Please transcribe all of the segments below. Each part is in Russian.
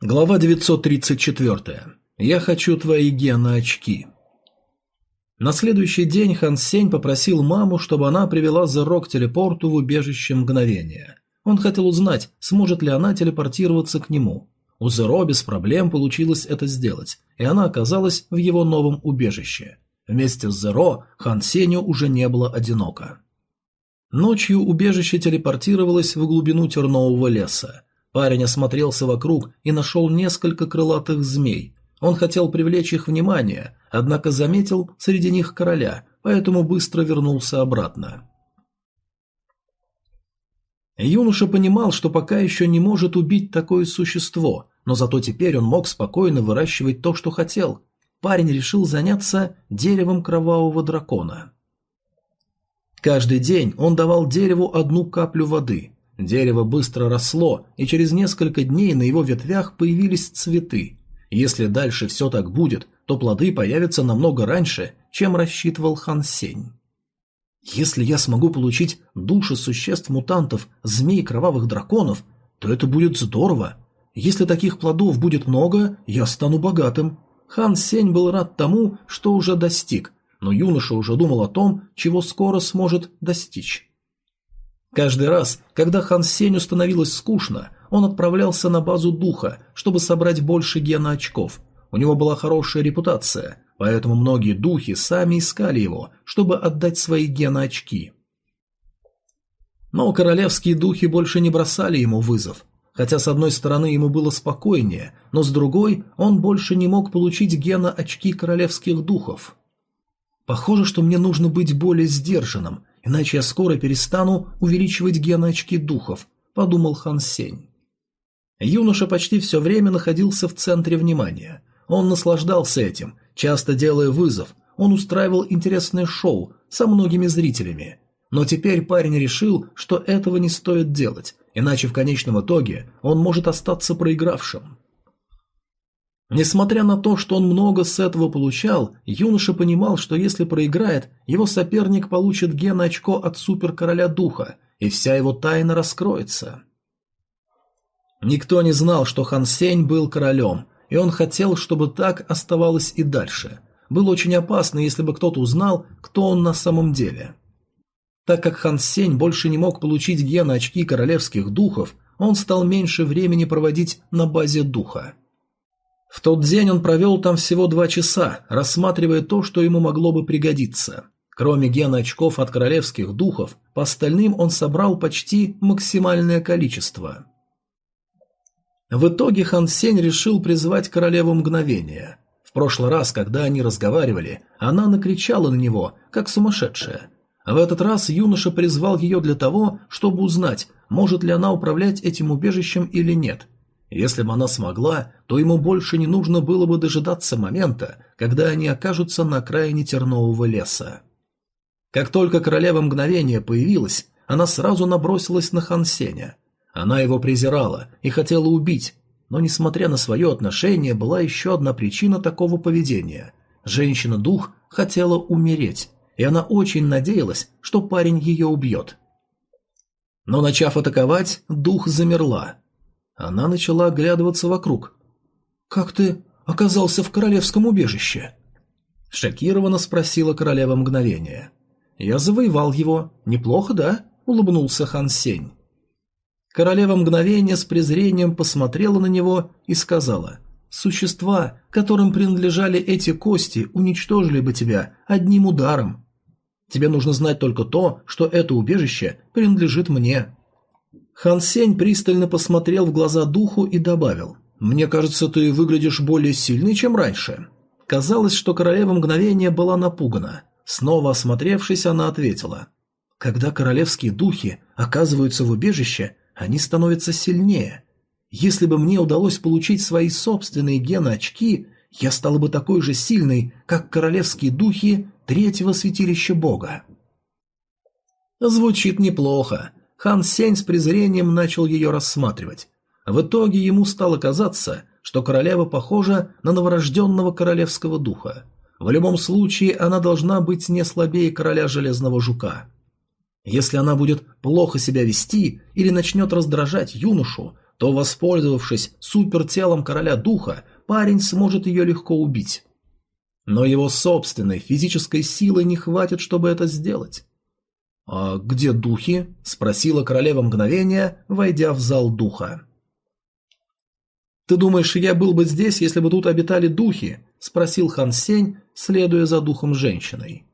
Глава 934. Я хочу твои гены-очки. На следующий день Хан Сень попросил маму, чтобы она привела Зеро к телепорту в убежище мгновения. Он хотел узнать, сможет ли она телепортироваться к нему. У Зеро без проблем получилось это сделать, и она оказалась в его новом убежище. Вместе с Зеро Хан Сенью уже не было одиноко. Ночью убежище телепортировалось в глубину тернового леса. Парень осмотрелся вокруг и нашел несколько крылатых змей. Он хотел привлечь их внимание, однако заметил среди них короля, поэтому быстро вернулся обратно. Юноша понимал, что пока еще не может убить такое существо, но зато теперь он мог спокойно выращивать то, что хотел. Парень решил заняться деревом кровавого дракона. Каждый день он давал дереву одну каплю воды. Дерево быстро росло, и через несколько дней на его ветвях появились цветы. Если дальше все так будет, то плоды появятся намного раньше, чем рассчитывал Хан Сень. Если я смогу получить души существ-мутантов, змей кровавых драконов, то это будет здорово. Если таких плодов будет много, я стану богатым. Хан Сень был рад тому, что уже достиг, но юноша уже думал о том, чего скоро сможет достичь. Каждый раз, когда Хан Сенью становилось скучно, он отправлялся на базу духа, чтобы собрать больше геноочков. У него была хорошая репутация, поэтому многие духи сами искали его, чтобы отдать свои геноочки. Но королевские духи больше не бросали ему вызов. Хотя с одной стороны ему было спокойнее, но с другой он больше не мог получить гена-очки королевских духов. Похоже, что мне нужно быть более сдержанным, иначе я скоро перестану увеличивать геноочки духов», – подумал Хан Сень. Юноша почти все время находился в центре внимания. Он наслаждался этим, часто делая вызов, он устраивал интересное шоу со многими зрителями. Но теперь парень решил, что этого не стоит делать, иначе в конечном итоге он может остаться проигравшим. Несмотря на то, что он много с этого получал, юноша понимал, что если проиграет, его соперник получит ген очко от суперкороля духа, и вся его тайна раскроется. Никто не знал, что Хан Сень был королем, и он хотел, чтобы так оставалось и дальше. Было очень опасно, если бы кто-то узнал, кто он на самом деле. Так как Хан Сень больше не мог получить ген очки королевских духов, он стал меньше времени проводить на базе духа. В тот день он провел там всего два часа, рассматривая то, что ему могло бы пригодиться. Кроме гена очков от королевских духов, по остальным он собрал почти максимальное количество. В итоге Хан Сень решил призвать королеву мгновения. В прошлый раз, когда они разговаривали, она накричала на него, как сумасшедшая. В этот раз юноша призвал ее для того, чтобы узнать, может ли она управлять этим убежищем или нет – если бы она смогла, то ему больше не нужно было бы дожидаться момента, когда они окажутся на окраине тернового леса. Как только королева мгновения появилась, она сразу набросилась на Хансеня. Она его презирала и хотела убить, но, несмотря на свое отношение, была еще одна причина такого поведения. Женщина-дух хотела умереть, и она очень надеялась, что парень ее убьет. Но, начав атаковать, дух замерла – она начала оглядываться вокруг. «Как ты оказался в королевском убежище?» Шокированно спросила королева мгновения. «Я завоевал его. Неплохо, да?» – улыбнулся Хан Сень. Королева мгновения с презрением посмотрела на него и сказала, «Существа, которым принадлежали эти кости, уничтожили бы тебя одним ударом. Тебе нужно знать только то, что это убежище принадлежит мне». Хан Сень пристально посмотрел в глаза духу и добавил, «Мне кажется, ты выглядишь более сильный, чем раньше». Казалось, что королева мгновения была напугана. Снова осмотревшись, она ответила, «Когда королевские духи оказываются в убежище, они становятся сильнее. Если бы мне удалось получить свои собственные гены-очки, я стала бы такой же сильной, как королевские духи третьего святилища бога». Звучит неплохо. Хан Сень с презрением начал ее рассматривать. В итоге ему стало казаться, что королева похожа на новорожденного королевского духа. В любом случае она должна быть не слабее короля Железного Жука. Если она будет плохо себя вести или начнет раздражать юношу, то, воспользовавшись супертелом короля духа, парень сможет ее легко убить. Но его собственной физической силы не хватит, чтобы это сделать. «А где духи?» – спросила королева мгновения, войдя в зал духа. «Ты думаешь, я был бы здесь, если бы тут обитали духи?» – спросил Хан Сень, следуя за духом женщиной.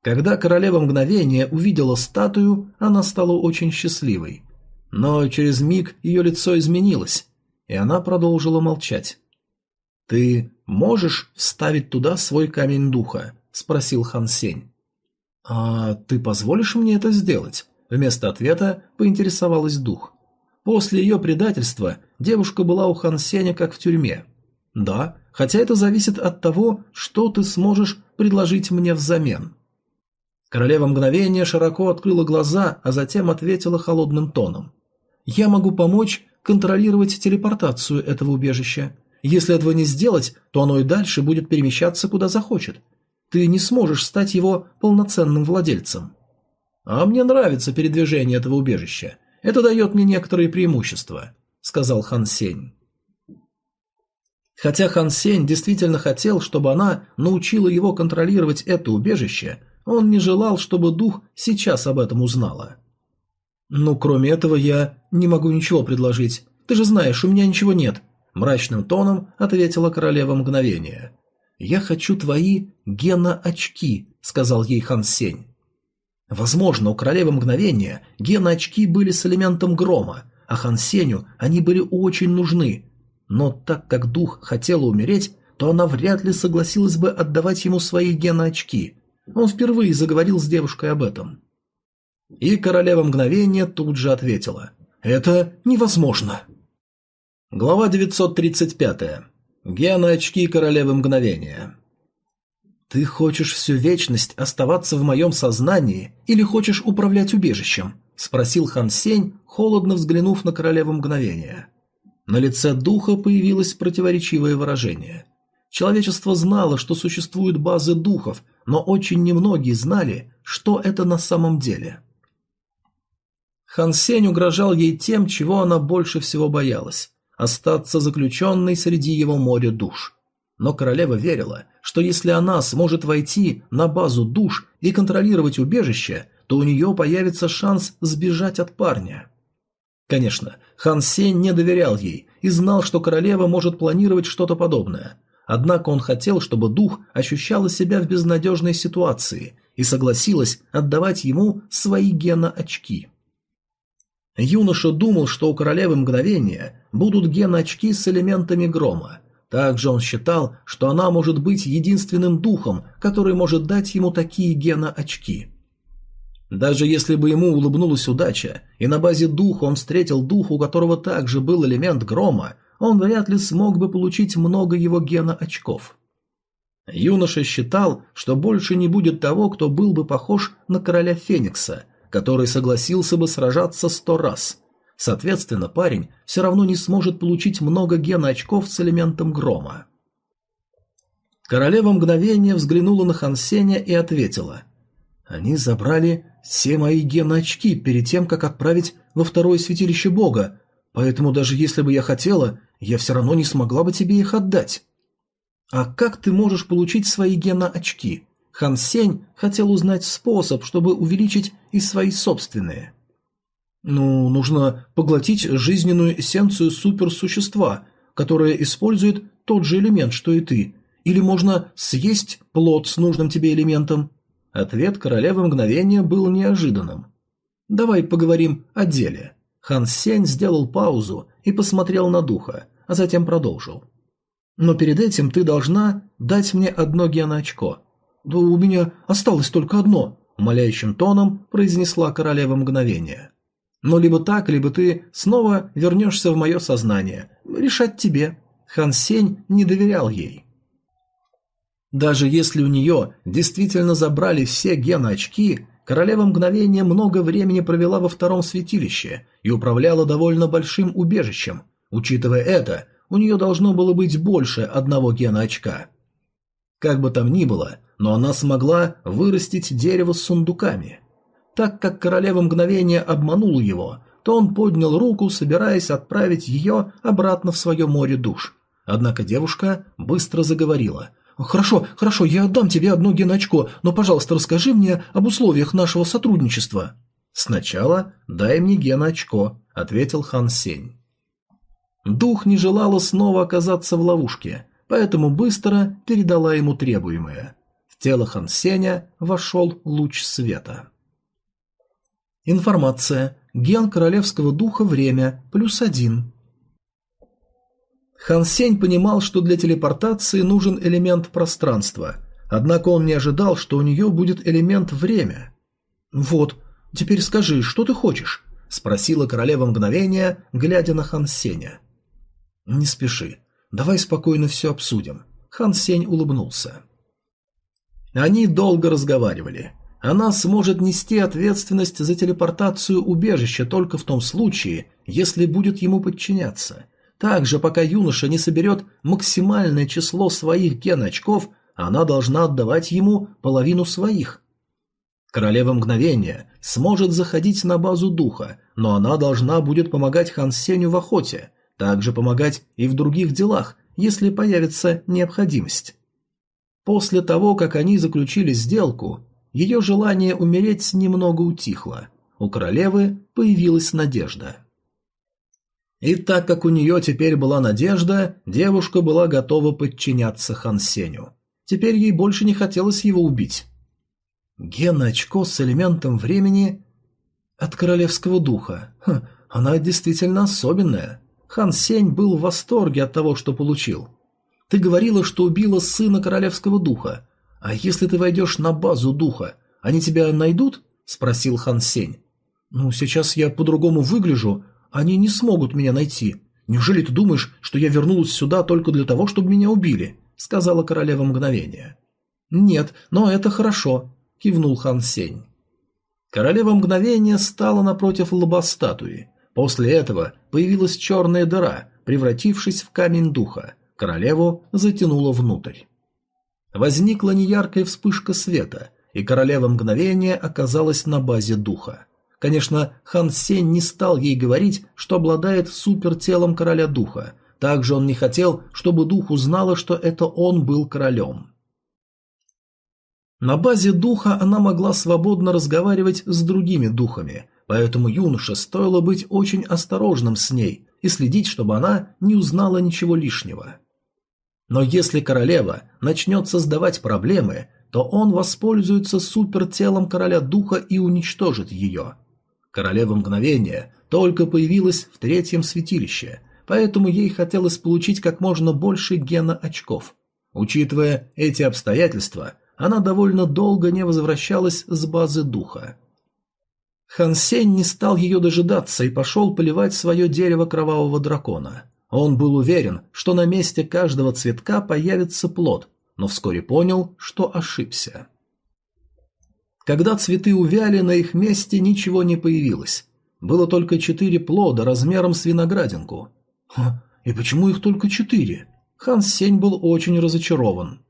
Когда королева мгновения увидела статую, она стала очень счастливой. Но через миг ее лицо изменилось, и она продолжила молчать. «Ты можешь вставить туда свой камень духа?» – спросил Хан Сень. «А ты позволишь мне это сделать?» Вместо ответа поинтересовалась дух. После ее предательства девушка была у Хан Сеня как в тюрьме. «Да, хотя это зависит от того, что ты сможешь предложить мне взамен». Королева мгновения широко открыла глаза, а затем ответила холодным тоном. «Я могу помочь контролировать телепортацию этого убежища. Если этого не сделать, то оно и дальше будет перемещаться куда захочет ты не сможешь стать его полноценным владельцем. А мне нравится передвижение этого убежища. Это дает мне некоторые преимущества, сказал Хан Сень. Хотя Хан Сень действительно хотел, чтобы она научила его контролировать это убежище, он не желал, чтобы дух сейчас об этом узнала. «Ну, кроме этого, я не могу ничего предложить. Ты же знаешь, у меня ничего нет», – мрачным тоном ответила королева мгновения. «Я хочу твои гена-очки», — сказал ей Хан Сень. Возможно, у королевы мгновения гена-очки были с элементом грома, а Хан Сенью они были очень нужны. Но так как дух хотела умереть, то она вряд ли согласилась бы отдавать ему свои гена-очки. Он впервые заговорил с девушкой об этом. И королева мгновения тут же ответила. «Это невозможно». Глава 935. Гена-очки королевы мгновения. «Ты хочешь всю вечность оставаться в моем сознании или хочешь управлять убежищем?» – спросил Хан Сень, холодно взглянув на королеву мгновения. На лице духа появилось противоречивое выражение. Человечество знало, что существуют базы духов, но очень немногие знали, что это на самом деле. Хан Сень угрожал ей тем, чего она больше всего боялась остаться заключенной среди его моря душ. Но королева верила, что если она сможет войти на базу душ и контролировать убежище, то у нее появится шанс сбежать от парня. Конечно, Хан Сень не доверял ей и знал, что королева может планировать что-то подобное. Однако он хотел, чтобы дух ощущала себя в безнадежной ситуации и согласилась отдавать ему свои гена-очки. Юноша думал, что у королевы мгновения будут ген-очки с элементами грома. Также он считал, что она может быть единственным духом, который может дать ему такие гена-очки. Даже если бы ему улыбнулась удача, и на базе духа он встретил дух, у которого также был элемент грома, он вряд ли смог бы получить много его гена-очков. Юноша считал, что больше не будет того, кто был бы похож на короля Феникса – который согласился бы сражаться сто раз. Соответственно, парень все равно не сможет получить много гена-очков с элементом грома. Королева мгновение взглянула на Хансеня и ответила. «Они забрали все мои гена-очки перед тем, как отправить во второе святилище Бога, поэтому даже если бы я хотела, я все равно не смогла бы тебе их отдать». «А как ты можешь получить свои гена-очки?» Хан Сень хотел узнать способ, чтобы увеличить и свои собственные. Ну, нужно поглотить жизненную эссенцию суперсущества, которое использует тот же элемент, что и ты. Или можно съесть плод с нужным тебе элементом. Ответ королевы мгновения был неожиданным. Давай поговорим о деле. Хан Сень сделал паузу и посмотрел на духа, а затем продолжил. Но перед этим ты должна дать мне одно геноочко. «Да у меня осталось только одно», – умоляющим тоном произнесла королева мгновения. «Но либо так, либо ты снова вернешься в мое сознание. Решать тебе». Хан Сень не доверял ей. Даже если у нее действительно забрали все геноочки, королева мгновения много времени провела во втором святилище и управляла довольно большим убежищем. Учитывая это, у нее должно было быть больше одного геноочка. Как бы там ни было, но она смогла вырастить дерево с сундуками. Так как королева мгновения обманула его, то он поднял руку, собираясь отправить ее обратно в свое море душ. Однако девушка быстро заговорила. «Хорошо, хорошо, я отдам тебе одно геноочко, но, пожалуйста, расскажи мне об условиях нашего сотрудничества». «Сначала дай мне геноочко», — ответил Хан Сень. Дух не желала снова оказаться в ловушке, поэтому быстро передала ему требуемое. В тело Хан Сеня вошел луч света. Информация. Ген королевского духа время плюс один. Хан Сень понимал, что для телепортации нужен элемент пространства, однако он не ожидал, что у нее будет элемент время. «Вот, теперь скажи, что ты хочешь?» – спросила королева мгновения, глядя на Хан Сеня. «Не спеши. Давай спокойно все обсудим». Хан Сень улыбнулся. Они долго разговаривали. Она сможет нести ответственность за телепортацию убежища только в том случае, если будет ему подчиняться – также, пока юноша не соберет максимальное число своих ген-очков, она должна отдавать ему половину своих. Королева мгновения сможет заходить на базу духа, но она должна будет помогать Хан Сеню в охоте, также помогать и в других делах, если появится необходимость. После того, как они заключили сделку, ее желание умереть немного утихло. У королевы появилась надежда. И так как у нее теперь была надежда, девушка была готова подчиняться Хан Сеню. Теперь ей больше не хотелось его убить. Ген-очко с элементом времени от королевского духа. Хм, она действительно особенная. Хан Сень был в восторге от того, что получил. Ты говорила, что убила сына королевского духа. А если ты войдешь на базу духа, они тебя найдут? Спросил Хан Сень. Ну, сейчас я по-другому выгляжу, они не смогут меня найти. Неужели ты думаешь, что я вернулась сюда только для того, чтобы меня убили?» — сказала королева мгновения. «Нет, но это хорошо», — кивнул хан Сень. Королева мгновения стала напротив лба статуи. После этого появилась черная дыра, превратившись в камень духа. Королеву затянуло внутрь. Возникла неяркая вспышка света, и королева мгновения оказалась на базе духа. Конечно, Хан Сень не стал ей говорить, что обладает супертелом короля духа. Также он не хотел, чтобы дух узнала, что это он был королем. На базе духа она могла свободно разговаривать с другими духами, поэтому юноше стоило быть очень осторожным с ней и следить, чтобы она не узнала ничего лишнего. Но если королева начнет создавать проблемы, то он воспользуется супертелом короля духа и уничтожит ее. Королева мгновения только появилась в третьем святилище, поэтому ей хотелось получить как можно больше гена очков. Учитывая эти обстоятельства, она довольно долго не возвращалась с базы духа. Хан Сень не стал ее дожидаться и пошел поливать свое дерево кровавого дракона. Он был уверен, что на месте каждого цветка появится плод, но вскоре понял, что ошибся. Когда цветы увяли, на их месте ничего не появилось. Было только четыре плода размером с виноградинку. Ха, и почему их только четыре? Хан Сень был очень разочарован.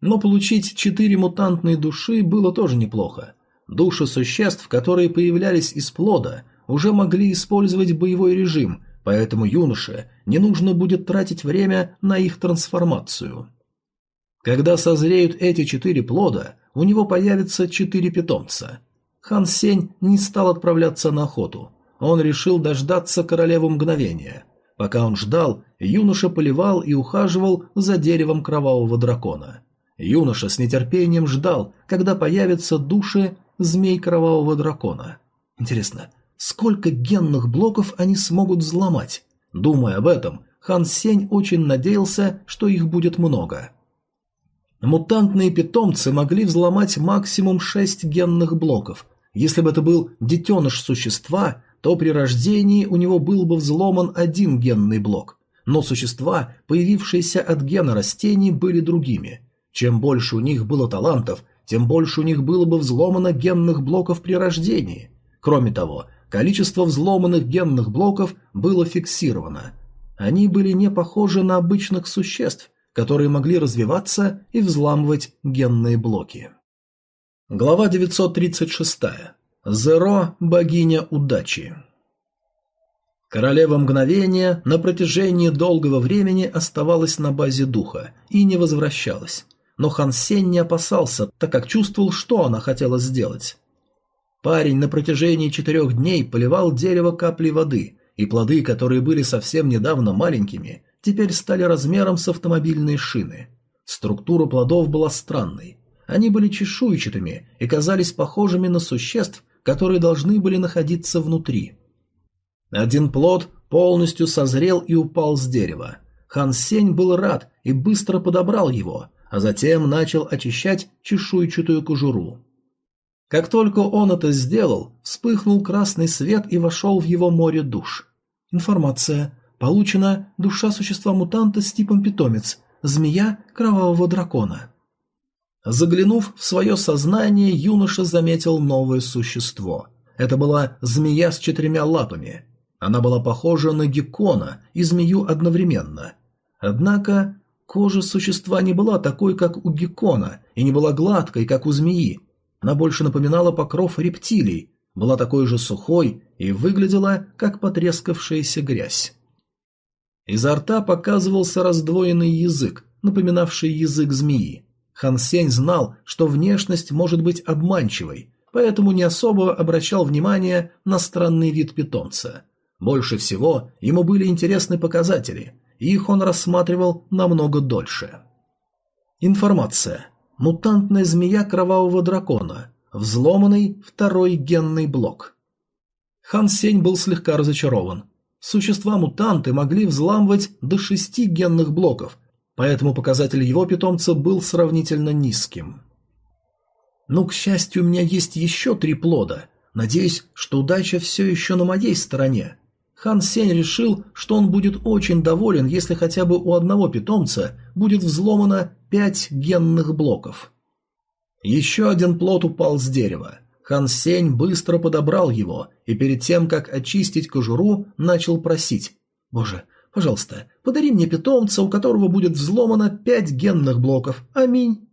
Но получить четыре мутантные души было тоже неплохо. Души существ, которые появлялись из плода, уже могли использовать боевой режим, поэтому юноше не нужно будет тратить время на их трансформацию. Когда созреют эти четыре плода, у него появится четыре питомца. Хан Сень не стал отправляться на охоту. Он решил дождаться королеву мгновения. Пока он ждал, юноша поливал и ухаживал за деревом кровавого дракона. Юноша с нетерпением ждал, когда появятся души змей кровавого дракона. Интересно, сколько генных блоков они смогут взломать? Думая об этом, Хан Сень очень надеялся, что их будет много. Мутантные питомцы могли взломать максимум 6 генных блоков. Если бы это был детеныш существа, то при рождении у него был бы взломан один генный блок. Но существа, появившиеся от гена растений, были другими. Чем больше у них было талантов, тем больше у них было бы взломано генных блоков при рождении. Кроме того, количество взломанных генных блоков было фиксировано. Они были не похожи на обычных существ – которые могли развиваться и взламывать генные блоки. Глава 936. Зеро – богиня удачи. Королева мгновения на протяжении долгого времени оставалась на базе духа и не возвращалась. Но Хан Сень не опасался, так как чувствовал, что она хотела сделать. Парень на протяжении четырех дней поливал дерево каплей воды, и плоды, которые были совсем недавно маленькими, теперь стали размером с автомобильные шины. Структура плодов была странной. Они были чешуйчатыми и казались похожими на существ, которые должны были находиться внутри. Один плод полностью созрел и упал с дерева. Хан Сень был рад и быстро подобрал его, а затем начал очищать чешуйчатую кожуру. Как только он это сделал, вспыхнул красный свет и вошел в его море душ. Информация. Получена душа существа-мутанта с типом питомец, змея кровавого дракона. Заглянув в свое сознание, юноша заметил новое существо. Это была змея с четырьмя лапами. Она была похожа на геккона и змею одновременно. Однако кожа существа не была такой, как у геккона, и не была гладкой, как у змеи. Она больше напоминала покров рептилий, была такой же сухой и выглядела, как потрескавшаяся грязь. Изо рта показывался раздвоенный язык, напоминавший язык змеи. Хан Сень знал, что внешность может быть обманчивой, поэтому не особо обращал внимание на странный вид питомца. Больше всего ему были интересны показатели, и их он рассматривал намного дольше. Информация. Мутантная змея кровавого дракона. Взломанный второй генный блок. Хан Сень был слегка разочарован. Существа-мутанты могли взламывать до шести генных блоков, поэтому показатель его питомца был сравнительно низким. «Ну, к счастью, у меня есть еще три плода. Надеюсь, что удача все еще на моей стороне. Хан Сень решил, что он будет очень доволен, если хотя бы у одного питомца будет взломано пять генных блоков. Еще один плод упал с дерева. Хан Сень быстро подобрал его и перед тем, как очистить кожуру, начал просить. «Боже, пожалуйста, подари мне питомца, у которого будет взломано пять генных блоков. Аминь».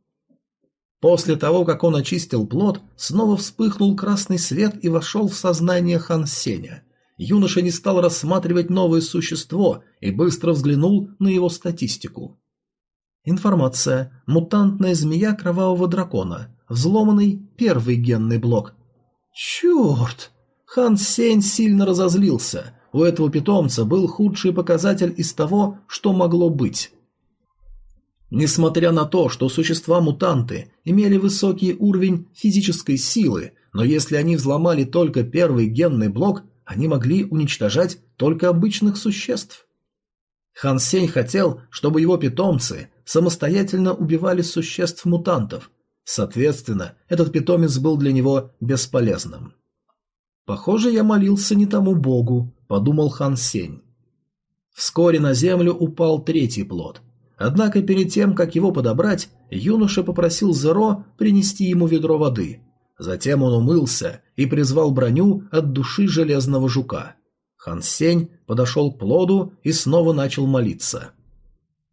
После того, как он очистил плод, снова вспыхнул красный свет и вошел в сознание Хан Сеня юноша не стал рассматривать новое существо и быстро взглянул на его статистику. Информация. Мутантная змея кровавого дракона. Взломанный первый генный блок. Черт! Хан Сень сильно разозлился. У этого питомца был худший показатель из того, что могло быть. Несмотря на то, что существа-мутанты имели высокий уровень физической силы, но если они взломали только первый генный блок, они могли уничтожать только обычных существ. Хан Сень хотел, чтобы его питомцы самостоятельно убивали существ-мутантов. Соответственно, этот питомец был для него бесполезным. «Похоже, я молился не тому богу», — подумал Хан Сень. Вскоре на землю упал третий плод. Однако перед тем, как его подобрать, юноша попросил Зеро принести ему ведро воды, Затем он умылся и призвал броню от души железного жука. Хан Сень подошел к плоду и снова начал молиться.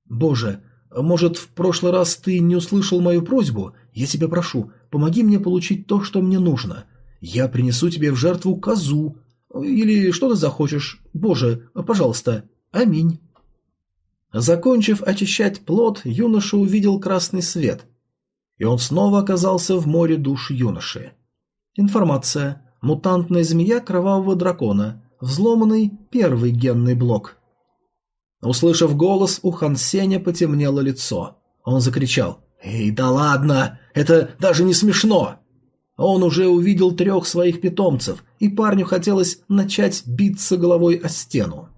«Боже, может, в прошлый раз ты не услышал мою просьбу? Я тебя прошу, помоги мне получить то, что мне нужно. Я принесу тебе в жертву козу. Или что ты захочешь. Боже, пожалуйста. Аминь». Закончив очищать плод, юноша увидел красный свет – и он снова оказался в море душ юноши. Информация. Мутантная змея кровавого дракона. Взломанный первый генный блок. Услышав голос, у Хан Сеня потемнело лицо. Он закричал «Эй, да ладно! Это даже не смешно!» Он уже увидел трех своих питомцев, и парню хотелось начать биться головой о стену.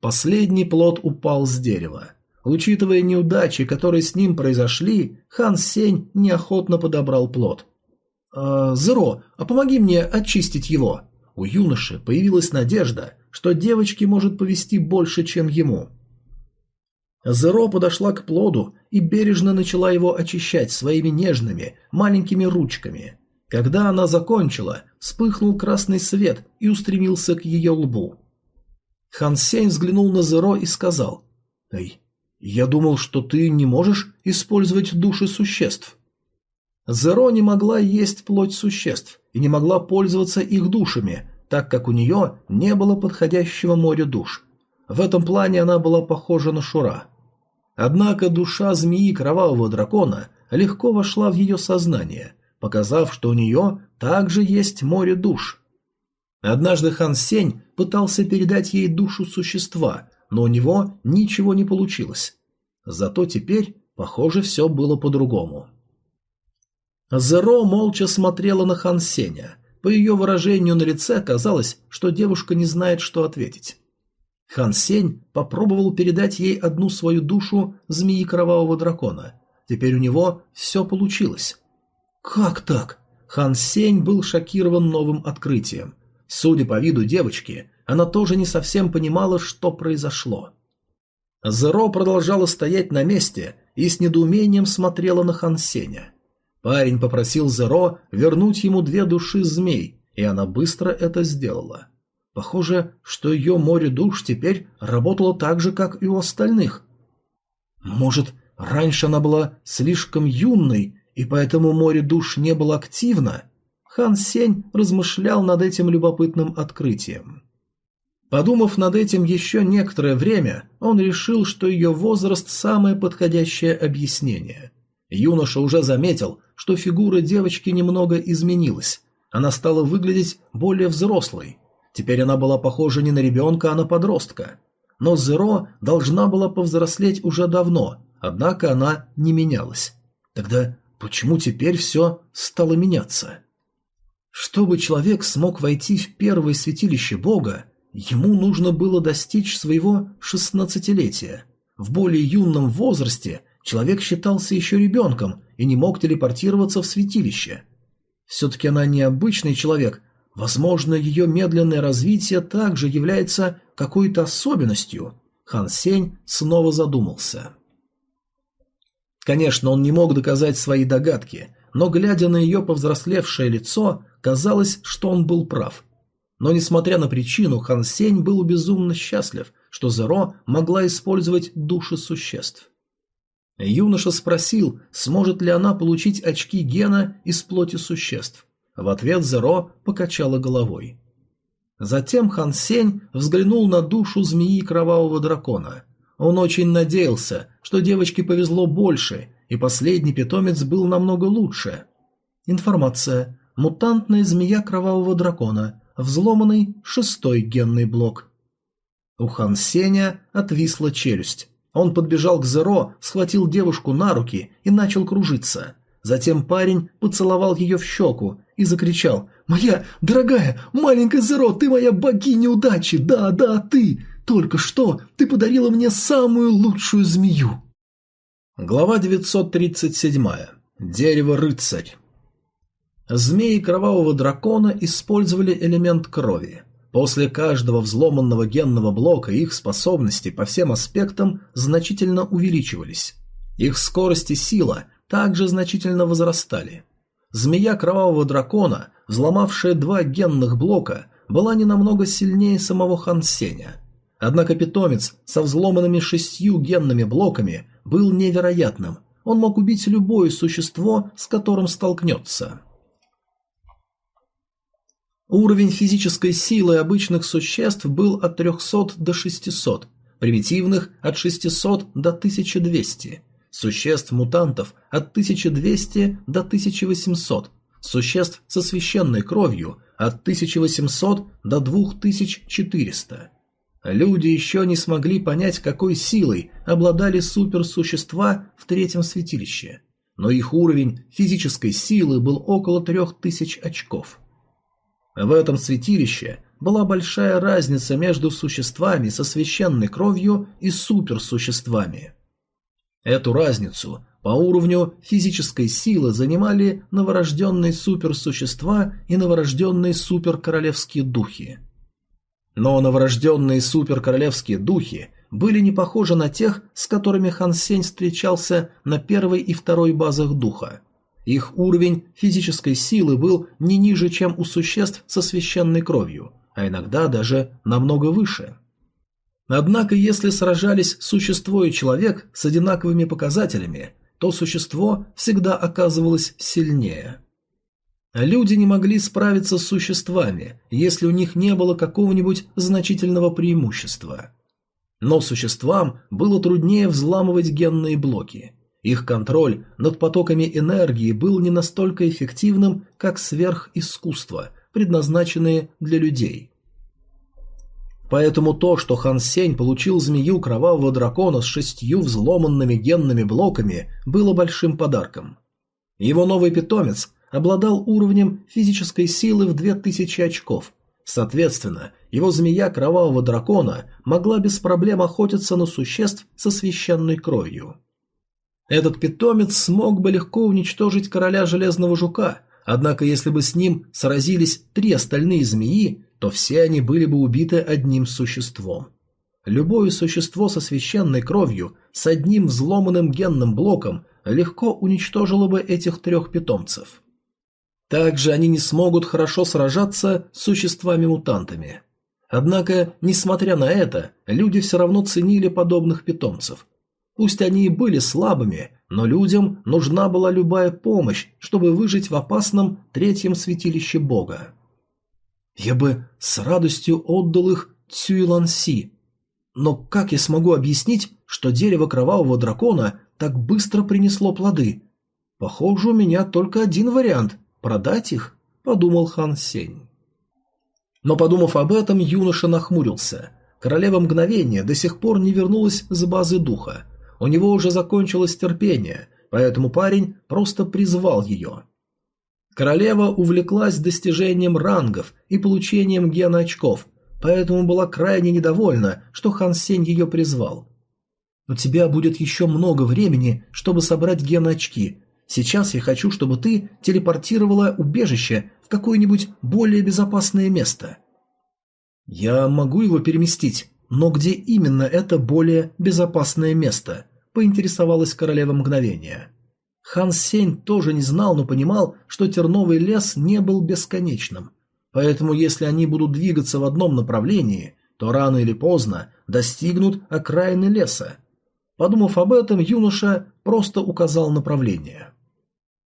Последний плод упал с дерева. Учитывая неудачи, которые с ним произошли, Хан Сень неохотно подобрал плод. «Э, «Зеро, а помоги мне очистить его». У юноши появилась надежда, что девочке может повести больше, чем ему. Зеро подошла к плоду и бережно начала его очищать своими нежными, маленькими ручками. Когда она закончила, вспыхнул красный свет и устремился к ее лбу. Хан Сень взглянул на Зеро и сказал, «Эй, «Я думал, что ты не можешь использовать души существ». Зеро не могла есть плоть существ и не могла пользоваться их душами, так как у нее не было подходящего моря душ. В этом плане она была похожа на Шура. Однако душа змеи кровавого дракона легко вошла в ее сознание, показав, что у нее также есть море душ. Однажды Хан Сень пытался передать ей душу существа, но у него ничего не получилось. Зато теперь, похоже, все было по-другому. Зеро молча смотрела на Хан Сеня. По ее выражению на лице казалось, что девушка не знает, что ответить. Хан Сень попробовал передать ей одну свою душу змеи кровавого дракона. Теперь у него все получилось. Как так? Хан Сень был шокирован новым открытием. Судя по виду девочки, она тоже не совсем понимала, что произошло. Зеро продолжала стоять на месте и с недоумением смотрела на Хан Сеня. Парень попросил Зеро вернуть ему две души змей, и она быстро это сделала. Похоже, что ее море душ теперь работало так же, как и у остальных. Может, раньше она была слишком юной, и поэтому море душ не было активно? Хан Сень размышлял над этим любопытным открытием. Подумав над этим еще некоторое время, он решил, что ее возраст – самое подходящее объяснение. Юноша уже заметил, что фигура девочки немного изменилась. Она стала выглядеть более взрослой. Теперь она была похожа не на ребенка, а на подростка. Но Зеро должна была повзрослеть уже давно, однако она не менялась. Тогда почему теперь все стало меняться? Чтобы человек смог войти в первое святилище Бога, ему нужно было достичь своего шестнадцатилетия. В более юном возрасте человек считался еще ребенком и не мог телепортироваться в святилище. Все-таки она необычный человек, возможно, ее медленное развитие также является какой-то особенностью. Хан Сень снова задумался. Конечно, он не мог доказать свои догадки, но, глядя на ее повзрослевшее лицо, казалось, что он был прав. Но, несмотря на причину, Хан Сень был безумно счастлив, что Зеро могла использовать души существ. Юноша спросил, сможет ли она получить очки гена из плоти существ. В ответ Зеро покачала головой. Затем Хан Сень взглянул на душу змеи кровавого дракона. Он очень надеялся, что девочке повезло больше, и последний питомец был намного лучше. Информация. Мутантная змея кровавого дракона. Взломанный шестой генный блок. У Хан Сеня отвисла челюсть. Он подбежал к Зеро, схватил девушку на руки и начал кружиться. Затем парень поцеловал ее в щеку и закричал «Моя дорогая, маленькая Зеро, ты моя богиня удачи, да, да, ты! Только что ты подарила мне самую лучшую змею!» Глава 937. Дерево-рыцарь. Змеи кровавого дракона использовали элемент крови. После каждого взломанного генного блока их способности по всем аспектам значительно увеличивались. Их скорость и сила также значительно возрастали. Змея кровавого дракона, взломавшая два генных блока, была не намного сильнее самого Хансеня. Однако питомец со взломанными шестью генными блоками был невероятным. Он мог убить любое существо, с которым столкнется. Уровень физической силы обычных существ был от 300 до 600, примитивных – от 600 до 1200, существ-мутантов – от 1200 до 1800, существ со священной кровью – от 1800 до 2400. Люди еще не смогли понять, какой силой обладали суперсущества в третьем святилище, но их уровень физической силы был около 3000 очков – в этом святилище была большая разница между существами со священной кровью и суперсуществами. Эту разницу по уровню физической силы занимали новорожденные суперсущества и новорожденные суперкоролевские духи. Но новорожденные суперкоролевские духи были не похожи на тех, с которыми Хан Сень встречался на первой и второй базах духа. Их уровень физической силы был не ниже, чем у существ со священной кровью, а иногда даже намного выше. Однако, если сражались существо и человек с одинаковыми показателями, то существо всегда оказывалось сильнее. Люди не могли справиться с существами, если у них не было какого-нибудь значительного преимущества. Но существам было труднее взламывать генные блоки. Их контроль над потоками энергии был не настолько эффективным, как сверхискусство, предназначенные для людей. Поэтому то, что Хан Сень получил змею кровавого дракона с шестью взломанными генными блоками, было большим подарком. Его новый питомец обладал уровнем физической силы в 2000 очков. Соответственно, его змея кровавого дракона могла без проблем охотиться на существ со священной кровью. Этот питомец смог бы легко уничтожить короля Железного Жука, однако если бы с ним сразились три остальные змеи, то все они были бы убиты одним существом. Любое существо со священной кровью, с одним взломанным генным блоком, легко уничтожило бы этих трех питомцев. Также они не смогут хорошо сражаться с существами-мутантами. Однако, несмотря на это, люди все равно ценили подобных питомцев. Пусть они и были слабыми, но людям нужна была любая помощь, чтобы выжить в опасном третьем святилище бога. Я бы с радостью отдал их Цюйланси. Но как я смогу объяснить, что дерево кровавого дракона так быстро принесло плоды? Похоже, у меня только один вариант – продать их, подумал Хан Сень. Но подумав об этом, юноша нахмурился. Королева мгновения до сих пор не вернулась с базы духа. У него уже закончилось терпение, поэтому парень просто призвал ее. Королева увлеклась достижением рангов и получением гена очков, поэтому была крайне недовольна, что Хан Сень ее призвал. «У тебя будет еще много времени, чтобы собрать ген очки. Сейчас я хочу, чтобы ты телепортировала убежище в какое-нибудь более безопасное место». «Я могу его переместить, но где именно это более безопасное место?» – поинтересовалась королева мгновения. Хан Сень тоже не знал, но понимал, что терновый лес не был бесконечным. Поэтому если они будут двигаться в одном направлении, то рано или поздно достигнут окраины леса. Подумав об этом, юноша просто указал направление.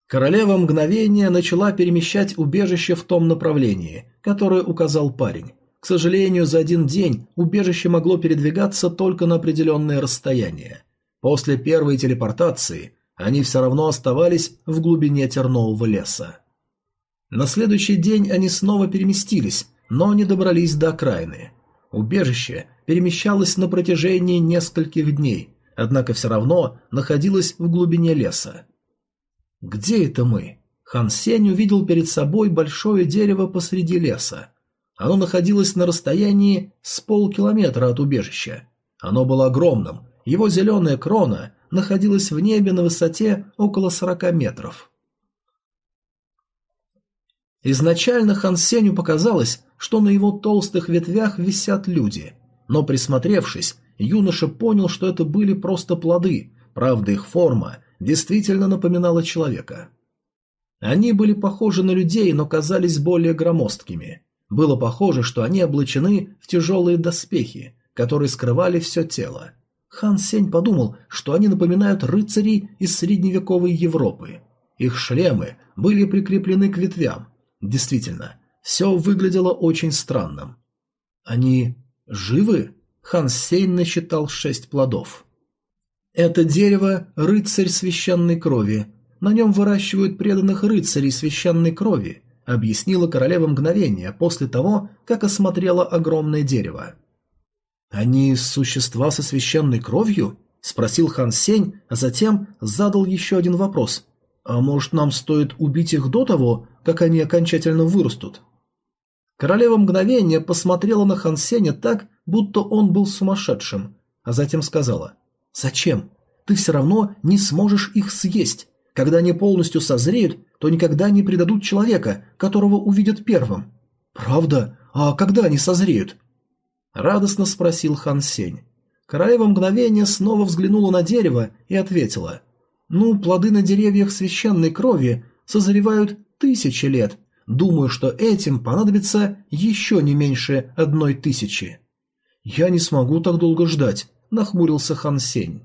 Королева мгновения начала перемещать убежище в том направлении, которое указал парень. К сожалению, за один день убежище могло передвигаться только на определенное расстояние. После первой телепортации они все равно оставались в глубине тернового леса. На следующий день они снова переместились, но не добрались до окраины. Убежище перемещалось на протяжении нескольких дней, однако все равно находилось в глубине леса. «Где это мы?» Хан Сень увидел перед собой большое дерево посреди леса. Оно находилось на расстоянии с полкилометра от убежища. Оно было огромным, его зеленая крона находилась в небе на высоте около 40 метров. Изначально Хан Сеню показалось, что на его толстых ветвях висят люди, но присмотревшись, юноша понял, что это были просто плоды, правда их форма действительно напоминала человека. Они были похожи на людей, но казались более громоздкими. Было похоже, что они облачены в тяжелые доспехи, которые скрывали все тело. Хан Сень подумал, что они напоминают рыцарей из средневековой Европы. Их шлемы были прикреплены к ветвям. Действительно, все выглядело очень странным. Они живы? Хан Сень насчитал шесть плодов. Это дерево – рыцарь священной крови. На нем выращивают преданных рыцарей священной крови, объяснила королева мгновение после того, как осмотрела огромное дерево. «Они существа со священной кровью?» – спросил Хан Сень, а затем задал еще один вопрос. «А может, нам стоит убить их до того, как они окончательно вырастут?» Королева мгновение посмотрела на Хан Сеня так, будто он был сумасшедшим, а затем сказала «Зачем? Ты все равно не сможешь их съесть. Когда они полностью созреют, то никогда не предадут человека, которого увидят первым». «Правда? А когда они созреют?» Радостно спросил Хан Сень. Королева мгновение снова взглянула на дерево и ответила. «Ну, плоды на деревьях священной крови созревают тысячи лет. Думаю, что этим понадобится еще не меньше одной тысячи». «Я не смогу так долго ждать», — нахмурился Хан Сень.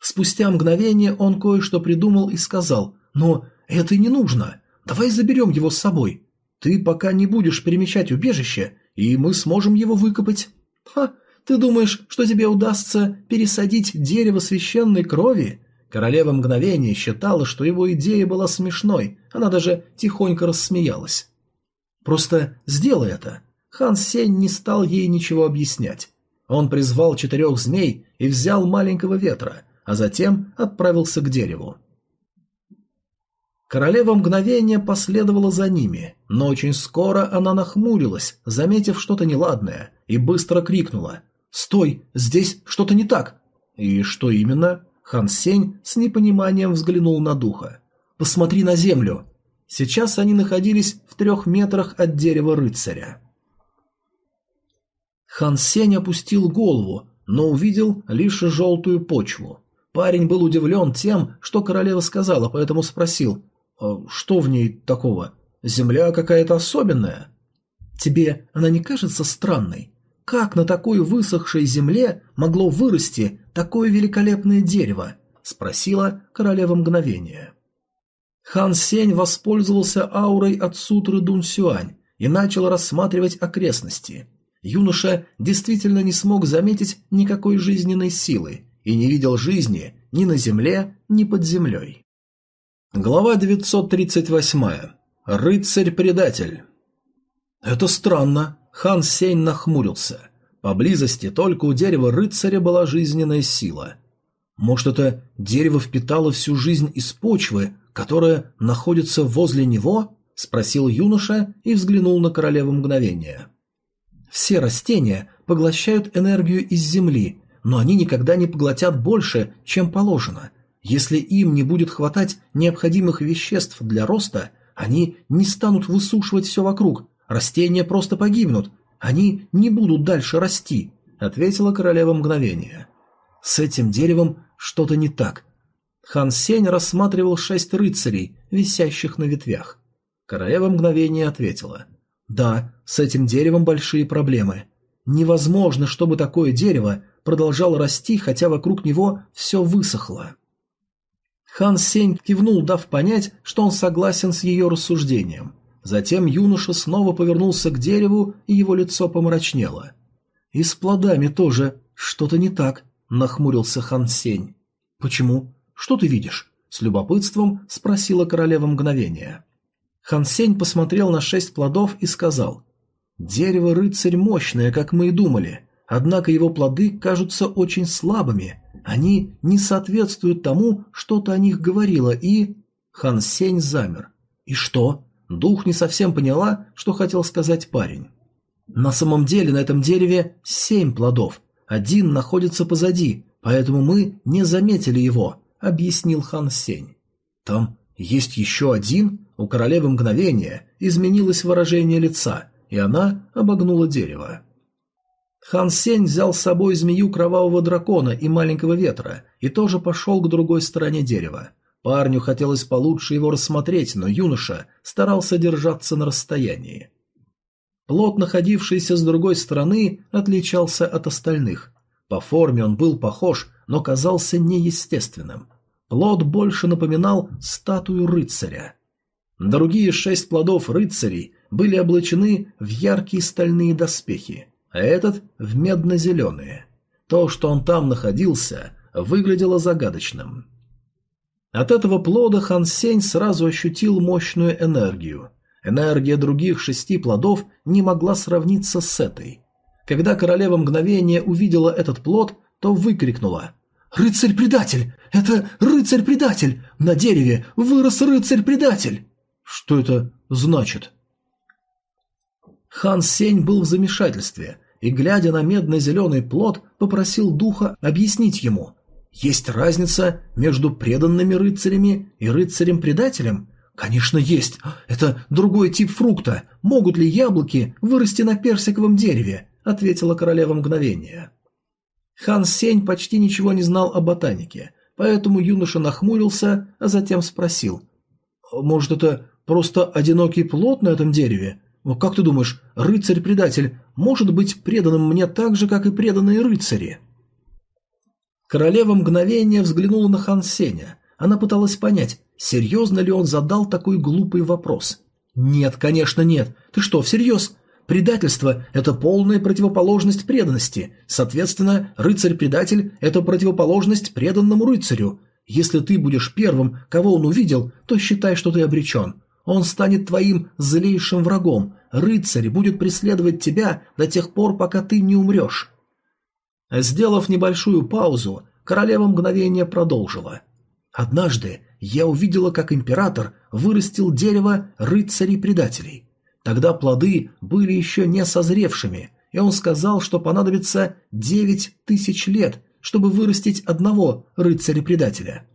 Спустя мгновение он кое-что придумал и сказал, «Но это не нужно. Давай заберем его с собой. Ты пока не будешь перемещать убежище, и мы сможем его выкопать. Ха, ты думаешь, что тебе удастся пересадить дерево священной крови? Королева мгновения считала, что его идея была смешной, она даже тихонько рассмеялась. Просто сделай это. Хан Сень не стал ей ничего объяснять. Он призвал четырех змей и взял маленького ветра, а затем отправился к дереву. Королева мгновения последовала за ними, но очень скоро она нахмурилась, заметив что-то неладное, и быстро крикнула «Стой! Здесь что-то не так!» «И что именно?» Хан Сень с непониманием взглянул на духа. «Посмотри на землю!» Сейчас они находились в трех метрах от дерева рыцаря. Хан Сень опустил голову, но увидел лишь желтую почву. Парень был удивлен тем, что королева сказала, поэтому спросил, «А что в ней такого? Земля какая-то особенная?» «Тебе она не кажется странной? Как на такой высохшей земле могло вырасти такое великолепное дерево?» – спросила королева мгновения. Хан Сень воспользовался аурой от сутры Дун Сюань и начал рассматривать окрестности – юноша действительно не смог заметить никакой жизненной силы и не видел жизни ни на земле, ни под землей. Глава 938. Рыцарь-предатель. Это странно. Хан Сень нахмурился. Поблизости только у дерева рыцаря была жизненная сила. Может, это дерево впитало всю жизнь из почвы, которая находится возле него? Спросил юноша и взглянул на королеву мгновения. Все растения поглощают энергию из земли, но они никогда не поглотят больше, чем положено. Если им не будет хватать необходимых веществ для роста, они не станут высушивать все вокруг, растения просто погибнут, они не будут дальше расти, ответила королева мгновения. С этим деревом что-то не так. Хан Сень рассматривал шесть рыцарей, висящих на ветвях. Королева мгновения ответила. Да, с этим деревом большие проблемы. Невозможно, чтобы такое дерево продолжало расти, хотя вокруг него все высохло. Хан Сень кивнул, дав понять, что он согласен с ее рассуждением. Затем юноша снова повернулся к дереву, и его лицо помрачнело. «И с плодами тоже что-то не так», — нахмурился Хан Сень. «Почему? Что ты видишь?» — с любопытством спросила королева мгновения. Хан Сень посмотрел на шесть плодов и сказал, «Дерево рыцарь мощное, как мы и думали, однако его плоды кажутся очень слабыми, они не соответствуют тому, что ты о них говорила, и...» Хан Сень замер. «И что?» Дух не совсем поняла, что хотел сказать парень. «На самом деле на этом дереве семь плодов, один находится позади, поэтому мы не заметили его», — объяснил Хан Сень. «Там есть еще один?» У королевы мгновения изменилось выражение лица, и она обогнула дерево. Хан Сень взял с собой змею кровавого дракона и маленького ветра и тоже пошел к другой стороне дерева. Парню хотелось получше его рассмотреть, но юноша старался держаться на расстоянии. Плод, находившийся с другой стороны, отличался от остальных. По форме он был похож, но казался неестественным. Плод больше напоминал статую рыцаря. Другие шесть плодов рыцарей были облачены в яркие стальные доспехи, а этот – в медно-зеленые. То, что он там находился, выглядело загадочным. От этого плода Хан Сень сразу ощутил мощную энергию. Энергия других шести плодов не могла сравниться с этой. Когда королева мгновения увидела этот плод, то выкрикнула «Рыцарь-предатель! Это рыцарь-предатель! На дереве вырос рыцарь-предатель!» Что это значит? Хан Сень был в замешательстве и, глядя на медно-зеленый плод, попросил духа объяснить ему. Есть разница между преданными рыцарями и рыцарем-предателем? Конечно, есть. Это другой тип фрукта. Могут ли яблоки вырасти на персиковом дереве? Ответила королева мгновения. Хан Сень почти ничего не знал о ботанике, поэтому юноша нахмурился, а затем спросил. «Может, это Просто одинокий плод на этом дереве? Как ты думаешь, рыцарь-предатель может быть преданным мне так же, как и преданные рыцари?» Королева мгновение взглянула на Хан Сеня. Она пыталась понять, Серьезно ли он задал такой глупый вопрос? Нет, конечно, нет. Ты что, всерьез? Предательство – это полная противоположность преданности. Соответственно, рыцарь-предатель – это противоположность преданному рыцарю. Если ты будешь первым, кого он увидел, то считай, что ты обречен. Он станет твоим злейшим врагом. Рыцарь будет преследовать тебя до тех пор, пока ты не умрешь. Сделав небольшую паузу, королева мгновение продолжила. «Однажды я увидела, как император вырастил дерево рыцарей-предателей. Тогда плоды были еще не созревшими, и он сказал, что понадобится девять тысяч лет, чтобы вырастить одного рыцаря-предателя.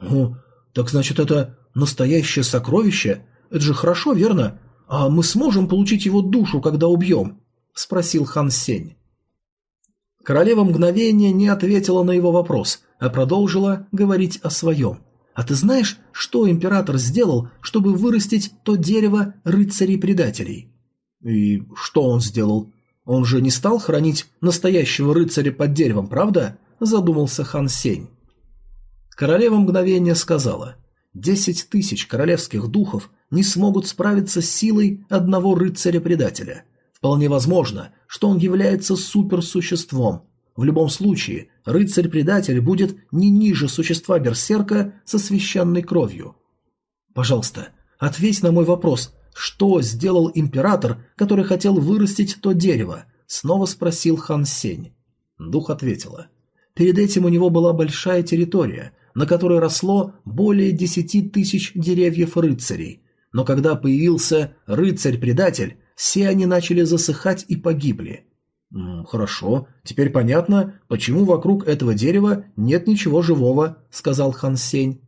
«О, так значит, это настоящее сокровище? Это же хорошо, верно? А мы сможем получить его душу, когда убьем?» – спросил Хан Сень. Королева мгновения не ответила на его вопрос, а продолжила говорить о своем. «А ты знаешь, что император сделал, чтобы вырастить то дерево рыцарей-предателей?» «И что он сделал? Он же не стал хранить настоящего рыцаря под деревом, правда?» – задумался Хан Сень. Королева мгновения сказала, «Десять тысяч королевских духов не смогут справиться с силой одного рыцаря-предателя. Вполне возможно, что он является суперсуществом. В любом случае, рыцарь-предатель будет не ниже существа берсерка со священной кровью. Пожалуйста, ответь на мой вопрос. Что сделал император, который хотел вырастить то дерево? Снова спросил Хан Сень. Дух ответила. Перед этим у него была большая территория, на которой росло более десяти тысяч деревьев рыцарей. Но когда появился рыцарь-предатель, все они начали засыхать и погибли. «Хорошо, теперь понятно, почему вокруг этого дерева нет ничего живого», — сказал Хан Сень.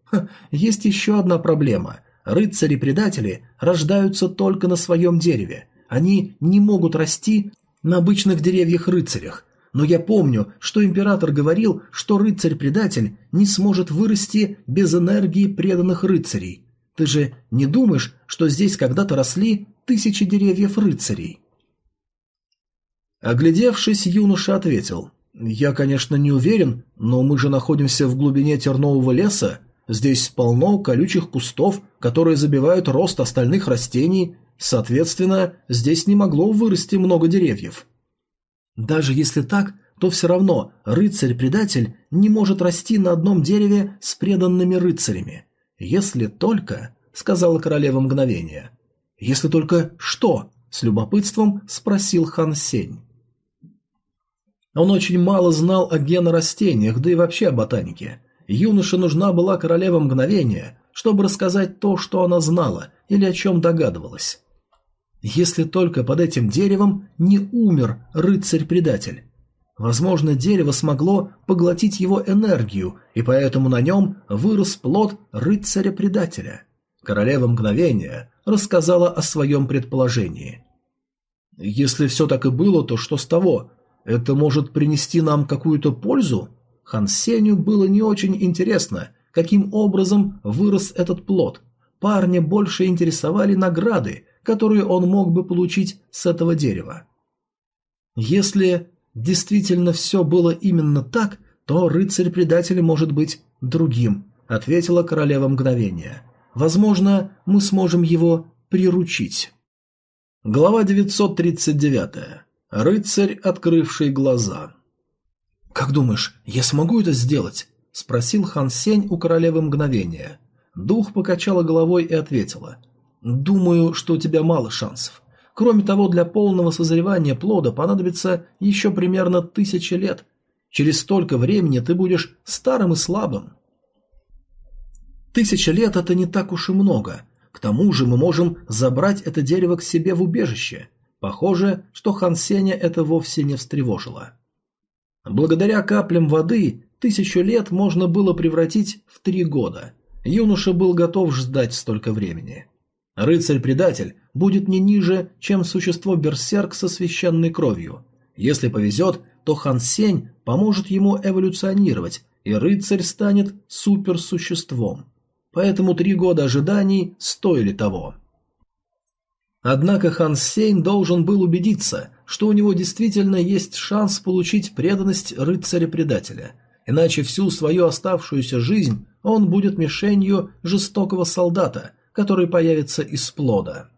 «Есть еще одна проблема. Рыцари-предатели рождаются только на своем дереве. Они не могут расти на обычных деревьях-рыцарях. Но я помню, что император говорил, что рыцарь-предатель не сможет вырасти без энергии преданных рыцарей. Ты же не думаешь, что здесь когда-то росли тысячи деревьев рыцарей. Оглядевшись, юноша ответил. «Я, конечно, не уверен, но мы же находимся в глубине тернового леса. Здесь полно колючих кустов, которые забивают рост остальных растений. Соответственно, здесь не могло вырасти много деревьев». «Даже если так, то все равно рыцарь-предатель не может расти на одном дереве с преданными рыцарями. Если только...» — сказала королева мгновения. «Если только что?» – с любопытством спросил Хан Сень. Он очень мало знал о генорастениях, да и вообще о ботанике. Юноше нужна была королева мгновения, чтобы рассказать то, что она знала или о чем догадывалась. Если только под этим деревом не умер рыцарь-предатель. Возможно, дерево смогло поглотить его энергию, и поэтому на нем вырос плод рыцаря-предателя. Королева мгновения рассказала о своем предположении. «Если все так и было, то что с того? Это может принести нам какую-то пользу?» Хан Сеню было не очень интересно, каким образом вырос этот плод. Парня больше интересовали награды, которые он мог бы получить с этого дерева. Если действительно все было именно так, то рыцарь-предатель может быть другим, ответила королева мгновения. Возможно, мы сможем его приручить. Глава 939. Рыцарь, открывший глаза. «Как думаешь, я смогу это сделать?» – спросил Хан Сень у королевы мгновения. Дух покачала головой и ответила. «Думаю, что у тебя мало шансов. Кроме того, для полного созревания плода понадобится еще примерно тысяча лет. Через столько времени ты будешь старым и слабым. Тысяча лет – это не так уж и много. К тому же мы можем забрать это дерево к себе в убежище. Похоже, что Хан Сеня это вовсе не встревожило. Благодаря каплям воды тысячу лет можно было превратить в три года. Юноша был готов ждать столько времени. Рыцарь-предатель будет не ниже, чем существо берсерк со священной кровью. Если повезет, то Хан Сень поможет ему эволюционировать, и рыцарь станет суперсуществом поэтому три года ожиданий стоили того. Однако Хан Сейн должен был убедиться, что у него действительно есть шанс получить преданность рыцаря-предателя. иначе всю свою оставшуюся жизнь он будет мишенью жестокого солдата, который появится из плода.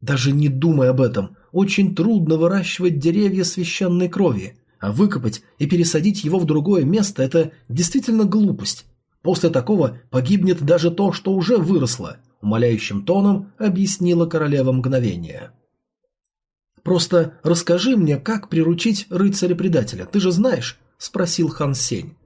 Даже не думай об этом, очень трудно выращивать деревья священной крови, а выкопать и пересадить его в другое место – это действительно глупость. После такого погибнет даже то, что уже выросло, умоляющим тоном объяснила королева мгновения. «Просто расскажи мне, как приручить рыцаря-предателя, ты же знаешь?» – спросил Хан Сень.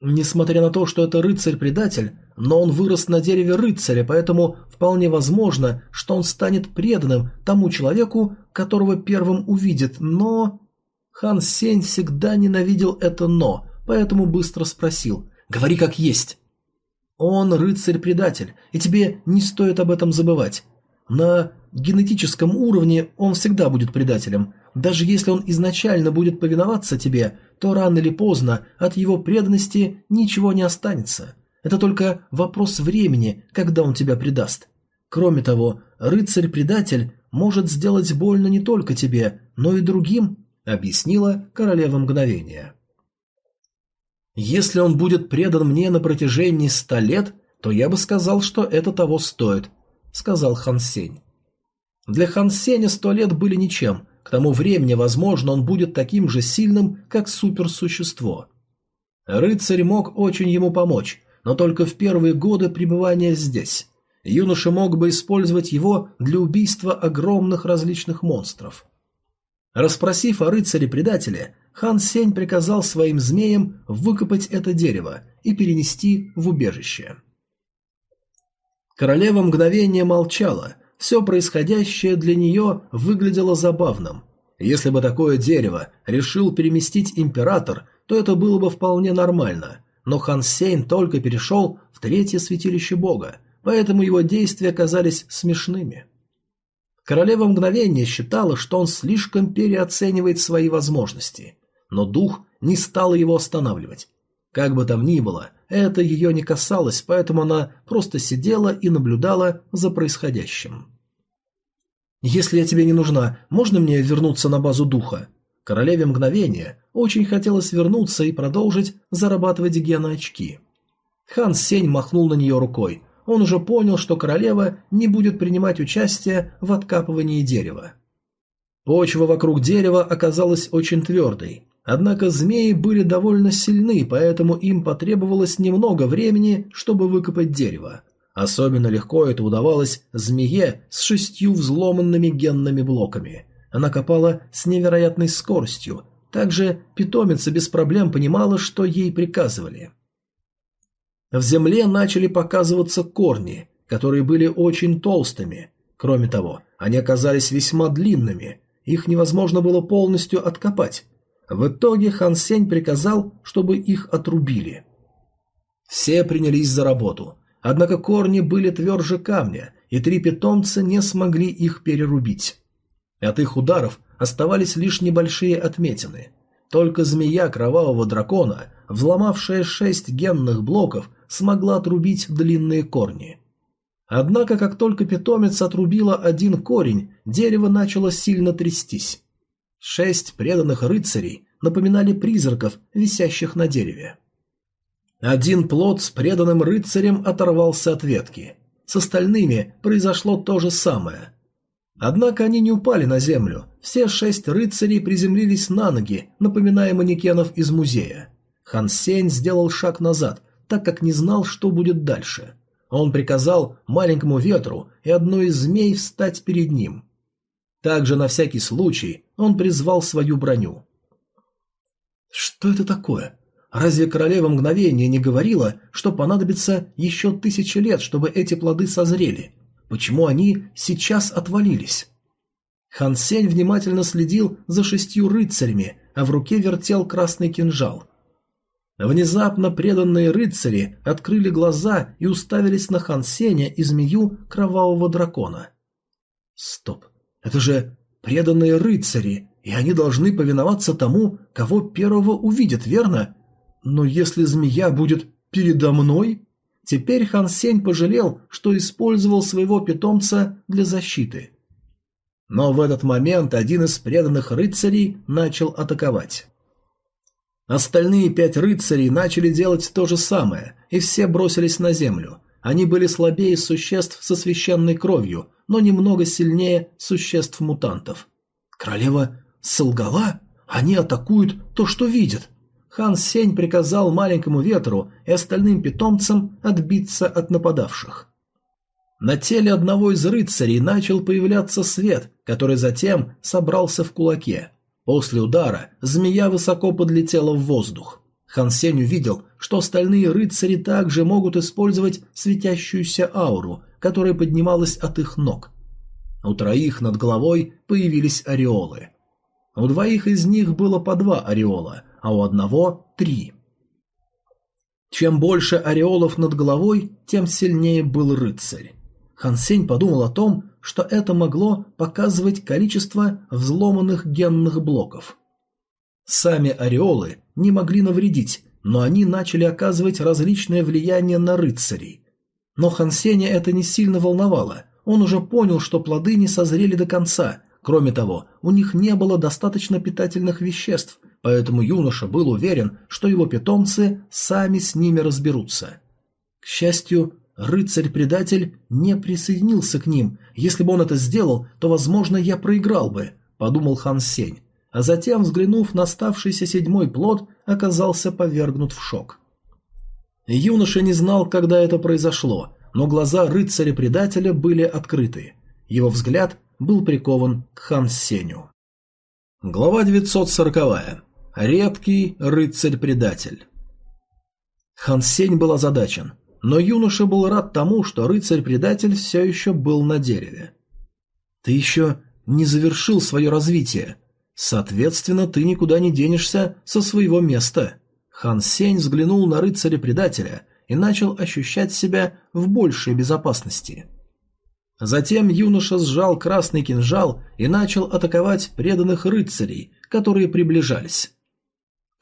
Несмотря на то, что это рыцарь-предатель, но он вырос на дереве рыцаря, поэтому вполне возможно, что он станет преданным тому человеку, которого первым увидит, но... Хан Сень всегда ненавидел это «но», поэтому быстро спросил «Говори как есть». Он рыцарь-предатель, и тебе не стоит об этом забывать. На генетическом уровне он всегда будет предателем. Даже если он изначально будет повиноваться тебе, то рано или поздно от его преданности ничего не останется. Это только вопрос времени, когда он тебя предаст. Кроме того, рыцарь-предатель может сделать больно не только тебе, но и другим, объяснила королева мгновения. Если он будет предан мне на протяжении ста лет, то я бы сказал, что это того стоит, сказал Хан Сень. Для Хан Сеня сто лет были ничем, к тому времени, возможно, он будет таким же сильным, как суперсущество. Рыцарь мог очень ему помочь, но только в первые годы пребывания здесь. Юноша мог бы использовать его для убийства огромных различных монстров. Расспросив о рыцаре-предателе, хан Сень приказал своим змеям выкопать это дерево и перенести в убежище. Королева мгновение молчала, все происходящее для нее выглядело забавным. Если бы такое дерево решил переместить император, то это было бы вполне нормально, но Хан Сень только перешел в третье святилище бога, поэтому его действия казались смешными. Королева мгновения считала, что он слишком переоценивает свои возможности, но дух не стал его останавливать. Как бы там ни было, это ее не касалось, поэтому она просто сидела и наблюдала за происходящим. «Если я тебе не нужна, можно мне вернуться на базу духа?» Королеве мгновения очень хотелось вернуться и продолжить зарабатывать геноочки. Хан Сень махнул на нее рукой. Он уже понял, что королева не будет принимать участие в откапывании дерева. Почва вокруг дерева оказалась очень твердой. Однако змеи были довольно сильны, поэтому им потребовалось немного времени, чтобы выкопать дерево. Особенно легко это удавалось змее с шестью взломанными генными блоками. Она копала с невероятной скоростью. Также питомица без проблем понимала, что ей приказывали. В земле начали показываться корни, которые были очень толстыми. Кроме того, они оказались весьма длинными, их невозможно было полностью откопать. В итоге Хан Сень приказал, чтобы их отрубили. Все принялись за работу, однако корни были тверже камня, и три питомца не смогли их перерубить. От их ударов оставались лишь небольшие отметины. Только змея кровавого дракона, взломавшая шесть генных блоков, смогла отрубить длинные корни. Однако, как только питомец отрубила один корень, дерево начало сильно трястись. Шесть преданных рыцарей напоминали призраков, висящих на дереве. Один плод с преданным рыцарем оторвался от ветки. С остальными произошло то же самое. Однако они не упали на землю. Все шесть рыцарей приземлились на ноги, напоминая манекенов из музея. Хан Сень сделал шаг назад, так как не знал, что будет дальше. Он приказал маленькому ветру и одной из змей встать перед ним. Также на всякий случай он призвал свою броню. Что это такое? Разве королева мгновения не говорила, что понадобится еще тысячи лет, чтобы эти плоды созрели? Почему они сейчас отвалились? Хан Сень внимательно следил за шестью рыцарями, а в руке вертел красный кинжал. Внезапно преданные рыцари открыли глаза и уставились на Хан Сеня и змею кровавого дракона. Стоп. Это же преданные рыцари, и они должны повиноваться тому, кого первого увидят, верно? Но если змея будет передо мной... Теперь Хан Сень пожалел, что использовал своего питомца для защиты. Но в этот момент один из преданных рыцарей начал атаковать. Остальные пять рыцарей начали делать то же самое, и все бросились на землю. Они были слабее существ со священной кровью, но немного сильнее существ-мутантов. Королева солгала? Они атакуют то, что видят. Хан Сень приказал маленькому ветру и остальным питомцам отбиться от нападавших. На теле одного из рыцарей начал появляться свет, который затем собрался в кулаке. После удара змея высоко подлетела в воздух. Хан Сень увидел, что остальные рыцари также могут использовать светящуюся ауру, которая поднималась от их ног. У троих над головой появились ореолы. У двоих из них было по два ореола, а у одного – три. Чем больше ореолов над головой, тем сильнее был рыцарь. Хан Сень подумал о том, что это могло показывать количество взломанных генных блоков. Сами ореолы не могли навредить, но они начали оказывать различное влияние на рыцарей. Но Хан Сеня это не сильно волновало, он уже понял, что плоды не созрели до конца, кроме того, у них не было достаточно питательных веществ, поэтому юноша был уверен, что его питомцы сами с ними разберутся. К счастью, рыцарь-предатель не присоединился к ним. Если бы он это сделал, то, возможно, я проиграл бы, подумал Хан Сень. А затем, взглянув на оставшийся седьмой плод, оказался повергнут в шок. Юноша не знал, когда это произошло, но глаза рыцаря-предателя были открыты. Его взгляд был прикован к Хан Сеню. Глава 940. Редкий рыцарь-предатель. Хан Сень был озадачен, но юноша был рад тому, что рыцарь-предатель все еще был на дереве. «Ты еще не завершил свое развитие. Соответственно, ты никуда не денешься со своего места». Хан Сень взглянул на рыцаря-предателя и начал ощущать себя в большей безопасности. Затем юноша сжал красный кинжал и начал атаковать преданных рыцарей, которые приближались.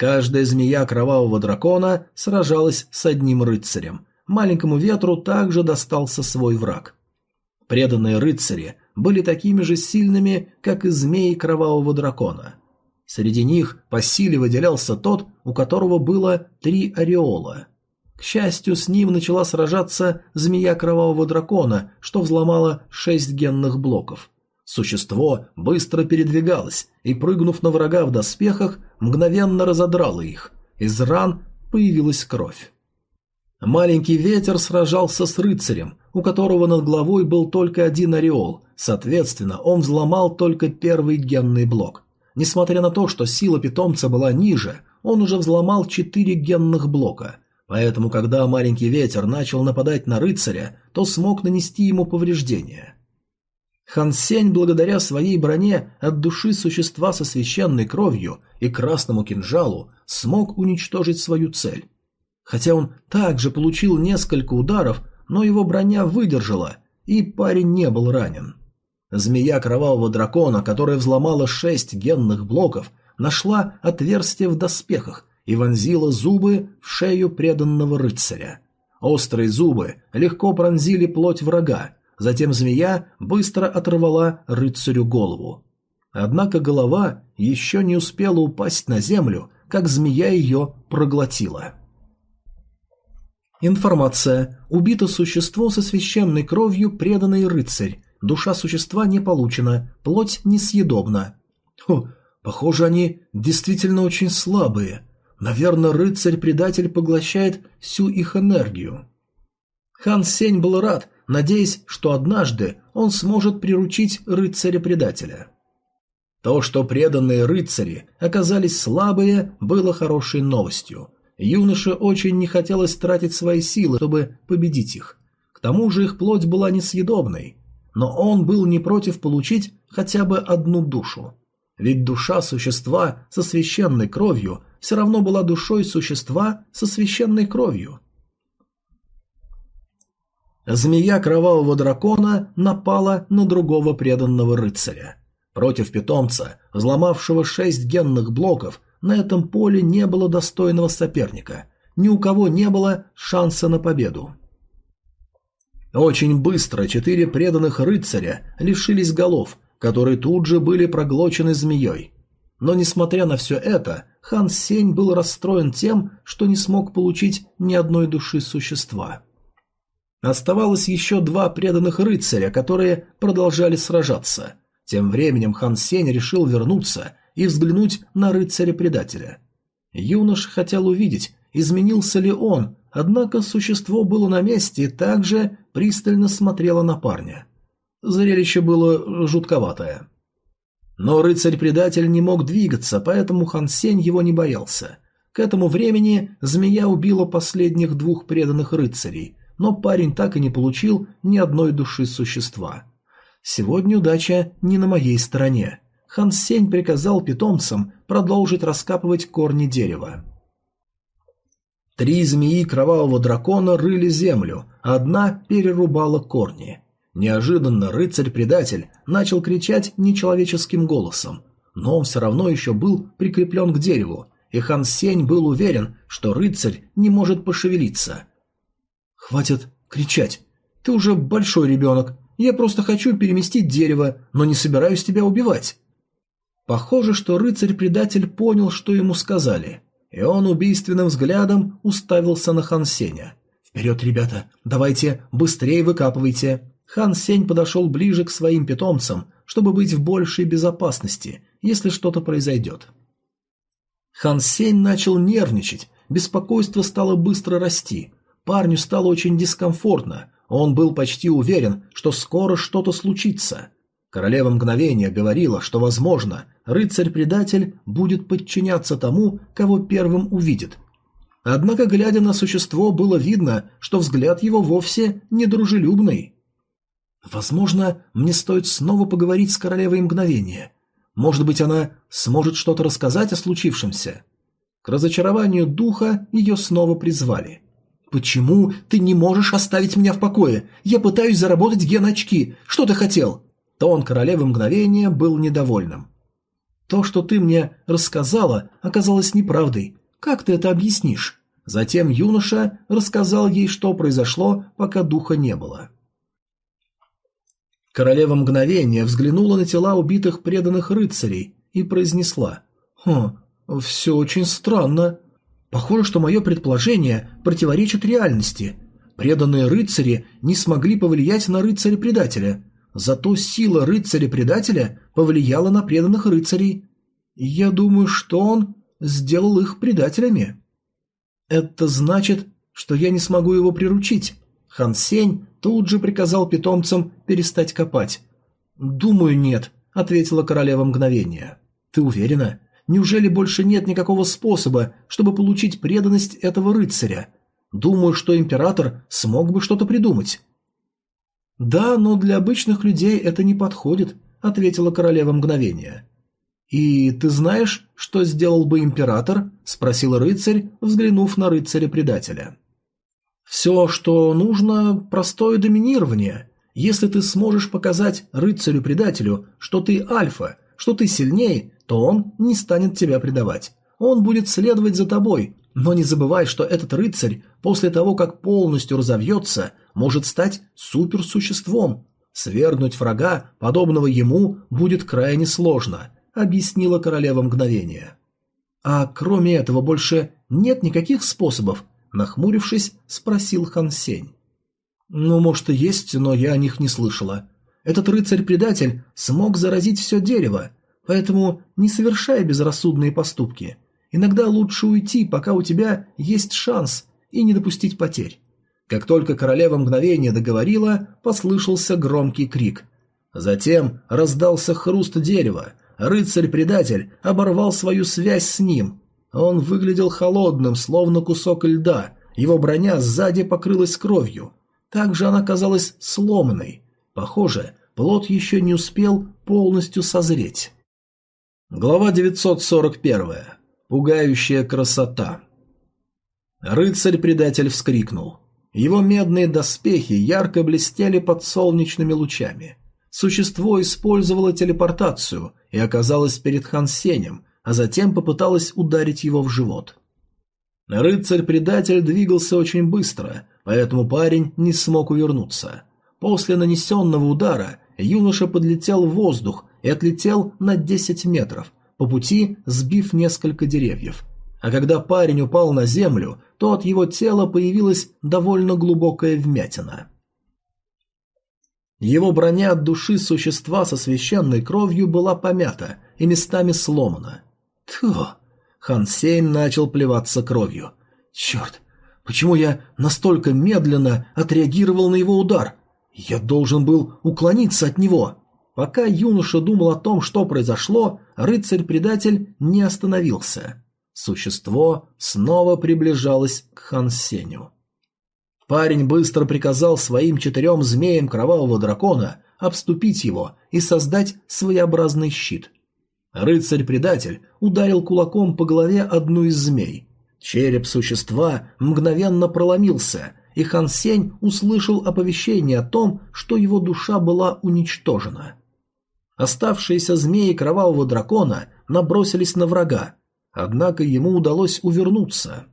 Каждая змея кровавого дракона сражалась с одним рыцарем. Маленькому ветру также достался свой враг. Преданные рыцари были такими же сильными, как и змеи кровавого дракона. Среди них по силе выделялся тот, у которого было три ореола. К счастью, с ним начала сражаться змея кровавого дракона, что взломала шесть генных блоков. Существо быстро передвигалось и, прыгнув на врага в доспехах, мгновенно разодрало их. Из ран появилась кровь. Маленький ветер сражался с рыцарем, у которого над головой был только один ореол, соответственно, он взломал только первый генный блок. Несмотря на то, что сила питомца была ниже, он уже взломал четыре генных блока, поэтому когда маленький ветер начал нападать на рыцаря, то смог нанести ему повреждения. Хан Сень, благодаря своей броне от души существа со священной кровью и красному кинжалу, смог уничтожить свою цель. Хотя он также получил несколько ударов, но его броня выдержала, и парень не был ранен. Змея кровавого дракона, которая взломала шесть генных блоков, нашла отверстие в доспехах и вонзила зубы в шею преданного рыцаря. Острые зубы легко пронзили плоть врага, Затем змея быстро оторвала рыцарю голову. Однако голова еще не успела упасть на землю, как змея ее проглотила. Информация. Убито существо со священной кровью, преданный рыцарь. Душа существа не получена, плоть несъедобна. Хо, похоже, они действительно очень слабые. Наверное, рыцарь-предатель поглощает всю их энергию. Хан Сень был рад, надеясь, что однажды он сможет приручить рыцаря-предателя. То, что преданные рыцари оказались слабые, было хорошей новостью. Юноше очень не хотелось тратить свои силы, чтобы победить их. К тому же их плоть была несъедобной. Но он был не против получить хотя бы одну душу. Ведь душа существа со священной кровью все равно была душой существа со священной кровью. Змея кровавого дракона напала на другого преданного рыцаря. Против питомца, взломавшего шесть генных блоков, на этом поле не было достойного соперника. Ни у кого не было шанса на победу. Очень быстро четыре преданных рыцаря лишились голов, которые тут же были проглочены змеей. Но несмотря на все это, Хан Сень был расстроен тем, что не смог получить ни одной души существа. Оставалось еще два преданных рыцаря, которые продолжали сражаться. Тем временем Хан Сень решил вернуться и взглянуть на рыцаря-предателя. Юнош хотел увидеть, изменился ли он, однако существо было на месте и также пристально смотрело на парня. Зрелище было жутковатое. Но рыцарь-предатель не мог двигаться, поэтому Хан Сень его не боялся. К этому времени змея убила последних двух преданных рыцарей, но парень так и не получил ни одной души существа. Сегодня удача не на моей стороне. Хан Сень приказал питомцам продолжить раскапывать корни дерева. Три змеи кровавого дракона рыли землю, одна перерубала корни. Неожиданно рыцарь-предатель начал кричать нечеловеческим голосом, но он все равно еще был прикреплен к дереву, и Хан Сень был уверен, что рыцарь не может пошевелиться. «Хватит кричать. Ты уже большой ребенок. Я просто хочу переместить дерево, но не собираюсь тебя убивать». Похоже, что рыцарь-предатель понял, что ему сказали, и он убийственным взглядом уставился на Хан Сеня. «Вперед, ребята, давайте быстрее выкапывайте». Хан Сень подошел ближе к своим питомцам, чтобы быть в большей безопасности, если что-то произойдет. Хан Сень начал нервничать, беспокойство стало быстро расти. Парню стало очень дискомфортно, он был почти уверен, что скоро что-то случится. Королева мгновения говорила, что, возможно, рыцарь-предатель будет подчиняться тому, кого первым увидит. Однако, глядя на существо, было видно, что взгляд его вовсе не дружелюбный. Возможно, мне стоит снова поговорить с королевой мгновения. Может быть, она сможет что-то рассказать о случившемся. К разочарованию духа ее снова призвали. «Почему ты не можешь оставить меня в покое? Я пытаюсь заработать ген-очки. Что ты хотел?» Тон королевы мгновения был недовольным. «То, что ты мне рассказала, оказалось неправдой. Как ты это объяснишь?» Затем юноша рассказал ей, что произошло, пока духа не было. Королева мгновения взглянула на тела убитых преданных рыцарей и произнесла «Хм, все очень странно. Похоже, что мое предположение противоречит реальности. Преданные рыцари не смогли повлиять на рыцаря-предателя. Зато сила рыцаря-предателя повлияла на преданных рыцарей. Я думаю, что он сделал их предателями. Это значит, что я не смогу его приручить. Хан Сень тут же приказал питомцам перестать копать. «Думаю, нет», — ответила королева мгновения. «Ты уверена? Неужели больше нет никакого способа, чтобы получить преданность этого рыцаря? Думаю, что император смог бы что-то придумать». «Да, но для обычных людей это не подходит», — ответила королева мгновения. «И ты знаешь, что сделал бы император?» — спросил рыцарь, взглянув на рыцаря-предателя. «Все, что нужно, простое доминирование. Если ты сможешь показать рыцарю-предателю, что ты альфа, что ты сильнее, то он не станет тебя предавать. Он будет следовать за тобой, но не забывай, что этот рыцарь, после того, как полностью разовьется, может стать суперсуществом. Свергнуть врага, подобного ему, будет крайне сложно, объяснила королева мгновения. А кроме этого больше нет никаких способов, нахмурившись, спросил Хан Сень. Ну, может и есть, но я о них не слышала. Этот рыцарь-предатель смог заразить все дерево, поэтому не совершай безрассудные поступки. Иногда лучше уйти, пока у тебя есть шанс, и не допустить потерь. Как только королева мгновения договорила, послышался громкий крик. Затем раздался хруст дерева. Рыцарь-предатель оборвал свою связь с ним. Он выглядел холодным, словно кусок льда. Его броня сзади покрылась кровью. Также она казалась сломанной. Похоже, плод еще не успел полностью созреть. Глава 941. Пугающая красота. Рыцарь-предатель вскрикнул. Его медные доспехи ярко блестели под солнечными лучами. Существо использовало телепортацию и оказалось перед Хан Сенем, а затем попыталось ударить его в живот. Рыцарь-предатель двигался очень быстро, поэтому парень не смог увернуться. После нанесенного удара юноша подлетел в воздух и отлетел на 10 метров, по пути сбив несколько деревьев. А когда парень упал на землю, то от его тела появилась довольно глубокая вмятина. Его броня от души существа со священной кровью была помята и местами сломана. Тьфу! Хан Сень начал плеваться кровью. Черт! Почему я настолько медленно отреагировал на его удар? Я должен был уклониться от него. Пока юноша думал о том, что произошло, рыцарь-предатель не остановился. Существо снова приближалось к Хан Сеню. Парень быстро приказал своим четырем змеям кровавого дракона обступить его и создать своеобразный щит. Рыцарь-предатель ударил кулаком по голове одну из змей. Череп существа мгновенно проломился, и Хан Сень услышал оповещение о том, что его душа была уничтожена. Оставшиеся змеи кровавого дракона набросились на врага, однако ему удалось увернуться.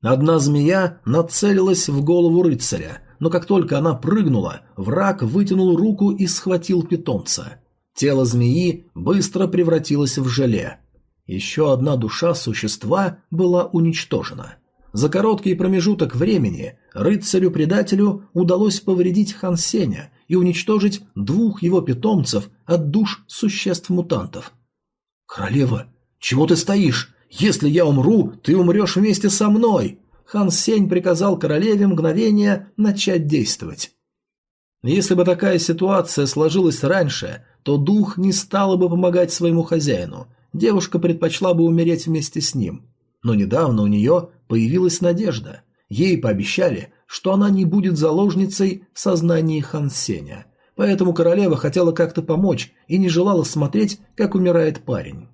Одна змея нацелилась в голову рыцаря, но как только она прыгнула, враг вытянул руку и схватил питомца. Тело змеи быстро превратилось в желе. Еще одна душа существа была уничтожена. За короткий промежуток времени рыцарю-предателю удалось повредить Хан Сеня и уничтожить двух его питомцев от душ существ-мутантов. «Королева, чего ты стоишь? Если я умру, ты умрешь вместе со мной!» Хан Сень приказал королеве мгновение начать действовать. Если бы такая ситуация сложилась раньше, то дух не стала бы помогать своему хозяину. Девушка предпочла бы умереть вместе с ним. Но недавно у нее появилась надежда. Ей пообещали, что она не будет заложницей в сознании Хан Сеня. Поэтому королева хотела как-то помочь и не желала смотреть, как умирает парень.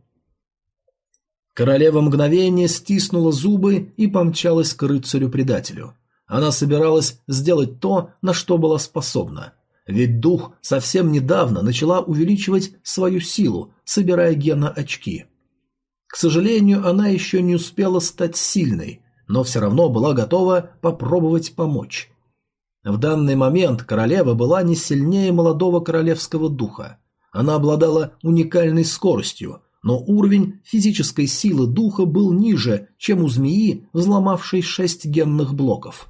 Королева мгновение стиснула зубы и помчалась к рыцарю-предателю. Она собиралась сделать то, на что была способна. Ведь дух совсем недавно начала увеличивать свою силу, собирая гена-очки. К сожалению, она еще не успела стать сильной, но все равно была готова попробовать помочь. В данный момент королева была не сильнее молодого королевского духа. Она обладала уникальной скоростью, но уровень физической силы духа был ниже, чем у змеи, взломавшей шесть генных блоков.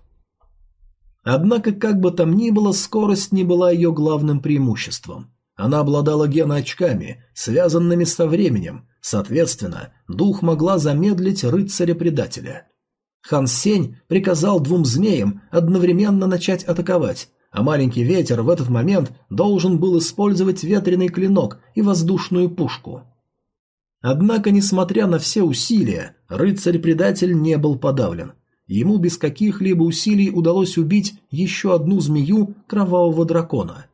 Однако, как бы там ни было, скорость не была ее главным преимуществом. Она обладала геноочками, связанными со временем, соответственно, дух могла замедлить рыцаря-предателя. Хан Сень приказал двум змеям одновременно начать атаковать, а маленький ветер в этот момент должен был использовать ветреный клинок и воздушную пушку. Однако, несмотря на все усилия, рыцарь-предатель не был подавлен. Ему без каких-либо усилий удалось убить еще одну змею кровавого дракона.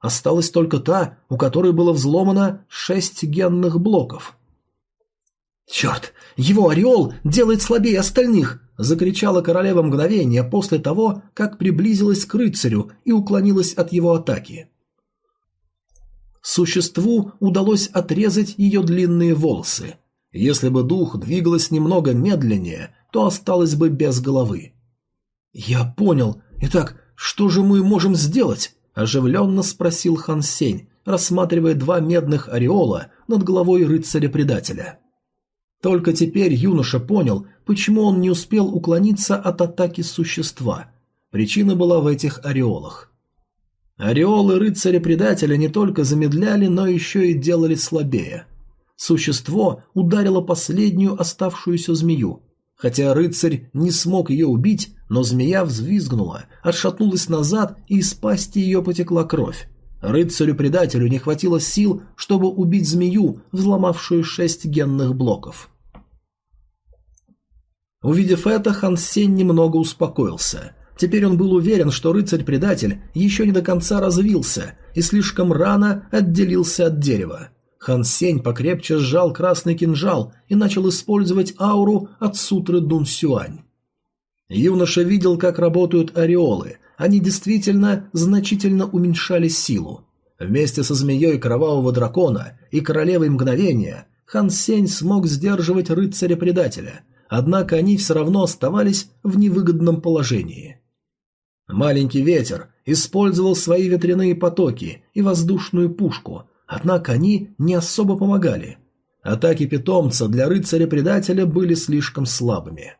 Осталась только та, у которой было взломано шесть генных блоков. «Черт! Его ореол делает слабее остальных!» – закричала королева мгновение после того, как приблизилась к рыцарю и уклонилась от его атаки. Существу удалось отрезать ее длинные волосы. Если бы дух двигалась немного медленнее, то осталась бы без головы. «Я понял. Итак, что же мы можем сделать?» – оживленно спросил Хан Сень, рассматривая два медных ореола над головой рыцаря-предателя. Только теперь юноша понял, почему он не успел уклониться от атаки существа. Причина была в этих ореолах. Ореолы рыцаря-предателя не только замедляли, но еще и делали слабее. Существо ударило последнюю оставшуюся змею. Хотя рыцарь не смог ее убить, но змея взвизгнула, отшатнулась назад, и из пасти ее потекла кровь. Рыцарю-предателю не хватило сил, чтобы убить змею, взломавшую шесть генных блоков. Увидев это, Хан Сень немного успокоился. Теперь он был уверен, что рыцарь-предатель еще не до конца развился и слишком рано отделился от дерева. Хан Сень покрепче сжал красный кинжал и начал использовать ауру от сутры Дун Сюань. Юноша видел, как работают ореолы. Они действительно значительно уменьшали силу. Вместе со змеей кровавого дракона и королевой мгновения Хан Сень смог сдерживать рыцаря-предателя, однако они все равно оставались в невыгодном положении. Маленький ветер использовал свои ветряные потоки и воздушную пушку, однако они не особо помогали. Атаки питомца для рыцаря-предателя были слишком слабыми.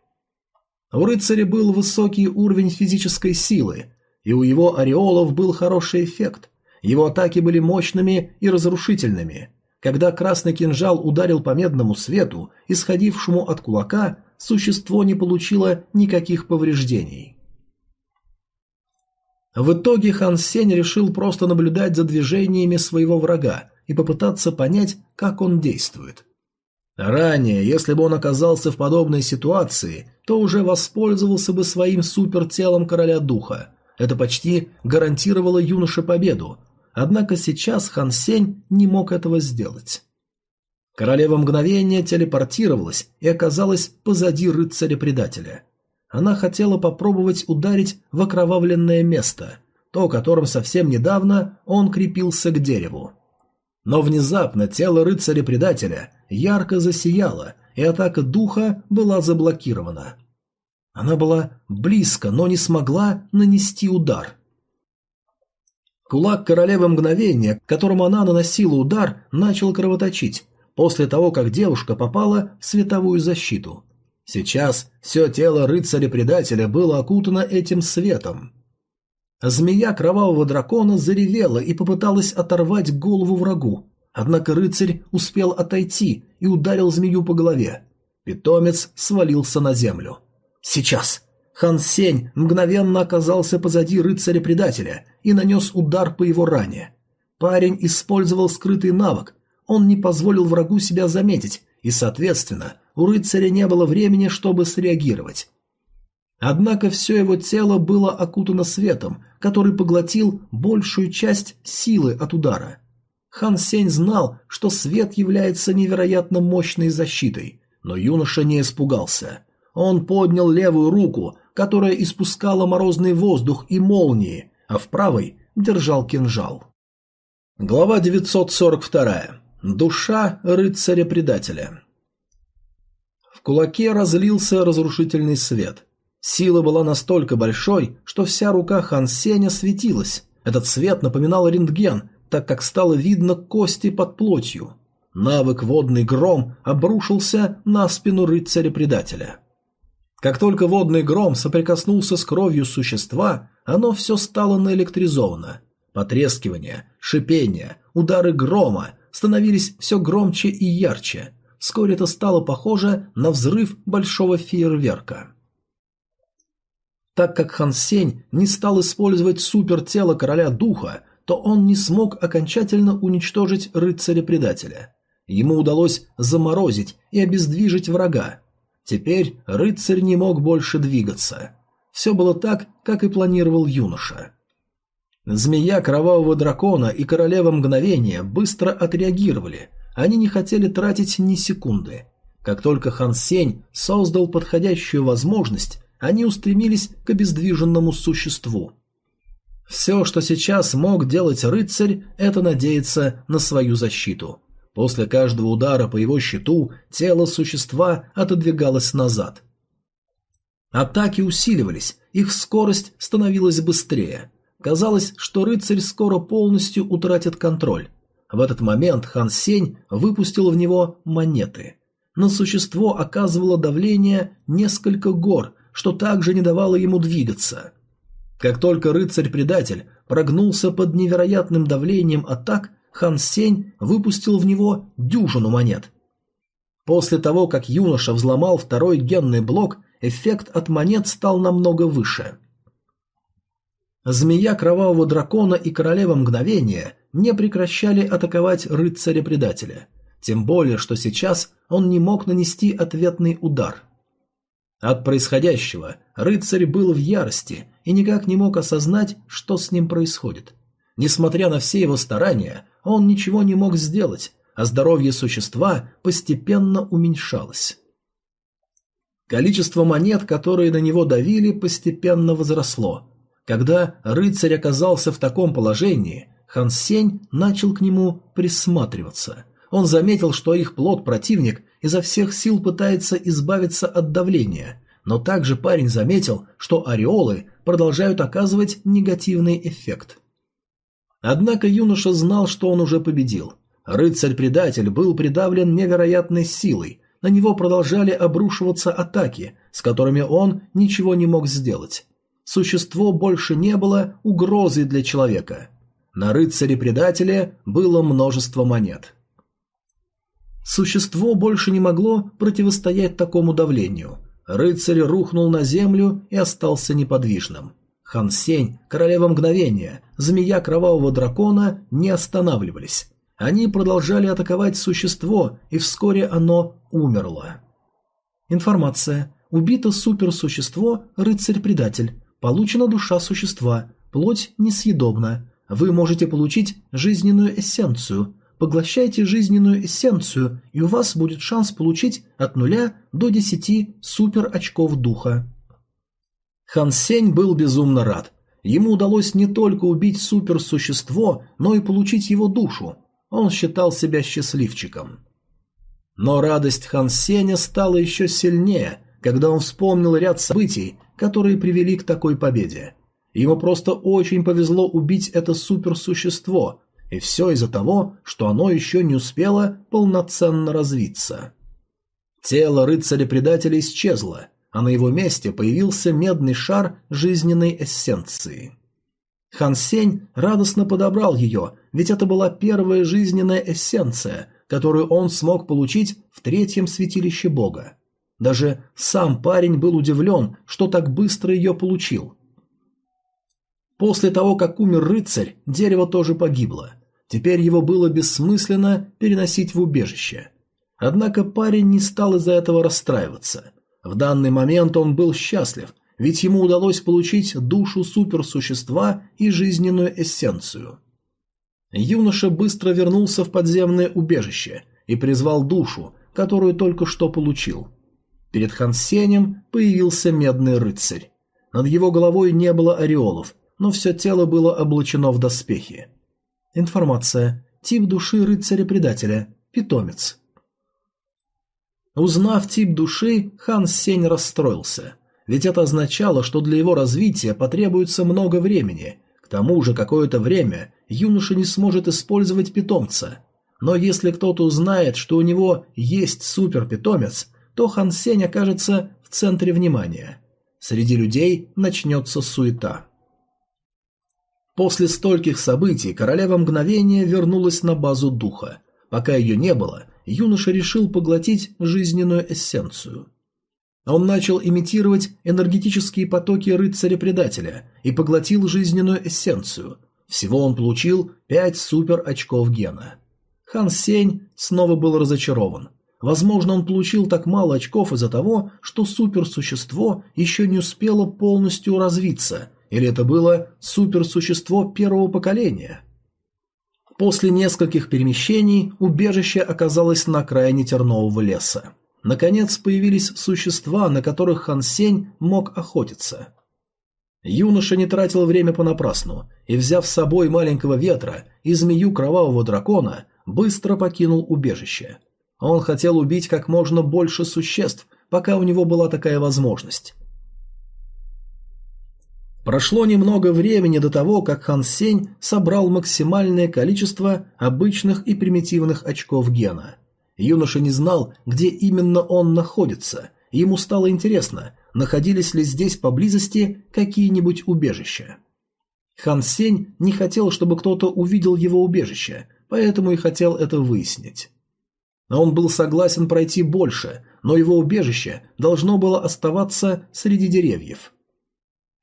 У рыцаря был высокий уровень физической силы, и у его ореолов был хороший эффект. Его атаки были мощными и разрушительными. Когда красный кинжал ударил по медному свету, исходившему от кулака, существо не получило никаких повреждений. В итоге Хан Сень решил просто наблюдать за движениями своего врага и попытаться понять, как он действует. Ранее, если бы он оказался в подобной ситуации, то уже воспользовался бы своим супертелом короля духа. Это почти гарантировало юноше победу. Однако сейчас Хан Сень не мог этого сделать. Королева мгновения телепортировалась и оказалась позади рыцаря-предателя. Она хотела попробовать ударить в окровавленное место, то, которым совсем недавно он крепился к дереву. Но внезапно тело рыцаря-предателя ярко засияло, и атака духа была заблокирована. Она была близко, но не смогла нанести удар. Кулак королевы мгновения, которому она наносила удар, начал кровоточить, после того, как девушка попала в световую защиту. Сейчас все тело рыцаря-предателя было окутано этим светом. Змея кровавого дракона заревела и попыталась оторвать голову врагу, однако рыцарь успел отойти и ударил змею по голове. Питомец свалился на землю. «Сейчас!» Хан Сень мгновенно оказался позади рыцаря-предателя и нанес удар по его ране. Парень использовал скрытый навык, он не позволил врагу себя заметить, и, соответственно, у рыцаря не было времени, чтобы среагировать. Однако все его тело было окутано светом, который поглотил большую часть силы от удара. Хан Сень знал, что свет является невероятно мощной защитой, но юноша не испугался. Он поднял левую руку, которая испускала морозный воздух и молнии, а в правой держал кинжал. Глава 942. Душа рыцаря-предателя. В кулаке разлился разрушительный свет. Сила была настолько большой, что вся рука Хан Сеня светилась. Этот свет напоминал рентген, так как стало видно кости под плотью. Навык водный гром обрушился на спину рыцаря-предателя. Как только водный гром соприкоснулся с кровью существа, оно все стало наэлектризовано. Потрескивание, шипение, удары грома становились все громче и ярче. Вскоре это стало похоже на взрыв большого фейерверка. Так как Хан Сень не стал использовать супертело короля духа, то он не смог окончательно уничтожить рыцаря-предателя. Ему удалось заморозить и обездвижить врага. Теперь рыцарь не мог больше двигаться. Все было так, как и планировал юноша. Змея кровавого дракона и королева мгновения быстро отреагировали. Они не хотели тратить ни секунды. Как только Хан Сень создал подходящую возможность, они устремились к обездвиженному существу. Все, что сейчас мог делать рыцарь, это надеяться на свою защиту. После каждого удара по его щиту тело существа отодвигалось назад. Атаки усиливались, их скорость становилась быстрее. Казалось, что рыцарь скоро полностью утратит контроль. В этот момент Хан Сень выпустил в него монеты. На существо оказывало давление несколько гор, что также не давало ему двигаться. Как только рыцарь-предатель прогнулся под невероятным давлением атак, Хан Сень выпустил в него дюжину монет. После того, как юноша взломал второй генный блок, эффект от монет стал намного выше. Змея кровавого дракона и королева мгновения не прекращали атаковать рыцаря-предателя. Тем более, что сейчас он не мог нанести ответный удар. От происходящего рыцарь был в ярости и никак не мог осознать, что с ним происходит. Несмотря на все его старания, он ничего не мог сделать, а здоровье существа постепенно уменьшалось. Количество монет, которые на него давили, постепенно возросло. Когда рыцарь оказался в таком положении, Хан Сень начал к нему присматриваться. Он заметил, что их плод противник изо всех сил пытается избавиться от давления, но также парень заметил, что ореолы продолжают оказывать негативный эффект. Однако юноша знал, что он уже победил. Рыцарь-предатель был придавлен невероятной силой, на него продолжали обрушиваться атаки, с которыми он ничего не мог сделать. Существо больше не было угрозой для человека. На рыцаре-предателе было множество монет. Существо больше не могло противостоять такому давлению. Рыцарь рухнул на землю и остался неподвижным. Хан Сень, королева мгновения, змея кровавого дракона не останавливались. Они продолжали атаковать существо, и вскоре оно умерло. Информация. Убито суперсущество «Рыцарь-предатель». Получена душа существа. Плоть несъедобна. Вы можете получить жизненную эссенцию. Поглощайте жизненную эссенцию, и у вас будет шанс получить от 0 до 10 супер очков духа. Хан Сень был безумно рад. Ему удалось не только убить суперсущество, но и получить его душу. Он считал себя счастливчиком. Но радость Хан Сеня стала еще сильнее, когда он вспомнил ряд событий, которые привели к такой победе. Ему просто очень повезло убить это суперсущество, и все из-за того, что оно еще не успело полноценно развиться. Тело рыцаря-предателя исчезло, а на его месте появился медный шар жизненной эссенции. Хан Сень радостно подобрал ее, ведь это была первая жизненная эссенция, которую он смог получить в третьем святилище Бога. Даже сам парень был удивлен, что так быстро ее получил. После того, как умер рыцарь, дерево тоже погибло. Теперь его было бессмысленно переносить в убежище. Однако парень не стал из-за этого расстраиваться. В данный момент он был счастлив, ведь ему удалось получить душу суперсущества и жизненную эссенцию. Юноша быстро вернулся в подземное убежище и призвал душу, которую только что получил. Перед Хансенем появился медный рыцарь. Над его головой не было ореолов, но все тело было облачено в доспехи. Информация. Тип души рыцаря-предателя. Питомец. Узнав тип души, Хан Сень расстроился – ведь это означало, что для его развития потребуется много времени. К тому же какое-то время юноша не сможет использовать питомца. Но если кто-то узнает, что у него есть суперпитомец, то Хан Сень окажется в центре внимания. Среди людей начнется суета. После стольких событий королева мгновения вернулась на базу духа. Пока ее не было, юноша решил поглотить жизненную эссенцию. Он начал имитировать энергетические потоки рыцаря-предателя и поглотил жизненную эссенцию. Всего он получил 5 супер очков гена. Хан Сень снова был разочарован. Возможно, он получил так мало очков из-за того, что суперсущество еще не успело полностью развиться, или это было суперсущество первого поколения. После нескольких перемещений убежище оказалось на окраине тернового леса. Наконец появились существа, на которых Хан Сень мог охотиться. Юноша не тратил время понапрасну и, взяв с собой маленького ветра и змею кровавого дракона, быстро покинул убежище. Он хотел убить как можно больше существ, пока у него была такая возможность. Прошло немного времени до того, как Хан Сень собрал максимальное количество обычных и примитивных очков гена – Юноша не знал, где именно он находится, и ему стало интересно, находились ли здесь поблизости какие-нибудь убежища. Хан Сень не хотел, чтобы кто-то увидел его убежище, поэтому и хотел это выяснить. Он был согласен пройти больше, но его убежище должно было оставаться среди деревьев.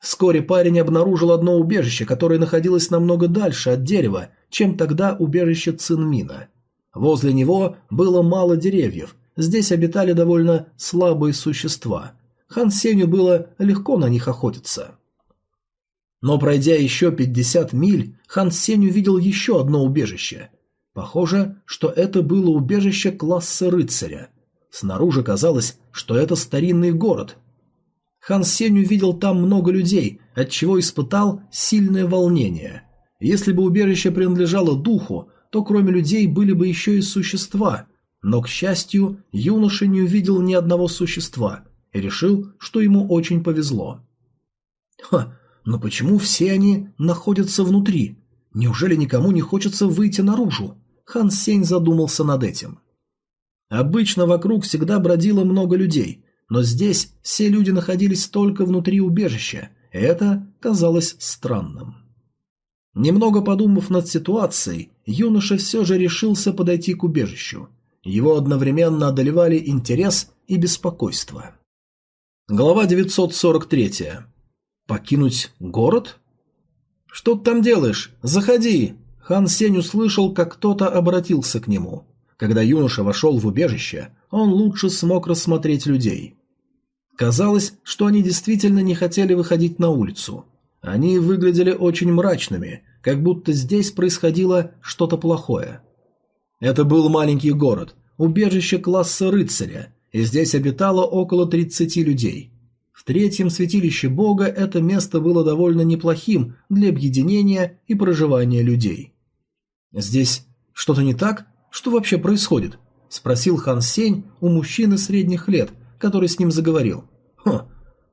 Вскоре парень обнаружил одно убежище, которое находилось намного дальше от дерева, чем тогда убежище Цинмина. Возле него было мало деревьев, здесь обитали довольно слабые существа. Хан Сеню было легко на них охотиться. Но пройдя еще 50 миль, Хан Сень увидел еще одно убежище. Похоже, что это было убежище класса рыцаря. Снаружи казалось, что это старинный город. Хан Сень увидел там много людей, отчего испытал сильное волнение. Если бы убежище принадлежало духу, то кроме людей были бы еще и существа, но, к счастью, юноша не увидел ни одного существа и решил, что ему очень повезло. Ха, но почему все они находятся внутри? Неужели никому не хочется выйти наружу? Хан Сень задумался над этим. Обычно вокруг всегда бродило много людей, но здесь все люди находились только внутри убежища, это казалось странным. Немного подумав над ситуацией, юноша все же решился подойти к убежищу. Его одновременно одолевали интерес и беспокойство. Глава 943. Покинуть город? Что ты там делаешь? Заходи! Хан Сень услышал, как кто-то обратился к нему. Когда юноша вошел в убежище, он лучше смог рассмотреть людей. Казалось, что они действительно не хотели выходить на улицу. Они выглядели очень мрачными, как будто здесь происходило что-то плохое. Это был маленький город, убежище класса рыцаря, и здесь обитало около 30 людей. В третьем святилище бога это место было довольно неплохим для объединения и проживания людей. «Здесь что-то не так? Что вообще происходит?» – спросил Хан Сень у мужчины средних лет, который с ним заговорил. «Хм,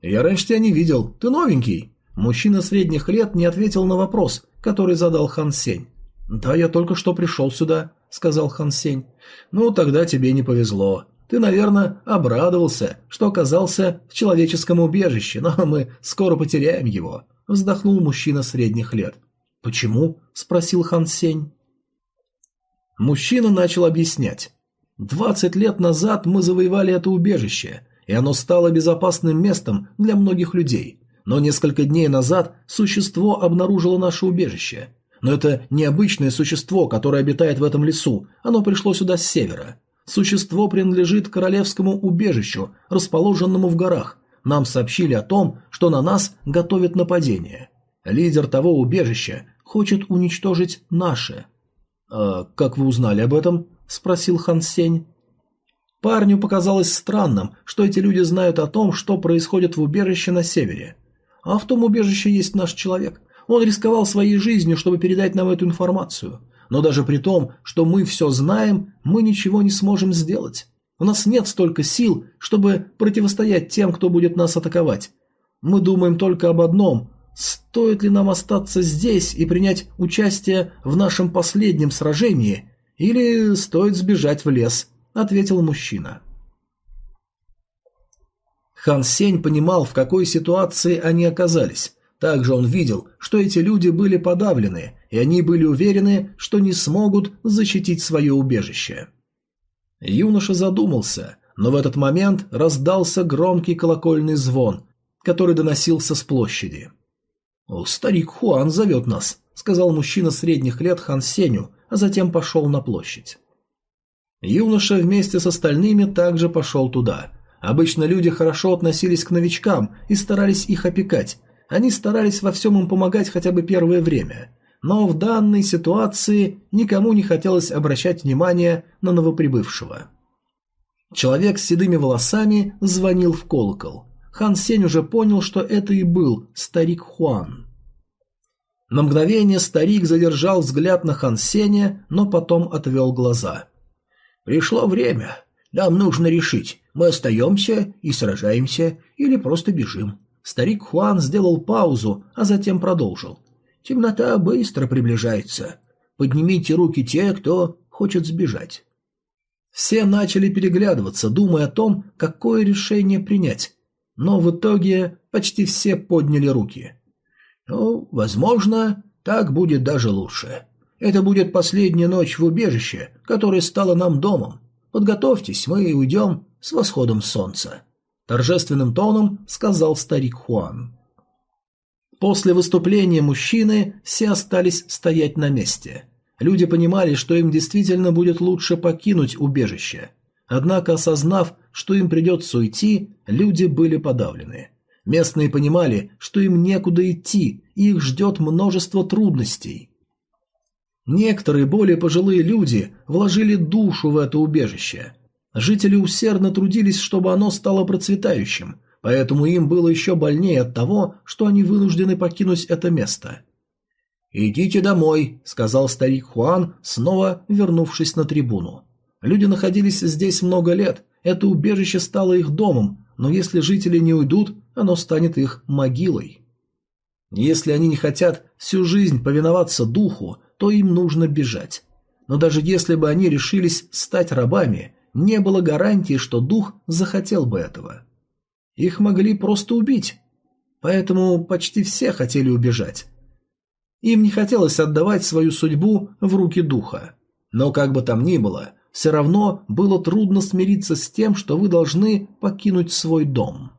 я раньше тебя не видел, ты новенький». Мужчина средних лет не ответил на вопрос, который задал Хан Сень. «Да, я только что пришел сюда», — сказал Хан Сень. «Ну, тогда тебе не повезло. Ты, наверное, обрадовался, что оказался в человеческом убежище, но мы скоро потеряем его», — вздохнул мужчина средних лет. «Почему?» — спросил Хан Сень. Мужчина начал объяснять. «Двадцать лет назад мы завоевали это убежище, и оно стало безопасным местом для многих людей. Но несколько дней назад существо обнаружило наше убежище. Но это необычное существо, которое обитает в этом лесу, оно пришло сюда с севера. Существо принадлежит королевскому убежищу, расположенному в горах. Нам сообщили о том, что на нас готовят нападение. Лидер того убежища хочет уничтожить наше. «А как вы узнали об этом?» – спросил Хан Сень. Парню показалось странным, что эти люди знают о том, что происходит в убежище на севере. А в том убежище есть наш человек. Он рисковал своей жизнью, чтобы передать нам эту информацию. Но даже при том, что мы все знаем, мы ничего не сможем сделать. У нас нет столько сил, чтобы противостоять тем, кто будет нас атаковать. Мы думаем только об одном – стоит ли нам остаться здесь и принять участие в нашем последнем сражении, или стоит сбежать в лес –— ответил мужчина. Хан Сень понимал, в какой ситуации они оказались. Также он видел, что эти люди были подавлены, и они были уверены, что не смогут защитить свое убежище. Юноша задумался, но в этот момент раздался громкий колокольный звон, который доносился с площади. «О, старик Хуан зовет нас», — сказал мужчина средних лет Хан Сеню, а затем пошел на площадь. Юноша вместе с остальными также пошел туда. Обычно люди хорошо относились к новичкам и старались их опекать. Они старались во всем им помогать хотя бы первое время. Но в данной ситуации никому не хотелось обращать внимание на новоприбывшего. Человек с седыми волосами звонил в колокол. Хан Сень уже понял, что это и был старик Хуан. На мгновение старик задержал взгляд на Хан Сеня, но потом отвел глаза. Пришло время. Нам нужно решить, мы остаемся и сражаемся или просто бежим. Старик Хуан сделал паузу, а затем продолжил. Темнота быстро приближается. Поднимите руки те, кто хочет сбежать. Все начали переглядываться, думая о том, какое решение принять. Но в итоге почти все подняли руки. Ну, возможно, так будет даже лучше. Это будет последняя ночь в убежище, которое стало нам домом. Подготовьтесь, мы уйдем с восходом солнца», – торжественным тоном сказал старик Хуан. После выступления мужчины все остались стоять на месте. Люди понимали, что им действительно будет лучше покинуть убежище. Однако, осознав, что им придется уйти, люди были подавлены. Местные понимали, что им некуда идти, и их ждет множество трудностей. Некоторые более пожилые люди вложили душу в это убежище. Жители усердно трудились, чтобы оно стало процветающим, поэтому им было еще больнее от того, что они вынуждены покинуть это место. «Идите домой», — сказал старик Хуан, снова вернувшись на трибуну. Люди находились здесь много лет, это убежище стало их домом, но если жители не уйдут, оно станет их могилой. Если они не хотят всю жизнь повиноваться духу, то им нужно бежать. но даже если бы они решились стать рабами, не было гарантии, что дух захотел бы этого. Их могли просто убить, поэтому почти все хотели убежать. Им не хотелось отдавать свою судьбу в руки духа. Но как бы там ни было, все равно было трудно смириться с тем, что вы должны покинуть свой дом.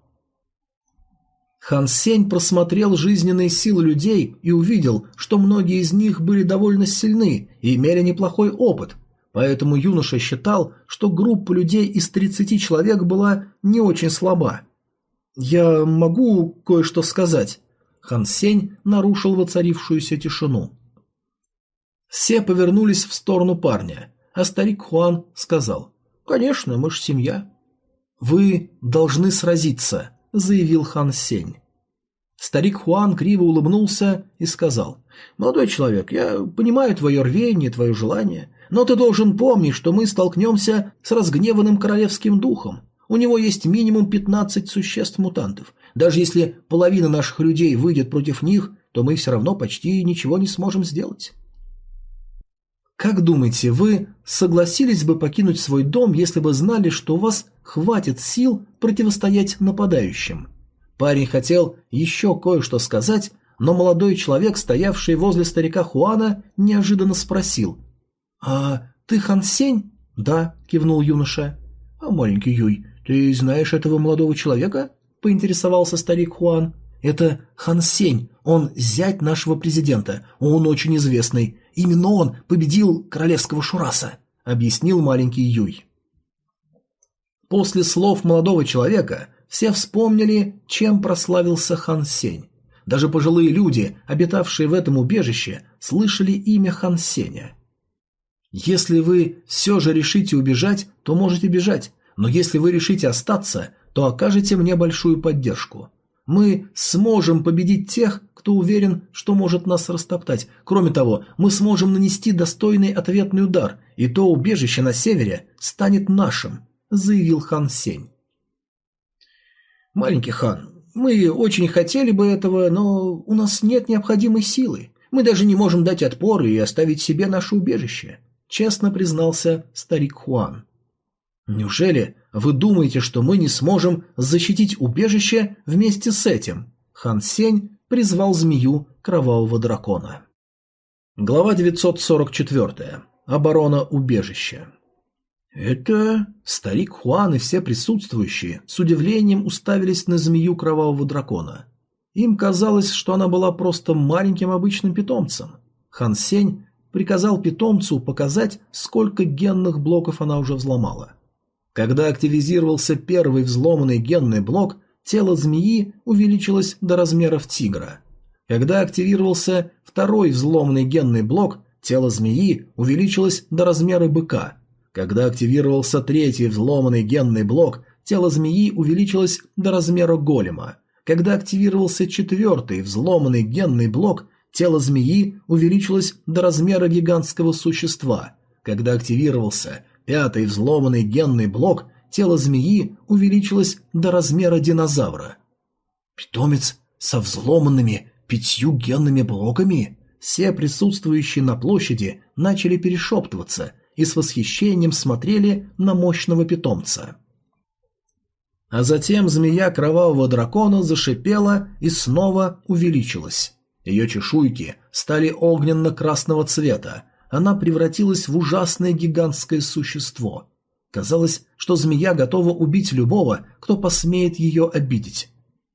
Хан Сень просмотрел жизненные силы людей и увидел, что многие из них были довольно сильны и имели неплохой опыт, поэтому юноша считал, что группа людей из 30 человек была не очень слаба. «Я могу кое-что сказать?» Хан Сень нарушил воцарившуюся тишину. Все повернулись в сторону парня, а старик Хуан сказал, «Конечно, мы ж семья». «Вы должны сразиться», — заявил Хан Сень. Старик Хуан криво улыбнулся и сказал, «Молодой человек, я понимаю твое рвение, твое желание, но ты должен помнить, что мы столкнемся с разгневанным королевским духом. У него есть минимум 15 существ-мутантов. Даже если половина наших людей выйдет против них, то мы все равно почти ничего не сможем сделать. Как думаете, вы согласились бы покинуть свой дом, если бы знали, что у вас хватит сил противостоять нападающим? Парень хотел еще кое-что сказать, но молодой человек, стоявший возле старика Хуана, неожиданно спросил. «А ты Хан Сень?» «Да», — кивнул юноша. «А маленький Юй, ты знаешь этого молодого человека?» — поинтересовался старик Хуан. «Это Хан Сень, он зять нашего президента, он очень известный. Именно он победил королевского Шураса», — объяснил маленький Юй. После слов молодого человека все вспомнили, чем прославился Хан Сень. Даже пожилые люди, обитавшие в этом убежище, слышали имя Хан Сеня. «Если вы все же решите убежать, то можете бежать, но если вы решите остаться, то окажете мне большую поддержку. Мы сможем победить тех, кто уверен, что может нас растоптать. Кроме того, мы сможем нанести достойный ответный удар, и то убежище на севере станет нашим», — заявил хан Сень. «Маленький хан, мы очень хотели бы этого, но у нас нет необходимой силы. Мы даже не можем дать отпор и оставить себе наше убежище», — честно признался старик Хуан. «Неужели вы думаете, что мы не сможем защитить убежище вместе с этим?» Хан Сень призвал змею кровавого дракона. Глава 944. Оборона убежища. Это старик Хуан и все присутствующие с удивлением уставились на змею кровавого дракона. Им казалось, что она была просто маленьким обычным питомцем. Хан Сень приказал питомцу показать, сколько генных блоков она уже взломала. Когда активизировался первый взломанный генный блок, тело змеи увеличилось до размеров тигра. Когда активировался второй взломанный генный блок, тело змеи увеличилось до размера быка. Когда активировался третий взломанный генный блок, тело змеи увеличилось до размера голема. Когда активировался четвертый взломанный генный блок, тело змеи увеличилось до размера гигантского существа. Когда активировался Пятый взломанный генный блок тело змеи увеличилось до размера динозавра. Питомец со взломанными пятью генными блоками? Все присутствующие на площади начали перешептываться и с восхищением смотрели на мощного питомца. А затем змея кровавого дракона зашипела и снова увеличилась. Ее чешуйки стали огненно-красного цвета, она превратилась в ужасное гигантское существо. Казалось, что змея готова убить любого, кто посмеет ее обидеть.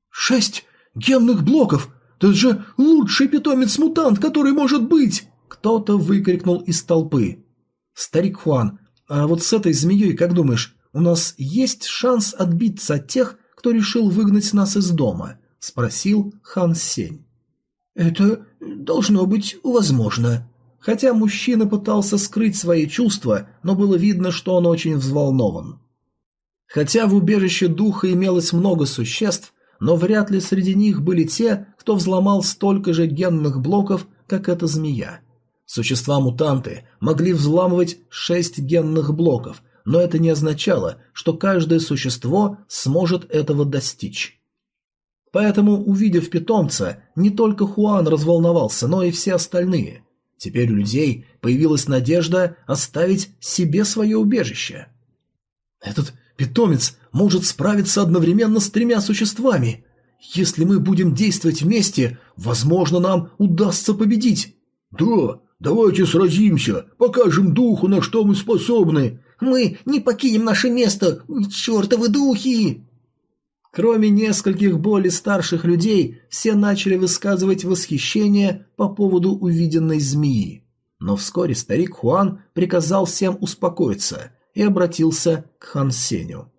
«Шесть генных блоков! Это же лучший питомец-мутант, который может быть!» Кто-то выкрикнул из толпы. «Старик Хуан, а вот с этой змеей, как думаешь, у нас есть шанс отбиться от тех, кто решил выгнать нас из дома?» – спросил Хан Сень. «Это должно быть возможно», Хотя мужчина пытался скрыть свои чувства, но было видно, что он очень взволнован. Хотя в убежище духа имелось много существ, но вряд ли среди них были те, кто взломал столько же генных блоков, как эта змея. Существа-мутанты могли взламывать шесть генных блоков, но это не означало, что каждое существо сможет этого достичь. Поэтому, увидев питомца, не только Хуан разволновался, но и все остальные – Теперь у людей появилась надежда оставить себе свое убежище. Этот питомец может справиться одновременно с тремя существами. Если мы будем действовать вместе, возможно, нам удастся победить. Да, давайте сразимся, покажем духу, на что мы способны. Мы не покинем наше место, чертовы духи! Кроме нескольких более старших людей, все начали высказывать восхищение по поводу увиденной змеи. Но вскоре старик Хуан приказал всем успокоиться и обратился к Хан Сеню.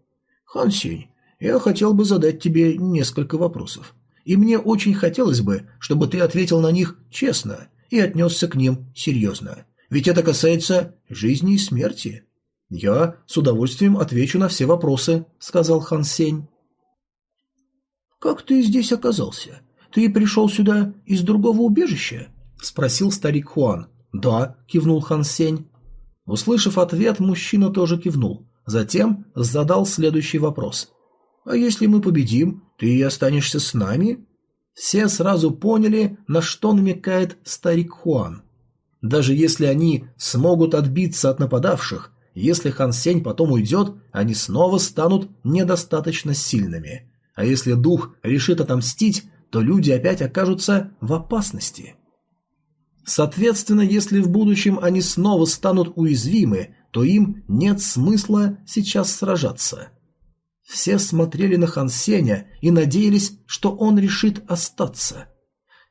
«Хан Сень, я хотел бы задать тебе несколько вопросов, и мне очень хотелось бы, чтобы ты ответил на них честно и отнесся к ним серьезно, ведь это касается жизни и смерти». «Я с удовольствием отвечу на все вопросы», — сказал Хан Сень. «Как ты здесь оказался? Ты пришел сюда из другого убежища?» — спросил старик Хуан. «Да», — кивнул Хан Сень. Услышав ответ, мужчина тоже кивнул. Затем задал следующий вопрос. «А если мы победим, ты останешься с нами?» Все сразу поняли, на что намекает старик Хуан. Даже если они смогут отбиться от нападавших, если Хан Сень потом уйдет, они снова станут недостаточно сильными. А если дух решит отомстить, то люди опять окажутся в опасности. Соответственно, если в будущем они снова станут уязвимы, то им нет смысла сейчас сражаться. Все смотрели на Хан Сеня и надеялись, что он решит остаться.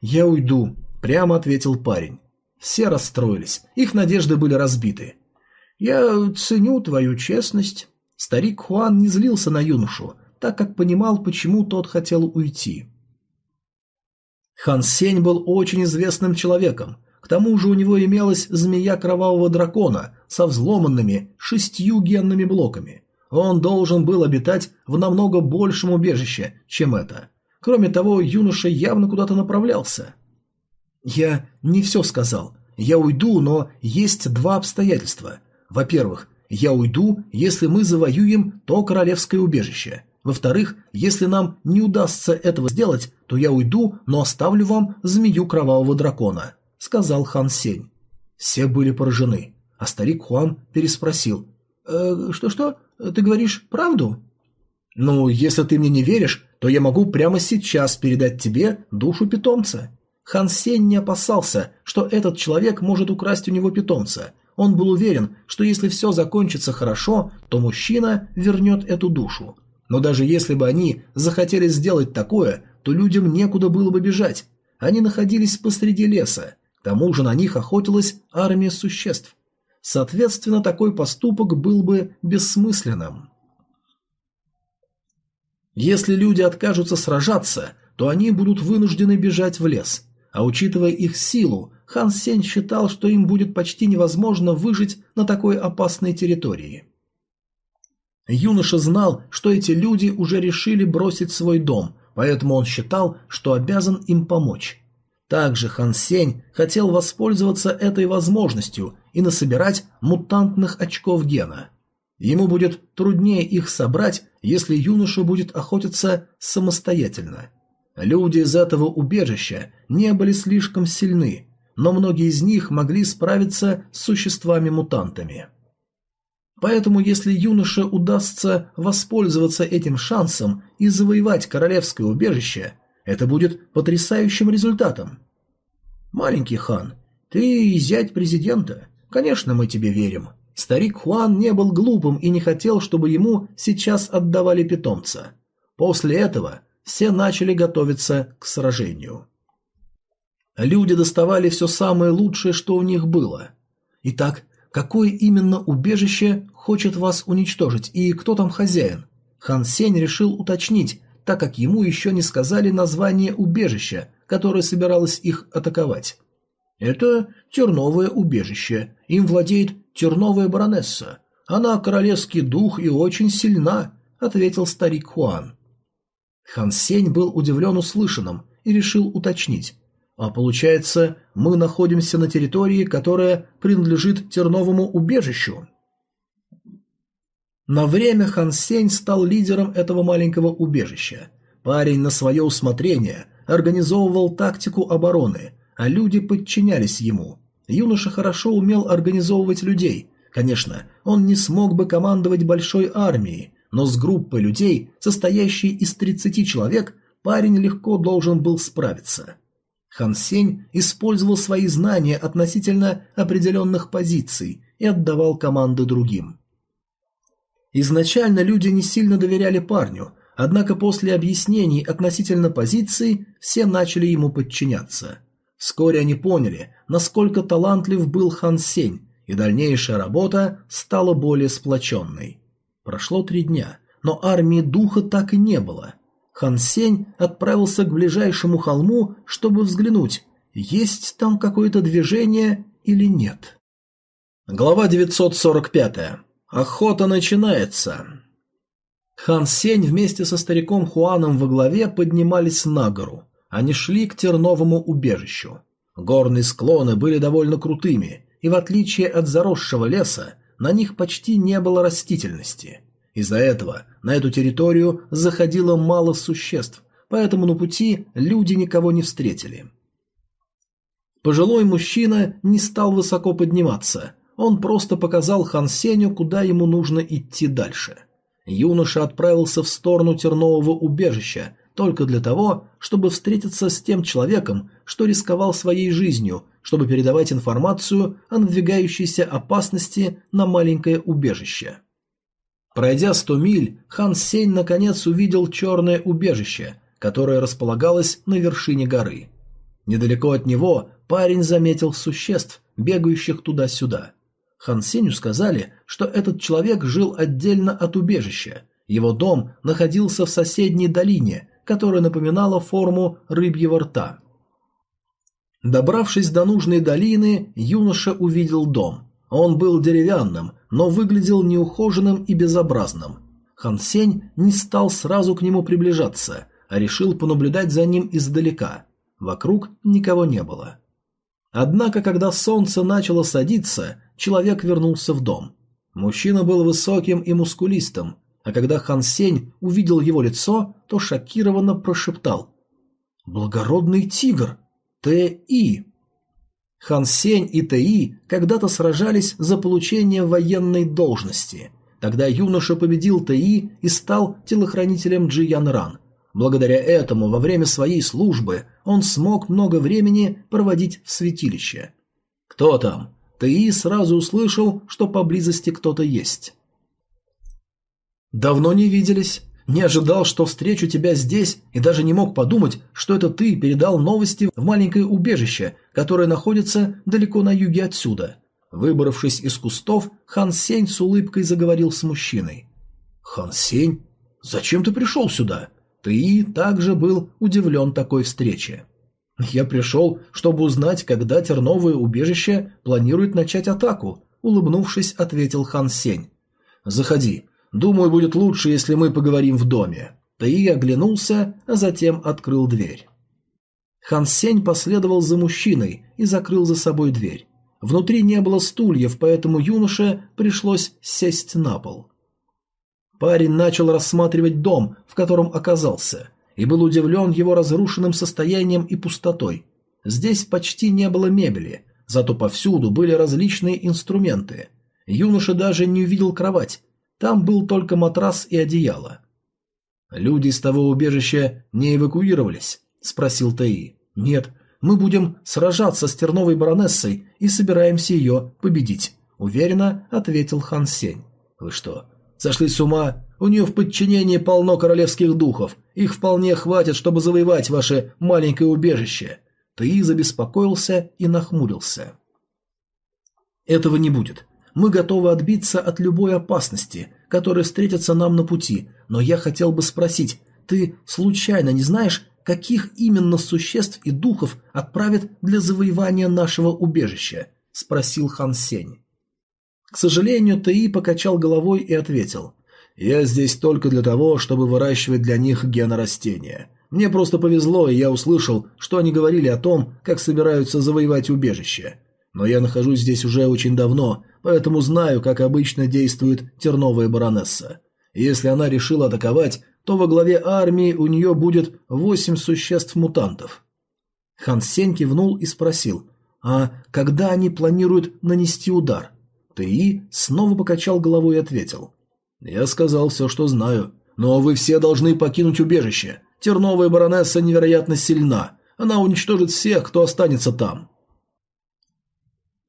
«Я уйду», – прямо ответил парень. Все расстроились, их надежды были разбиты. «Я ценю твою честность». Старик Хуан не злился на юношу, так как понимал, почему тот хотел уйти. Хан Сень был очень известным человеком. К тому же у него имелась змея кровавого дракона со взломанными шестью генными блоками. Он должен был обитать в намного большем убежище, чем это. Кроме того, юноша явно куда-то направлялся. «Я не все сказал. Я уйду, но есть два обстоятельства. Во-первых, я уйду, если мы завоюем то королевское убежище. Во-вторых, если нам не удастся этого сделать, то я уйду, но оставлю вам змею кровавого дракона», — сказал Хан Сень. Все были поражены, а старик Хуан переспросил. «Э, «Что-что? Ты говоришь правду?» «Ну, если ты мне не веришь, то я могу прямо сейчас передать тебе душу питомца». Хан Сень не опасался, что этот человек может украсть у него питомца. Он был уверен, что если все закончится хорошо, то мужчина вернет эту душу. Но даже если бы они захотели сделать такое, то людям некуда было бы бежать. Они находились посреди леса. К тому же на них охотилась армия существ. Соответственно, такой поступок был бы бессмысленным. Если люди откажутся сражаться, то они будут вынуждены бежать в лес. А учитывая их силу, Хан Сень считал, что им будет почти невозможно выжить на такой опасной территории. Юноша знал, что эти люди уже решили бросить свой дом, поэтому он считал, что обязан им помочь. Также Хан Сень хотел воспользоваться этой возможностью и насобирать мутантных очков гена. Ему будет труднее их собрать, если юноша будет охотиться самостоятельно. Люди из этого убежища не были слишком сильны, но многие из них могли справиться с существами-мутантами. Поэтому если юноше удастся воспользоваться этим шансом и завоевать королевское убежище, это будет потрясающим результатом. Маленький хан, ты зять президента. Конечно, мы тебе верим. Старик Хуан не был глупым и не хотел, чтобы ему сейчас отдавали питомца. После этого все начали готовиться к сражению. Люди доставали все самое лучшее, что у них было. Итак, какое именно убежище хочет вас уничтожить и кто там хозяин? Хан Сень решил уточнить, так как ему еще не сказали название убежища, которое собиралось их атаковать. Это терновое убежище. Им владеет терновая баронесса. Она королевский дух и очень сильна, ответил старик Хуан. Хан Сень был удивлен услышанным и решил уточнить. А получается, мы находимся на территории, которая принадлежит терновому убежищу. На время Хан Сень стал лидером этого маленького убежища. Парень на свое усмотрение организовывал тактику обороны, а люди подчинялись ему. Юноша хорошо умел организовывать людей. Конечно, он не смог бы командовать большой армией, но с группой людей, состоящей из 30 человек, парень легко должен был справиться. Хан Сень использовал свои знания относительно определенных позиций и отдавал команды другим. Изначально люди не сильно доверяли парню, однако после объяснений относительно позиций все начали ему подчиняться. Вскоре они поняли, насколько талантлив был Хан Сень, и дальнейшая работа стала более сплоченной. Прошло три дня, но армии духа так и не было. Хан Сень отправился к ближайшему холму, чтобы взглянуть, есть там какое-то движение или нет. Глава 945. Охота начинается. Хан Сень вместе со стариком Хуаном во главе поднимались на гору. Они шли к терновому убежищу. Горные склоны были довольно крутыми, и в отличие от заросшего леса, на них почти не было растительности. Из-за этого на эту территорию заходило мало существ, поэтому на пути люди никого не встретили. Пожилой мужчина не стал высоко подниматься, он просто показал Хан Сеню, куда ему нужно идти дальше. Юноша отправился в сторону тернового убежища, только для того, чтобы встретиться с тем человеком, что рисковал своей жизнью, чтобы передавать информацию о надвигающейся опасности на маленькое убежище. Пройдя сто миль, Хан Сень наконец увидел черное убежище, которое располагалось на вершине горы. Недалеко от него парень заметил существ, бегающих туда-сюда. Хан Сенью сказали, что этот человек жил отдельно от убежища. Его дом находился в соседней долине, которая напоминала форму рыбьего рта. Добравшись до нужной долины, юноша увидел дом. Он был деревянным, но выглядел неухоженным и безобразным. Хан Сень не стал сразу к нему приближаться, а решил понаблюдать за ним издалека. Вокруг никого не было. Однако, когда солнце начало садиться, человек вернулся в дом. Мужчина был высоким и мускулистым, а когда Хан Сень увидел его лицо, то шокированно прошептал «Благородный тигр! Т.И.» Хан Сень и Т.И. когда-то сражались за получение военной должности. Тогда юноша победил Т.И. и стал телохранителем Джи Ян Ран. Благодаря этому во время своей службы он смог много времени проводить в святилище. «Кто там?» Т.И. сразу услышал, что поблизости кто-то есть. «Давно не виделись. Не ожидал, что встречу тебя здесь, и даже не мог подумать, что это ты передал новости в маленькое убежище, которое находится далеко на юге отсюда». Выбравшись из кустов, Хан Сень с улыбкой заговорил с мужчиной. «Хан Сень? Зачем ты пришел сюда?» Ты также был удивлен такой встрече. «Я пришел, чтобы узнать, когда терновое убежище планирует начать атаку», — улыбнувшись, ответил Хан Сень. «Заходи. Думаю, будет лучше, если мы поговорим в доме». Таи оглянулся, а затем открыл дверь. Хан Сень последовал за мужчиной и закрыл за собой дверь. Внутри не было стульев, поэтому юноше пришлось сесть на пол. Парень начал рассматривать дом, в котором оказался, и был удивлен его разрушенным состоянием и пустотой. Здесь почти не было мебели, зато повсюду были различные инструменты. Юноша даже не увидел кровать, там был только матрас и одеяло. «Люди из того убежища не эвакуировались?» – спросил Таи. «Нет, мы будем сражаться с терновой баронессой и собираемся ее победить», – уверенно ответил Хан Сень. «Вы что, сошли с ума? У нее в подчинении полно королевских духов. Их вполне хватит, чтобы завоевать ваше маленькое убежище». Таи забеспокоился и нахмурился. «Этого не будет. Мы готовы отбиться от любой опасности, которая встретится нам на пути, но я хотел бы спросить, ты случайно не знаешь, каких именно существ и духов отправят для завоевания нашего убежища?» – спросил Хан Сень. К сожалению, Таи покачал головой и ответил. «Я здесь только для того, чтобы выращивать для них генорастения. Мне просто повезло, и я услышал, что они говорили о том, как собираются завоевать убежище. Но я нахожусь здесь уже очень давно, поэтому знаю, как обычно действует терновая баронесса. Если она решила атаковать, то во главе армии у нее будет восемь существ-мутантов. Хан Сень кивнул и спросил, А когда они планируют нанести удар? Ты снова покачал головой и ответил. Я сказал все, что знаю. Но вы все должны покинуть убежище. Терновая баронесса невероятно сильна. Она уничтожит всех, кто останется там.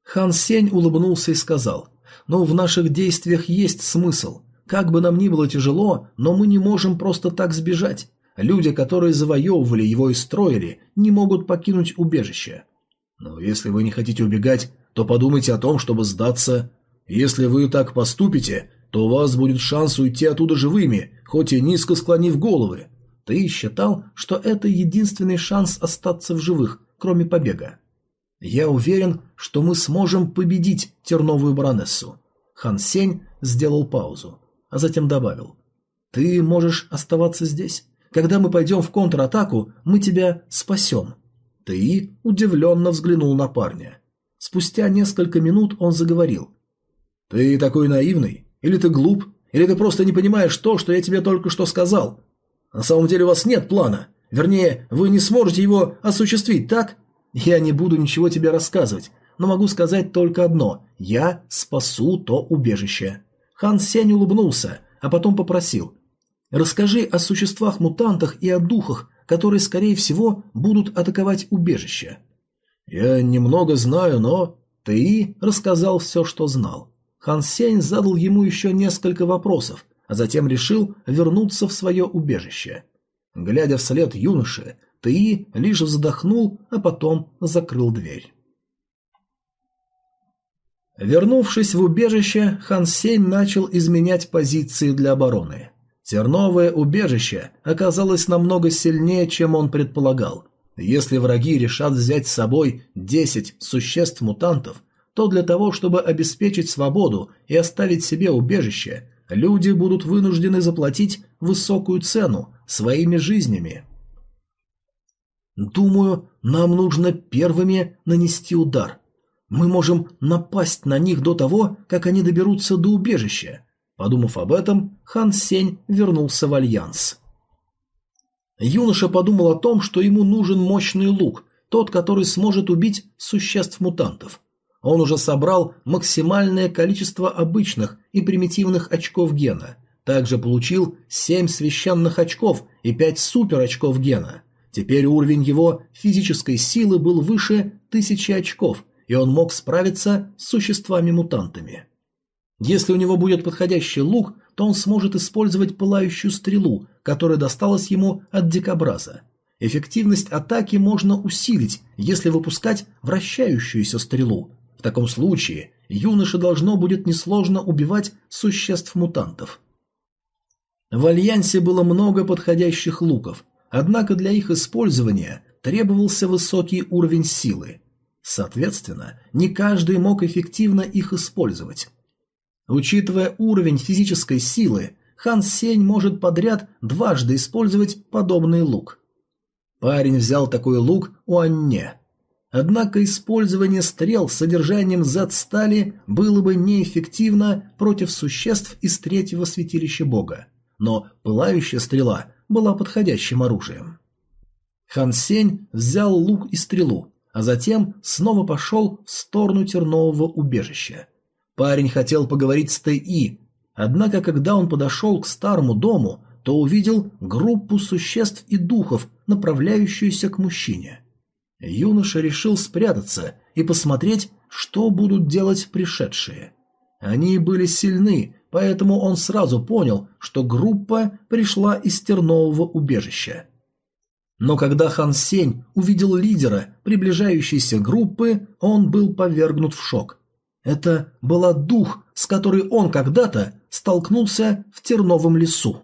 Хан Сень улыбнулся и сказал, «Но в наших действиях есть смысл. Как бы нам ни было тяжело, но мы не можем просто так сбежать. Люди, которые завоевывали его и строили, не могут покинуть убежище. Но если вы не хотите убегать, то подумайте о том, чтобы сдаться. Если вы так поступите, то у вас будет шанс уйти оттуда живыми, хоть и низко склонив головы. Ты считал, что это единственный шанс остаться в живых, кроме побега. Я уверен, что мы сможем победить терновую баронессу. Хан Сень сделал паузу, а затем добавил. Ты можешь оставаться здесь. Когда мы пойдем в контратаку, мы тебя спасем. Ты удивленно взглянул на парня. Спустя несколько минут он заговорил. Ты такой наивный? Или ты глуп? Или ты просто не понимаешь то, что я тебе только что сказал? На самом деле у вас нет плана. Вернее, вы не сможете его осуществить, так? Я не буду ничего тебе рассказывать, но могу сказать только одно. Я спасу то убежище. Хан Сень улыбнулся, а потом попросил. Расскажи о существах-мутантах и о духах, которые, скорее всего, будут атаковать убежище. Я немного знаю, но... Ты рассказал все, что знал. Хан Сень задал ему еще несколько вопросов, а затем решил вернуться в свое убежище. Глядя вслед юноши, Ты лишь вздохнул, а потом закрыл дверь. Вернувшись в убежище, Хан Сень начал изменять позиции для обороны. Терновое убежище оказалось намного сильнее, чем он предполагал. Если враги решат взять с собой 10 существ-мутантов, то для того, чтобы обеспечить свободу и оставить себе убежище, люди будут вынуждены заплатить высокую цену своими жизнями. Думаю, нам нужно первыми нанести удар. Мы можем напасть на них до того, как они доберутся до убежища. Подумав об этом, Хан Сень вернулся в Альянс. Юноша подумал о том, что ему нужен мощный лук, тот, который сможет убить существ-мутантов. Он уже собрал максимальное количество обычных и примитивных очков гена. Также получил 7 священных очков и 5 супер очков гена. Теперь уровень его физической силы был выше тысячи очков, и он мог справиться с существами-мутантами. Если у него будет подходящий лук, то он сможет использовать пылающую стрелу, которая досталась ему от дикобраза. Эффективность атаки можно усилить, если выпускать вращающуюся стрелу, в таком случае юноше должно будет несложно убивать существ-мутантов. В Альянсе было много подходящих луков, однако для их использования требовался высокий уровень силы. Соответственно, не каждый мог эффективно их использовать. Учитывая уровень физической силы, Хан Сень может подряд дважды использовать подобный лук. Парень взял такой лук у Анне. Однако использование стрел с содержанием Z-стали было бы неэффективно против существ из третьего святилища бога, но пылающая стрела была подходящим оружием. Хан Сень взял лук и стрелу, а затем снова пошел в сторону тернового убежища. Парень хотел поговорить с Т.И., однако когда он подошел к старому дому, то увидел группу существ и духов, направляющуюся к мужчине – Юноша решил спрятаться и посмотреть, что будут делать пришедшие. Они были сильны, поэтому он сразу понял, что группа пришла из тернового убежища. Но когда Хан Сень увидел лидера приближающейся группы, он был повергнут в шок. Это была дух, с которой он когда-то столкнулся в терновом лесу.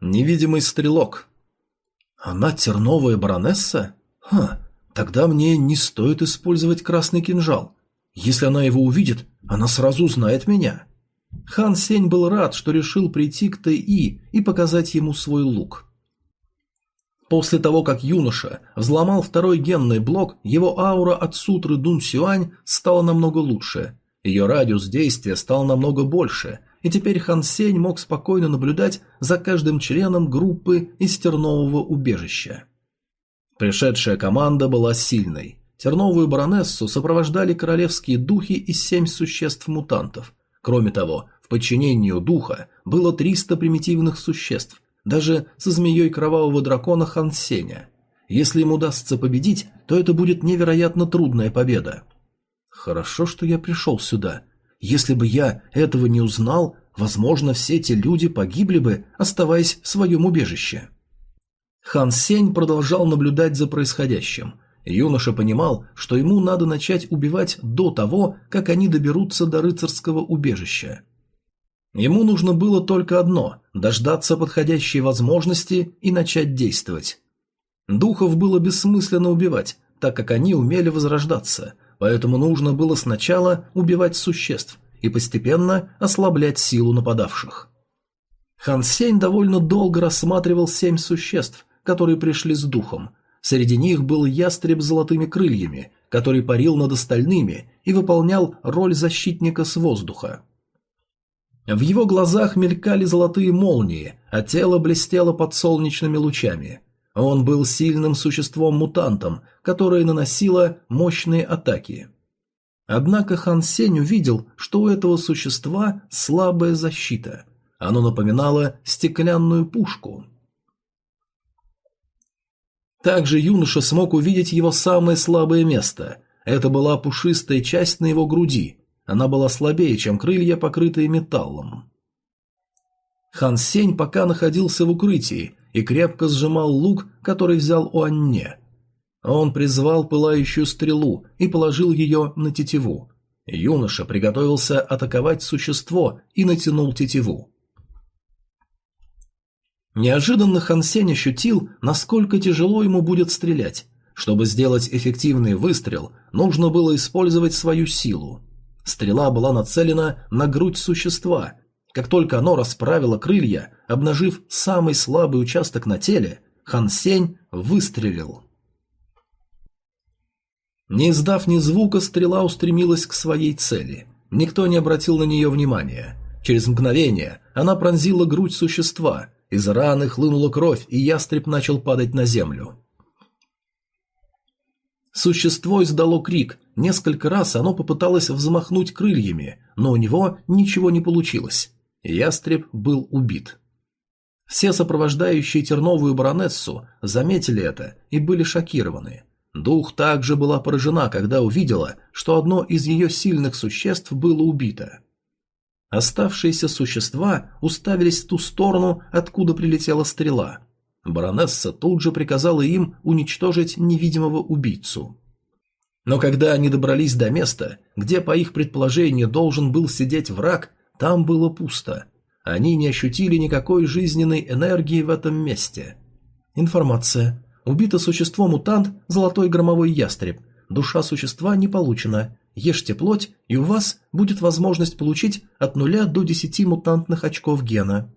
Невидимый стрелок. Она терновая баронесса? Ха, Тогда мне не стоит использовать красный кинжал. Если она его увидит, она сразу узнает меня. Хан Сень был рад, что решил прийти к Тэ И и показать ему свой лук. После того, как юноша взломал второй генный блок, его аура от сутры Дун Сюань стала намного лучше. Ее радиус действия стал намного больше, и теперь Хан Сень мог спокойно наблюдать за каждым членом группы из тернового убежища. Пришедшая команда была сильной. Терновую баронессу сопровождали королевские духи и семь существ-мутантов. Кроме того, в подчинении духа было 300 примитивных существ, даже со змеей кровавого дракона Хансеня. Если им удастся победить, то это будет невероятно трудная победа. Хорошо, что я пришел сюда. Если бы я этого не узнал, возможно, все эти люди погибли бы, оставаясь в своем убежище. Хан Сень продолжал наблюдать за происходящим. Юноша понимал, что ему надо начать убивать до того, как они доберутся до рыцарского убежища. Ему нужно было только одно – дождаться подходящей возможности и начать действовать. Духов было бессмысленно убивать, так как они умели возрождаться, поэтому нужно было сначала убивать существ и постепенно ослаблять силу нападавших. Хан Сень довольно долго рассматривал семь существ, которые пришли с духом. Среди них был ястреб с золотыми крыльями, который парил над остальными и выполнял роль защитника с воздуха. В его глазах мелькали золотые молнии, а тело блестело под солнечными лучами. Он был сильным существом-мутантом, которое наносило мощные атаки. Однако Хан Сень увидел, что у этого существа слабая защита. Оно напоминало стеклянную пушку. Также юноша смог увидеть его самое слабое место. Это была пушистая часть на его груди. Она была слабее, чем крылья, покрытые металлом. Хан Сень пока находился в укрытии и крепко сжимал лук, который взял у Анне. Он призвал пылающую стрелу и положил ее на тетиву. Юноша приготовился атаковать существо и натянул тетиву. Неожиданно Хан Сень ощутил, насколько тяжело ему будет стрелять. Чтобы сделать эффективный выстрел, нужно было использовать свою силу. Стрела была нацелена на грудь существа. Как только оно расправило крылья, обнажив самый слабый участок на теле, Хан Сень выстрелил. Не издав ни звука, стрела устремилась к своей цели. Никто не обратил на нее внимания. Через мгновение она пронзила грудь существа – из раны хлынула кровь, и ястреб начал падать на землю. Существо издало крик. Несколько раз оно попыталось взмахнуть крыльями, но у него ничего не получилось. Ястреб был убит. Все сопровождающие терновую баронессу заметили это и были шокированы. Дух также была поражена, когда увидела, что одно из ее сильных существ было убито. Оставшиеся существа уставились в ту сторону, откуда прилетела стрела. Баронесса тут же приказала им уничтожить невидимого убийцу. Но когда они добрались до места, где, по их предположению, должен был сидеть враг, там было пусто. Они не ощутили никакой жизненной энергии в этом месте. Информация. Убито существо-мутант Золотой громовой ястреб. Душа существа не получена. Ешьте плоть, и у вас будет возможность получить от нуля до десяти мутантных очков гена.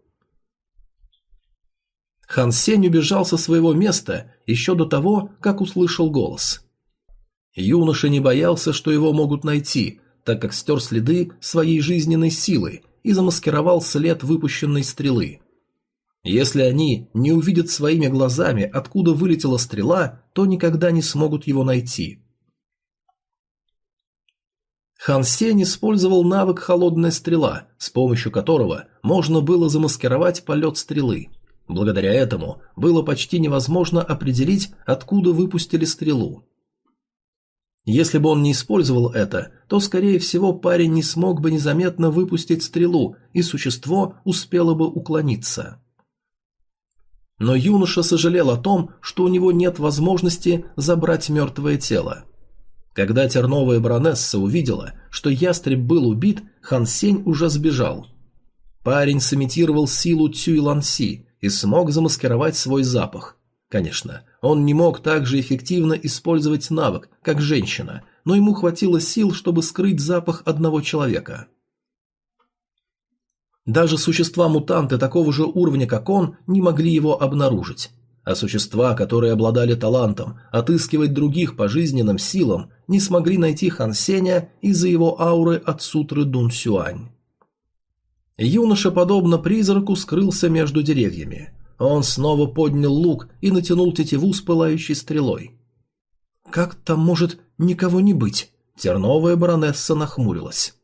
Хан Сень убежал со своего места еще до того, как услышал голос. Юноша не боялся, что его могут найти, так как стер следы своей жизненной силы и замаскировал след выпущенной стрелы. Если они не увидят своими глазами, откуда вылетела стрела, то никогда не смогут его найти. Хан Сень использовал навык «Холодная стрела», с помощью которого можно было замаскировать полет стрелы. Благодаря этому было почти невозможно определить, откуда выпустили стрелу. Если бы он не использовал это, то, скорее всего, парень не смог бы незаметно выпустить стрелу, и существо успело бы уклониться. Но юноша сожалел о том, что у него нет возможности забрать мертвое тело. Когда терновая баронесса увидела, что ястреб был убит, Хан Сень уже сбежал. Парень сымитировал силу Цюй Ланси и смог замаскировать свой запах. Конечно, Он не мог так же эффективно использовать навык, как женщина, но ему хватило сил, чтобы скрыть запах одного человека. Даже существа-мутанты такого же уровня, как он, не могли его обнаружить. А существа, которые обладали талантом отыскивать других по жизненным силам, не смогли найти Хан Сеня из-за его ауры от сутры Дун Сюань. Юноша, подобно призраку, скрылся между деревьями. Он снова поднял лук и натянул тетиву с пылающей стрелой. «Как там может никого не быть?» Терновая баронесса нахмурилась.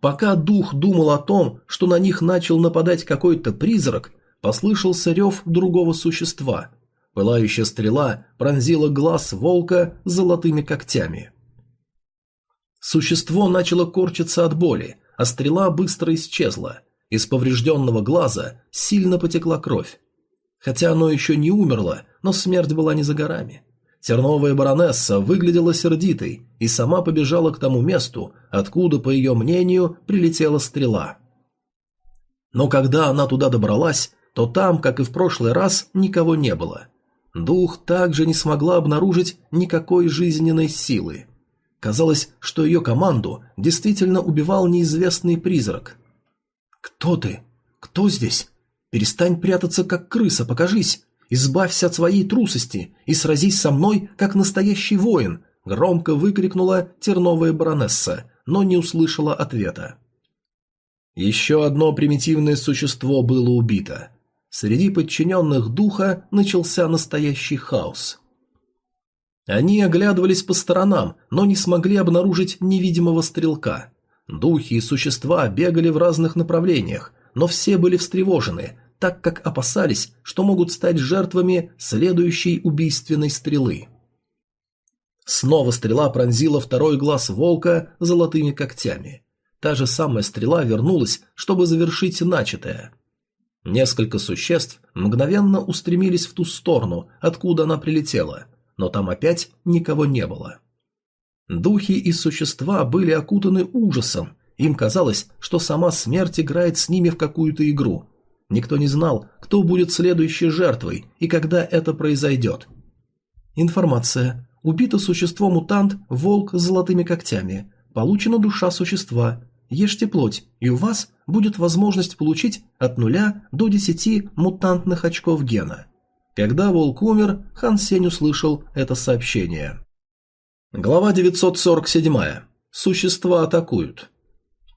Пока дух думал о том, что на них начал нападать какой-то призрак, послышался рев другого существа. Пылающая стрела пронзила глаз волка золотыми когтями. Существо начало корчиться от боли, а стрела быстро исчезла. Из поврежденного глаза сильно потекла кровь. Хотя оно еще не умерло, но смерть была не за горами. Терновая баронесса выглядела сердитой и сама побежала к тому месту, откуда, по ее мнению, прилетела стрела. Но когда она туда добралась, то там, как и в прошлый раз, никого не было. Дух также не смогла обнаружить никакой жизненной силы. Казалось, что ее команду действительно убивал неизвестный призрак. «Кто ты? Кто здесь? Перестань прятаться, как крыса, покажись!» Избавься от своей трусости и сразись со мной, как настоящий воин!» – громко выкрикнула терновая баронесса, но не услышала ответа. Еще одно примитивное существо было убито. Среди подчиненных духа начался настоящий хаос. Они оглядывались по сторонам, но не смогли обнаружить невидимого стрелка. Духи и существа бегали в разных направлениях, но все были встревожены, так как опасались, что могут стать жертвами следующей убийственной стрелы. Снова стрела пронзила второй глаз волка золотыми когтями. Та же самая стрела вернулась, чтобы завершить начатое. Несколько существ мгновенно устремились в ту сторону, откуда она прилетела, но там опять никого не было. Духи и существа были окутаны ужасом, им казалось, что сама смерть играет с ними в какую-то игру, Никто не знал, кто будет следующей жертвой и когда это произойдет. Информация. Убито существо-мутант, волк с золотыми когтями. Получена душа существа. Ешьте плоть, и у вас будет возможность получить от нуля до десяти мутантных очков гена. Когда волк умер, Хан Сень услышал это сообщение. Глава 947. Существа атакуют.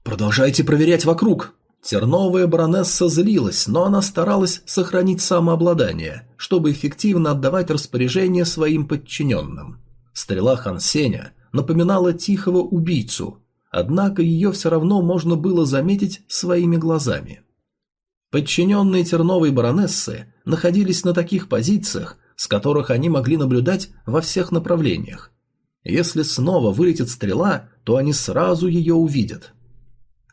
«Продолжайте проверять вокруг», Терновая баронесса злилась, но она старалась сохранить самообладание, чтобы эффективно отдавать распоряжения своим подчиненным. Стрела Хансеня напоминала тихого убийцу, однако ее все равно можно было заметить своими глазами. Подчиненные Терновой баронессы находились на таких позициях, с которых они могли наблюдать во всех направлениях. Если снова вылетит стрела, то они сразу ее увидят.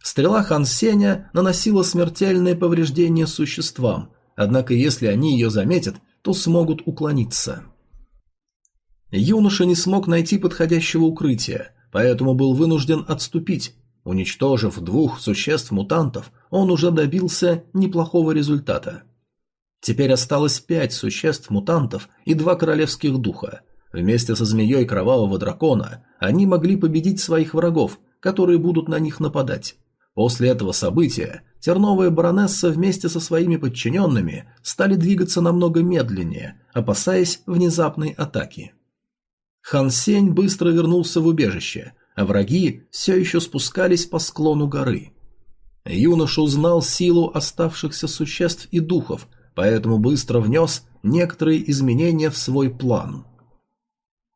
Стрела Хан Сеня наносила смертельные повреждения существам, однако если они ее заметят, то смогут уклониться. Юноша не смог найти подходящего укрытия, поэтому был вынужден отступить. Уничтожив двух существ-мутантов, он уже добился неплохого результата. Теперь осталось пять существ-мутантов и два королевских духа. Вместе со змеей кровавого дракона они могли победить своих врагов, которые будут на них нападать. После этого события терновая баронесса вместе со своими подчиненными стали двигаться намного медленнее, опасаясь внезапной атаки. Хан Сень быстро вернулся в убежище, а враги все еще спускались по склону горы. Юноша узнал силу оставшихся существ и духов, поэтому быстро внес некоторые изменения в свой план.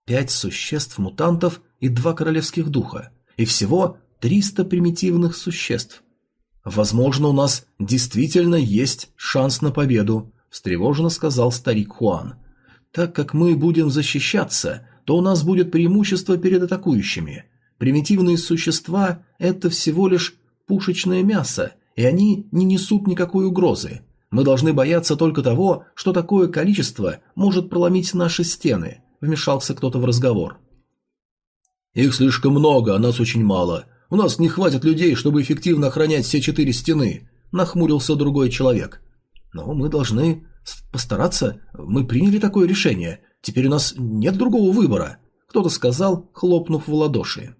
Пять существ-мутантов и два королевских духа, и всего Триста примитивных существ. Возможно, у нас действительно есть шанс на победу, встревоженно сказал старик Хуан. Так как мы будем защищаться, то у нас будет преимущество перед атакующими. Примитивные существа – это всего лишь пушечное мясо, и они не несут никакой угрозы. Мы должны бояться только того, что такое количество может проломить наши стены, вмешался кто-то в разговор. Их слишком много, а нас очень мало. У нас не хватит людей, чтобы эффективно охранять все четыре стены», – нахмурился другой человек. «Но мы должны Постараться? Мы приняли такое решение. Теперь у нас нет другого выбора. Кто-то сказал, хлопнув в ладоши.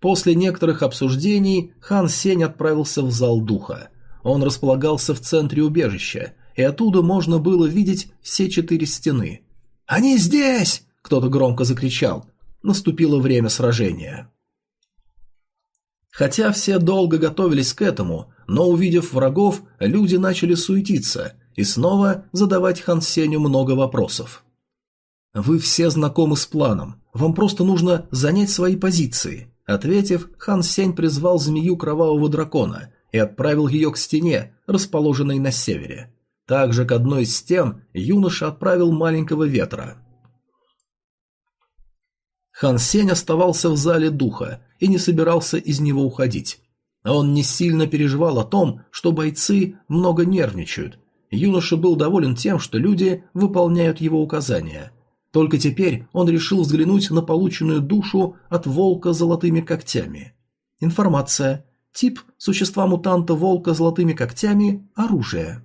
После некоторых обсуждений Хан Сень отправился в зал духа. Он располагался в центре убежища, и оттуда можно было видеть все четыре стены. «Они здесь!» – кто-то громко закричал. Наступило время сражения. Хотя все долго готовились к этому, но увидев врагов, люди начали суетиться и снова задавать Хан Сеню много вопросов. «Вы все знакомы с планом, вам просто нужно занять свои позиции», Ответив, Хан Сень призвал змею кровавого дракона и отправил ее к стене, расположенной на севере. Также к одной из стен юноша отправил маленького ветра. Хан Сень оставался в зале духа и не собирался из него уходить. Он не сильно переживал о том, что бойцы много нервничают. Юноша был доволен тем, что люди выполняют его указания. Только теперь он решил взглянуть на полученную душу от волка золотыми когтями. Информация. Тип существа-мутанта волка золотыми когтями – оружие.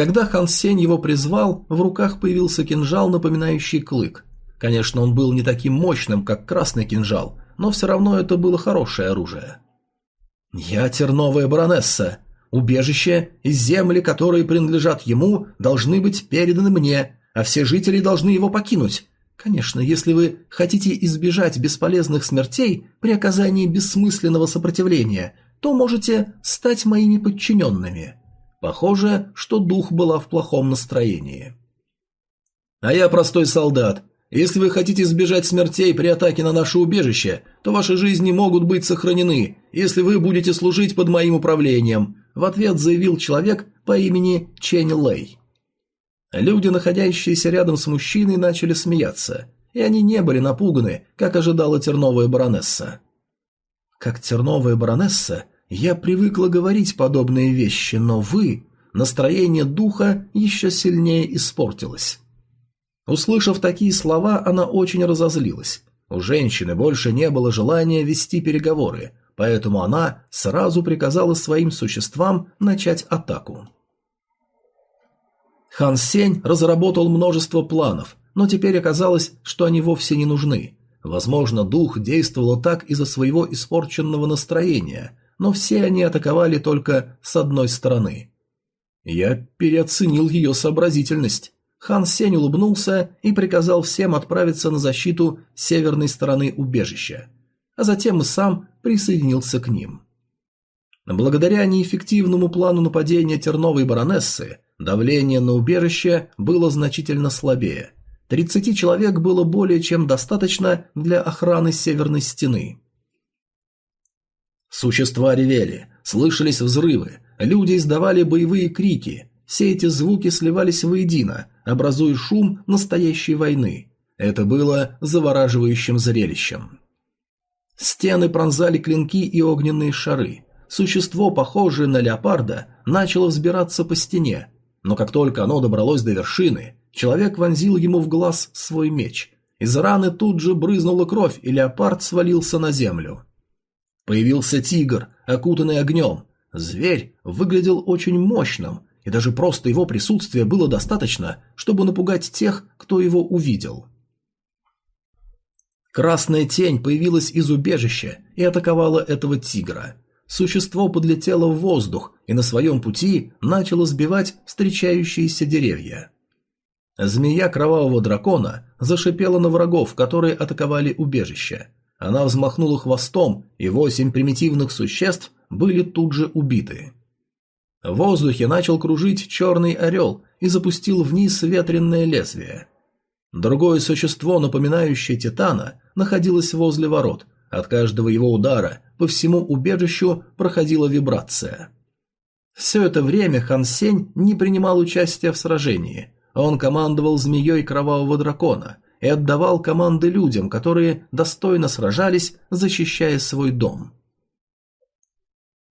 Когда Хан Сень его призвал, в руках появился кинжал, напоминающий клык. Конечно, он был не таким мощным, как красный кинжал, но все равно это было хорошее оружие. «Я терновая баронесса. Убежище и земли, которые принадлежат ему, должны быть переданы мне, а все жители должны его покинуть. Конечно, если вы хотите избежать бесполезных смертей при оказании бессмысленного сопротивления, то можете стать моими подчиненными». Похоже, что дух была в плохом настроении. «А я простой солдат. Если вы хотите избежать смертей при атаке на наше убежище, то ваши жизни могут быть сохранены, если вы будете служить под моим управлением», в ответ заявил человек по имени Чень Лэй. Люди, находящиеся рядом с мужчиной, начали смеяться, и они не были напуганы, как ожидала терновая баронесса. Как терновая баронесса, я привыкла говорить подобные вещи, но вы... Настроение духа еще сильнее испортилось. Услышав такие слова, она очень разозлилась. У женщины больше не было желания вести переговоры, поэтому она сразу приказала своим существам начать атаку. Хан Сень разработал множество планов, но теперь оказалось, что они вовсе не нужны. Возможно, дух действовал так из-за своего испорченного настроения, но все они атаковали только с одной стороны. Я переоценил ее сообразительность. Хан Сень улыбнулся и приказал всем отправиться на защиту северной стороны убежища, а затем и сам присоединился к ним. Благодаря неэффективному плану нападения терновой баронессы, давление на убежище было значительно слабее. 30 человек было более чем достаточно для охраны северной стены. Существа ревели, слышались взрывы, люди издавали боевые крики. Все эти звуки сливались воедино, образуя шум настоящей войны. Это было завораживающим зрелищем. Стены пронзали клинки и огненные шары. Существо, похожее на леопарда, начало взбираться по стене, но как только оно добралось до вершины, человек вонзил ему в глаз свой меч. Из раны тут же брызнула кровь, и леопард свалился на землю. Появился тигр, окутанный огнем. Зверь выглядел очень мощным, и даже просто его присутствия было достаточно, чтобы напугать тех, кто его увидел. Красная тень появилась из убежища и атаковала этого тигра. Существо подлетело в воздух и на своем пути начало сбивать встречающиеся деревья. Змея кровавого дракона зашипела на врагов, которые атаковали убежище. Она взмахнула хвостом, и восемь примитивных существ были тут же убиты. В воздухе начал кружить черный орел и запустил вниз ветренное лезвие. Другое существо, напоминающее титана, находилось возле ворот. От каждого его удара по всему убежищу проходила вибрация. Все это время Хан Сень не принимал участия в сражении. Он командовал змеей кровавого дракона и отдавал команды людям, которые достойно сражались, защищая свой дом.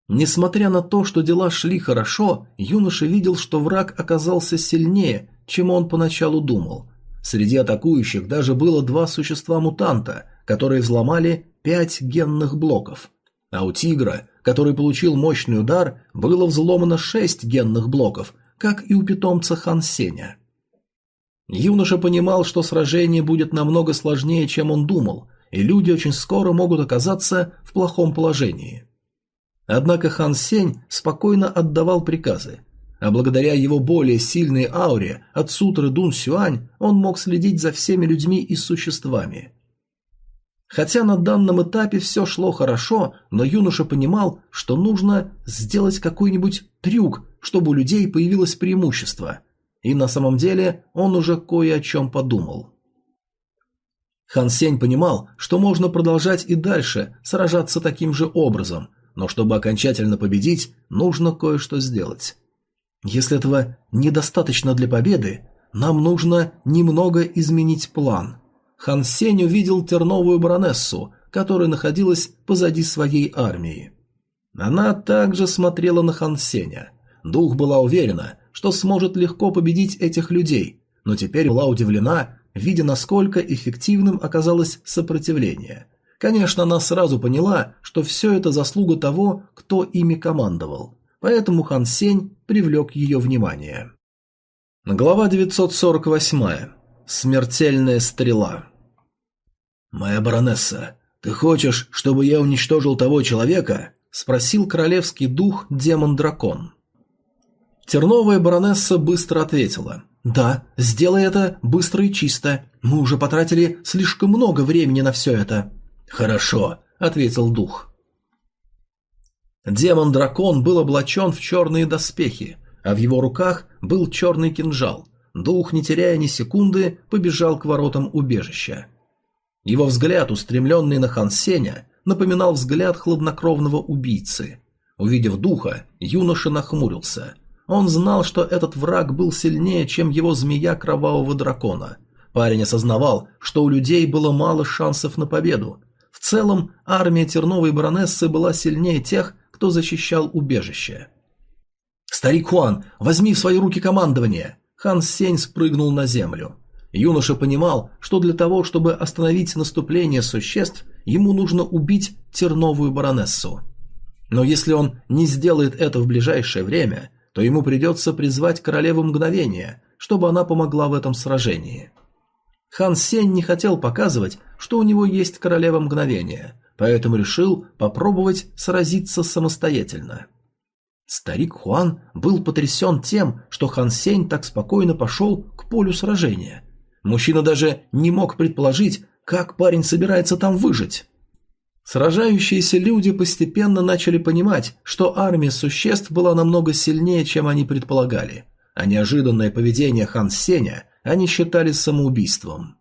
Несмотря на то, что дела шли хорошо, юноша видел, что враг оказался сильнее, чем он поначалу думал. Среди атакующих даже было два существа-мутанта, которые взломали пять генных блоков. А у тигра, который получил мощный удар, было взломано шесть генных блоков, как и у питомца Хан Сеня. Юноша понимал, что сражение будет намного сложнее, чем он думал, и люди очень скоро могут оказаться в плохом положении. Однако Хан Сень спокойно отдавал приказы, а благодаря его более сильной ауре от сутры Дун Сюань он мог следить за всеми людьми и существами. Хотя на данном этапе все шло хорошо, но юноша понимал, что нужно сделать какой-нибудь трюк, чтобы у людей появилось преимущество. И на самом деле он уже кое о чем подумал. Хан Сень понимал, что можно продолжать и дальше сражаться таким же образом, но чтобы окончательно победить, нужно кое-что сделать. Если этого недостаточно для победы, нам нужно немного изменить план. Хан Сень увидел терновую баронессу, которая находилась позади своей армии. Она также смотрела на Хан Сеня. Дух была уверена, что сможет легко победить этих людей, но теперь была удивлена, видя, насколько эффективным оказалось сопротивление. Конечно, она сразу поняла, что все это заслуга того, кто ими командовал. Поэтому Хан Сень привлек ее внимание. Глава 948. Смертельная стрела. «Моя баронесса, ты хочешь, чтобы я уничтожил того человека?» – спросил королевский дух демон-дракон. Терновая баронесса быстро ответила. «Да, сделай это быстро и чисто. Мы уже потратили слишком много времени на все это». «Хорошо», — ответил дух. Демон-дракон был облачен в черные доспехи, а в его руках был черный кинжал. Дух, не теряя ни секунды, побежал к воротам убежища. Его взгляд, устремленный на Хансеня, напоминал взгляд хладнокровного убийцы. Увидев духа, юноша нахмурился — он знал, что этот враг был сильнее, чем его змея кровавого дракона. Парень осознавал, что у людей было мало шансов на победу. В целом, армия Терновой баронессы была сильнее тех, кто защищал убежище. «Старик Хуан, возьми в свои руки командование!» Хан Сень спрыгнул на землю. Юноша понимал, что для того, чтобы остановить наступление существ, ему нужно убить Терновую баронессу. Но если он не сделает это в ближайшее время, то ему придется призвать королеву мгновения, чтобы она помогла в этом сражении. Хан Сень не хотел показывать, что у него есть королева мгновения, поэтому решил попробовать сразиться самостоятельно. Старик Хуан был потрясен тем, что Хан Сень так спокойно пошел к полю сражения. Мужчина даже не мог предположить, как парень собирается там выжить. Сражающиеся люди постепенно начали понимать, что армия существ была намного сильнее, чем они предполагали, а неожиданное поведение Хан Сеня они считали самоубийством.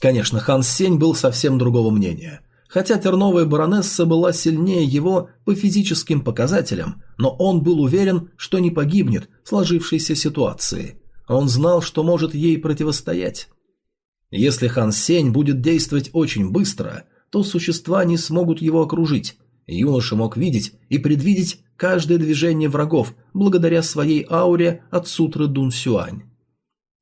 Конечно, Хан Сень был совсем другого мнения. Хотя терновая баронесса была сильнее его по физическим показателям, но он был уверен, что не погибнет в сложившейся ситуации. Он знал, что может ей противостоять. Если Хан Сень будет действовать очень быстро – то существа не смогут его окружить. Юноша мог видеть и предвидеть каждое движение врагов благодаря своей ауре от сутры Дун Сюань.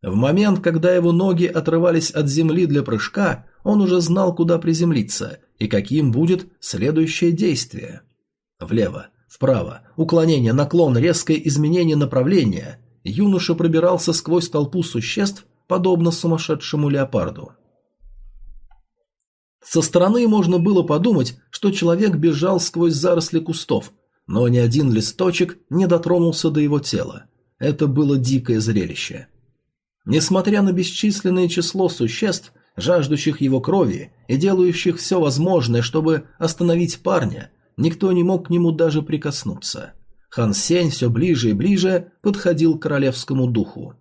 В момент, когда его ноги отрывались от земли для прыжка, он уже знал, куда приземлиться и каким будет следующее действие. Влево, вправо, уклонение, наклон, резкое изменение направления. Юноша пробирался сквозь толпу существ, подобно сумасшедшему леопарду. Со стороны можно было подумать, что человек бежал сквозь заросли кустов, но ни один листочек не дотронулся до его тела. Это было дикое зрелище. Несмотря на бесчисленное число существ, жаждущих его крови и делающих все возможное, чтобы остановить парня, никто не мог к нему даже прикоснуться. Хан Сень все ближе и ближе подходил к королевскому духу.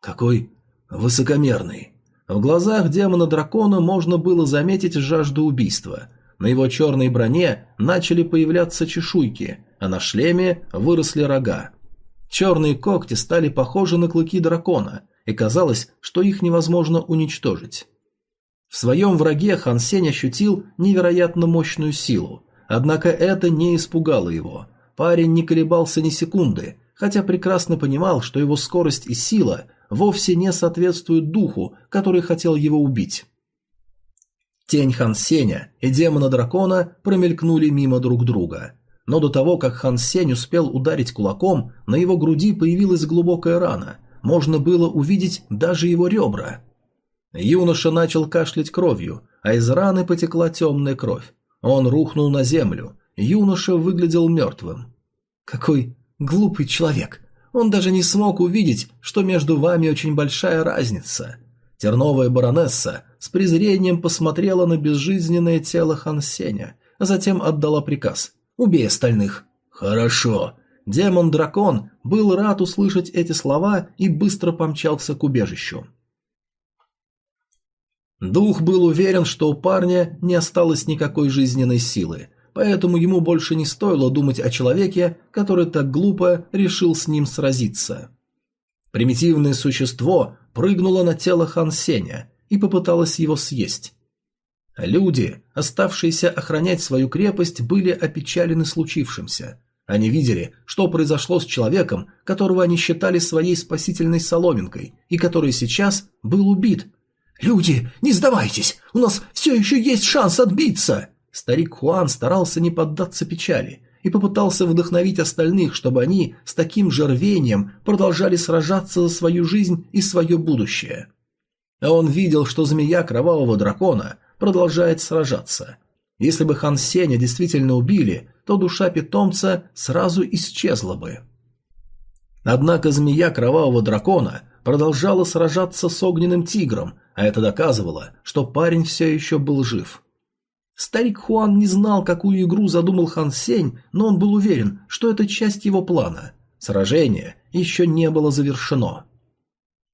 «Какой высокомерный!» В глазах демона-дракона можно было заметить жажду убийства. На его черной броне начали появляться чешуйки, а на шлеме выросли рога. Черные когти стали похожи на клыки дракона, и казалось, что их невозможно уничтожить. В своем враге Хан Сень ощутил невероятно мощную силу, однако это не испугало его. Парень не колебался ни секунды, хотя прекрасно понимал, что его скорость и сила вовсе не соответствуют духу, который хотел его убить. Тень Хан Сеня и демона дракона промелькнули мимо друг друга. Но до того, как Хан Сень успел ударить кулаком, на его груди появилась глубокая рана. Можно было увидеть даже его ребра. Юноша начал кашлять кровью, а из раны потекла темная кровь. Он рухнул на землю. Юноша выглядел мертвым. «Какой глупый человек! Он даже не смог увидеть, что между вами очень большая разница». Терновая баронесса с презрением посмотрела на безжизненное тело Хансеня, а затем отдала приказ «Убей остальных». «Хорошо». Демон-дракон был рад услышать эти слова и быстро помчался к убежищу. Дух был уверен, что у парня не осталось никакой жизненной силы, поэтому ему больше не стоило думать о человеке, который так глупо решил с ним сразиться. Примитивное существо прыгнуло на тело Хан Сеня и попыталось его съесть. Люди, оставшиеся охранять свою крепость, были опечалены случившимся. Они видели, что произошло с человеком, которого они считали своей спасительной соломинкой, и который сейчас был убит – «Люди, не сдавайтесь! У нас все еще есть шанс отбиться!» Старик Хуан старался не поддаться печали и попытался вдохновить остальных, чтобы они с таким же рвением продолжали сражаться за свою жизнь и свое будущее. А он видел, что змея кровавого дракона продолжает сражаться. Если бы Хан Сеня действительно убили, то душа питомца сразу исчезла бы. Однако змея кровавого дракона продолжала сражаться с огненным тигром, а это доказывало, что парень все еще был жив. Старик Хуан не знал, какую игру задумал Хан Сень, но он был уверен, что это часть его плана. Сражение еще не было завершено.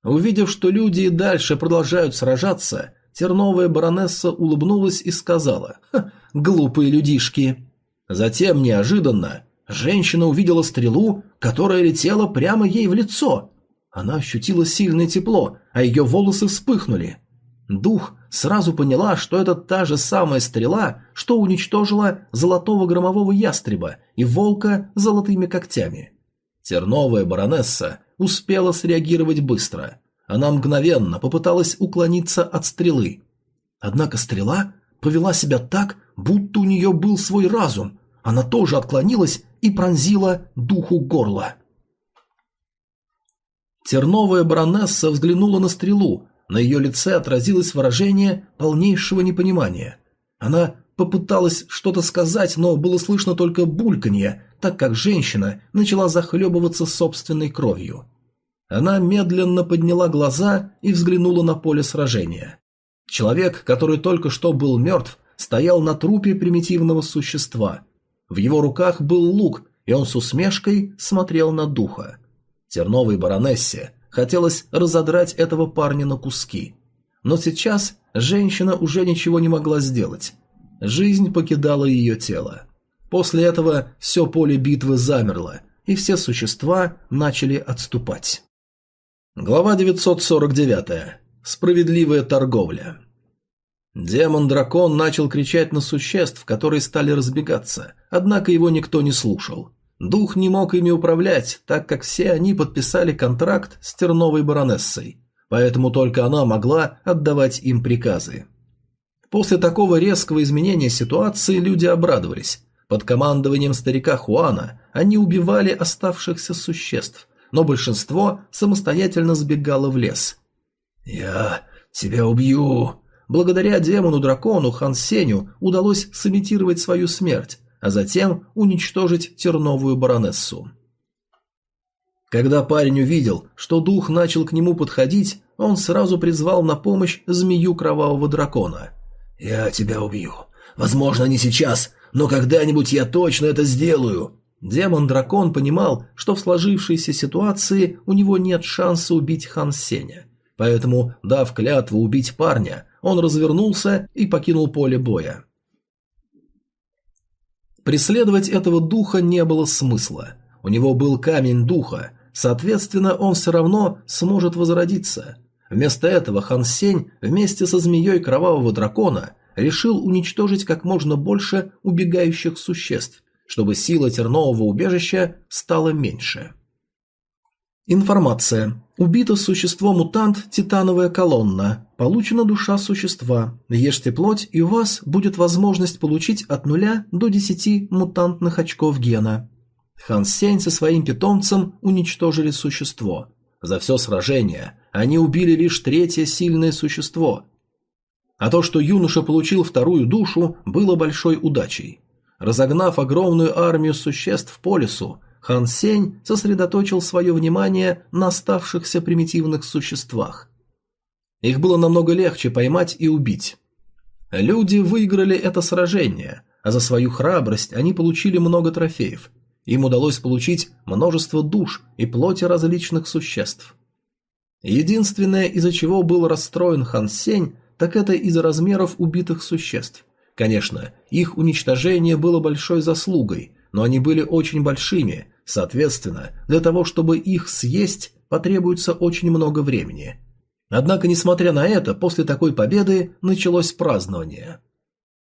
Увидев, что люди и дальше продолжают сражаться, терновая баронесса улыбнулась и сказала «Глупые людишки». Затем, неожиданно, женщина увидела стрелу, которая летела прямо ей в лицо. Она ощутила сильное тепло, а ее волосы вспыхнули. Дух сразу поняла, что это та же самая стрела, что уничтожила золотого громового ястреба и волка золотыми когтями. Терновая баронесса успела среагировать быстро. Она мгновенно попыталась уклониться от стрелы. Однако стрела повела себя так, будто у нее был свой разум. Она тоже отклонилась и пронзила духу горло. Терновая баронесса взглянула на стрелу, на ее лице отразилось выражение полнейшего непонимания. Она попыталась что-то сказать, но было слышно только бульканье, так как женщина начала захлебываться собственной кровью. Она медленно подняла глаза и взглянула на поле сражения. Человек, который только что был мертв, стоял на трупе примитивного существа. В его руках был лук, и он с усмешкой смотрел на духа. Терновой баронессе хотелось разодрать этого парня на куски. Но сейчас женщина уже ничего не могла сделать. Жизнь покидала ее тело. После этого все поле битвы замерло, и все существа начали отступать. Глава 949. Справедливая торговля. Демон-дракон начал кричать на существ, которые стали разбегаться, однако его никто не слушал. Дух не мог ими управлять, так как все они подписали контракт с Терновой баронессой, поэтому только она могла отдавать им приказы. После такого резкого изменения ситуации люди обрадовались. Под командованием старика Хуана они убивали оставшихся существ, но большинство самостоятельно сбегало в лес. «Я тебя убью!» Благодаря демону-дракону Хан Сеню удалось сымитировать свою смерть, а затем уничтожить терновую баронессу. Когда парень увидел, что дух начал к нему подходить, он сразу призвал на помощь змею кровавого дракона. «Я тебя убью. Возможно, не сейчас, но когда-нибудь я точно это сделаю». Демон-дракон понимал, что в сложившейся ситуации у него нет шанса убить Хан Сеня. Поэтому, дав клятву убить парня, он развернулся и покинул поле боя. Преследовать этого духа не было смысла. У него был камень духа, соответственно, он все равно сможет возродиться. Вместо этого Хан Сень вместе со змеей кровавого дракона решил уничтожить как можно больше убегающих существ, чтобы сила тернового убежища стала меньше. Информация. Убито существо-мутант Титановая колонна. Получена душа существа. Ешьте плоть, и у вас будет возможность получить от 0 до 10 мутантных очков гена. Хан Сень со своим питомцем уничтожили существо. За все сражение они убили лишь третье сильное существо. А то, что юноша получил вторую душу, было большой удачей. Разогнав огромную армию существ по лесу, Хан Сень сосредоточил свое внимание на оставшихся примитивных существах. Их было намного легче поймать и убить. Люди выиграли это сражение, а за свою храбрость они получили много трофеев. Им удалось получить множество душ и плоти различных существ. Единственное, из-за чего был расстроен Хан Сень, так это из-за размеров убитых существ. Конечно, их уничтожение было большой заслугой, но они были очень большими, Соответственно, для того, чтобы их съесть, потребуется очень много времени. Однако, несмотря на это, после такой победы началось празднование.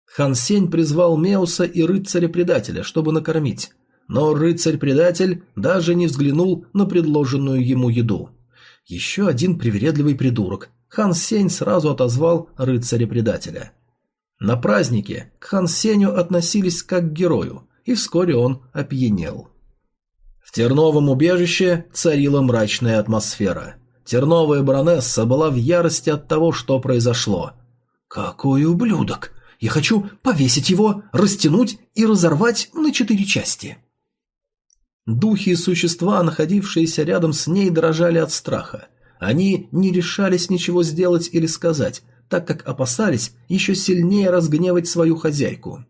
Хан Сень призвал Меуса и рыцаря-предателя, чтобы накормить, но рыцарь-предатель даже не взглянул на предложенную ему еду. Еще один привередливый придурок. Хан Сень сразу отозвал рыцаря-предателя. На празднике к Хан Сенью относились как к герою, и вскоре он опьянел. В терновом убежище царила мрачная атмосфера. Терновая баронесса была в ярости от того, что произошло. «Какой ублюдок! Я хочу повесить его, растянуть и разорвать на четыре части!» Духи и существа, находившиеся рядом с ней, дрожали от страха. Они не решались ничего сделать или сказать, так как опасались еще сильнее разгневать свою хозяйку.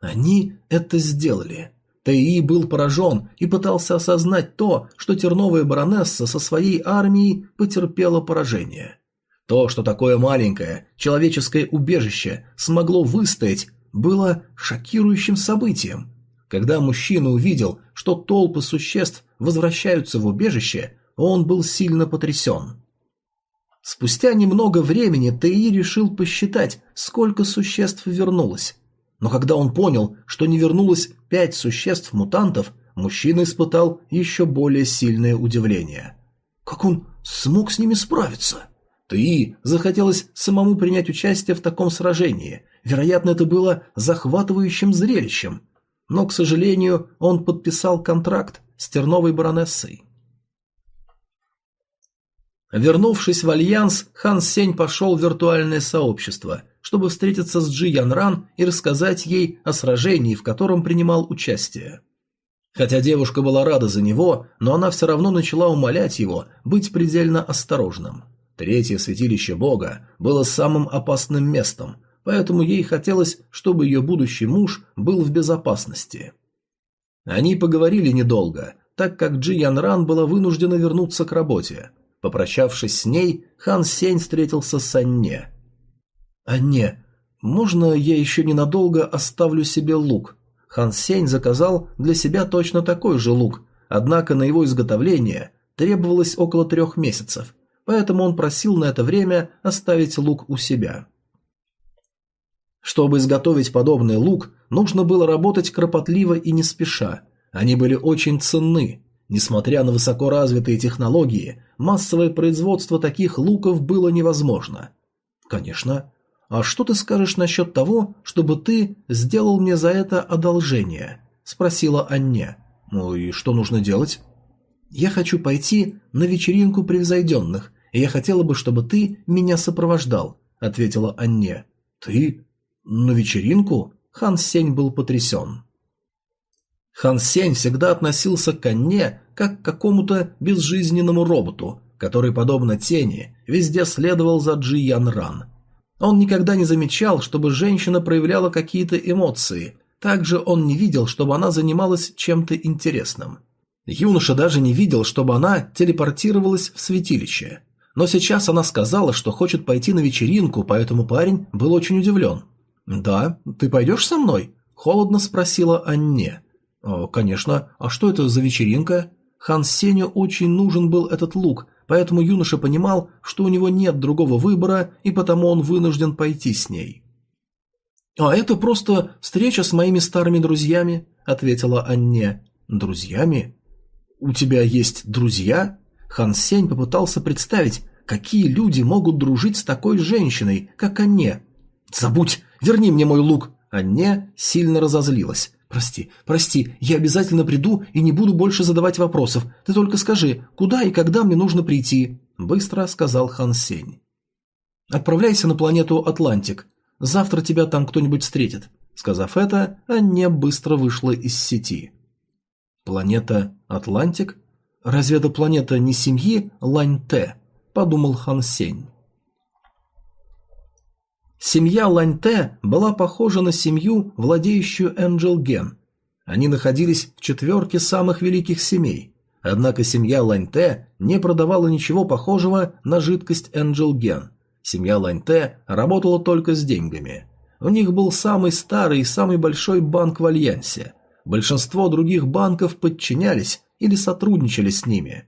Они это сделали. Тэи был поражен и пытался осознать то, что терновая баронесса со своей армией потерпела поражение. То, что такое маленькое человеческое убежище смогло выстоять, было шокирующим событием. Когда мужчина увидел, что толпы существ возвращаются в убежище, он был сильно потрясен. Спустя немного времени Тэи решил посчитать, сколько существ вернулось. Но когда он понял, что не вернулось пять существ-мутантов, мужчина испытал еще более сильное удивление. Как он смог с ними справиться? Ты захотелось самому принять участие в таком сражении. Вероятно, это было захватывающим зрелищем. Но, к сожалению, он подписал контракт с терновой баронессой. Вернувшись в Альянс, Хан Сень пошел в виртуальное сообщество, чтобы встретиться с Джи Ян Ран и рассказать ей о сражении, в котором принимал участие. Хотя девушка была рада за него, но она все равно начала умолять его быть предельно осторожным. Третье святилище Бога было самым опасным местом, поэтому ей хотелось, чтобы ее будущий муж был в безопасности. Они поговорили недолго, так как Джи Ян Ран была вынуждена вернуться к работе – Попрощавшись с ней, Хан Сень встретился с Анне. «Анне, можно я еще ненадолго оставлю себе лук?» Хан Сень заказал для себя точно такой же лук, однако на его изготовление требовалось около трех месяцев, поэтому он просил на это время оставить лук у себя. Чтобы изготовить подобный лук, нужно было работать кропотливо и не спеша. Они были очень ценны, Несмотря на высокоразвитые технологии, массовое производство таких луков было невозможно. Конечно. А что ты скажешь насчет того, чтобы ты сделал мне за это одолжение? Спросила Анне. Ну и что нужно делать? Я хочу пойти на вечеринку превзойденных, и я хотела бы, чтобы ты меня сопровождал, ответила Анне. Ты? На вечеринку? Хан Сень был потрясен. Хан Сень всегда относился к Анне как к какому-то безжизненному роботу, который, подобно тени, везде следовал за Джи Ян Ран. Он никогда не замечал, чтобы женщина проявляла какие-то эмоции, также он не видел, чтобы она занималась чем-то интересным. Юноша даже не видел, чтобы она телепортировалась в святилище. Но сейчас она сказала, что хочет пойти на вечеринку, поэтому парень был очень удивлен. «Да, ты пойдешь со мной?» – холодно спросила Анне. «О, конечно. А что это за вечеринка?» Хан Сеню очень нужен был этот лук, поэтому юноша понимал, что у него нет другого выбора, и потому он вынужден пойти с ней. «А это просто встреча с моими старыми друзьями», — ответила Анне. «Друзьями? У тебя есть друзья?» Хан Сень попытался представить, какие люди могут дружить с такой женщиной, как Анне. «Забудь! Верни мне мой лук!» Анне сильно разозлилась. «Прости, прости, я обязательно приду и не буду больше задавать вопросов. Ты только скажи, куда и когда мне нужно прийти?» Быстро сказал Хан Сень. «Отправляйся на планету Атлантик. Завтра тебя там кто-нибудь встретит». Сказав это, Анне быстро вышла из сети. «Планета Атлантик? Разве это планета не семьи Лань-Те?» – подумал Хан Сень. Семья Лань-Те была похожа на семью, владеющую Энджел Ген. Они находились в четверке самых великих семей. Однако семья Лань-Те не продавала ничего похожего на жидкость Энджел Ген. Семья Лань-Те работала только с деньгами. У них был самый старый и самый большой банк в Альянсе. Большинство других банков подчинялись или сотрудничали с ними.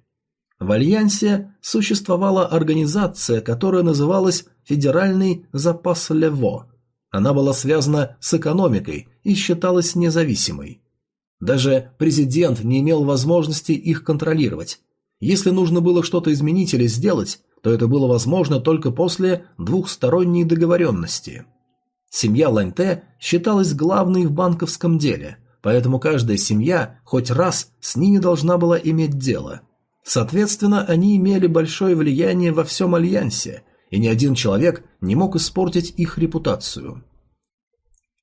В Альянсе существовала организация, которая называлась Федеральный запас Лево. Она была связана с экономикой и считалась независимой. Даже президент не имел возможности их контролировать. Если нужно было что-то изменить или сделать, то это было возможно только после двухсторонней договоренности. Семья Ланьте считалась главной в банковском деле, поэтому каждая семья хоть раз с ними должна была иметь дело. Соответственно, они имели большое влияние во всем Альянсе, и ни один человек не мог испортить их репутацию.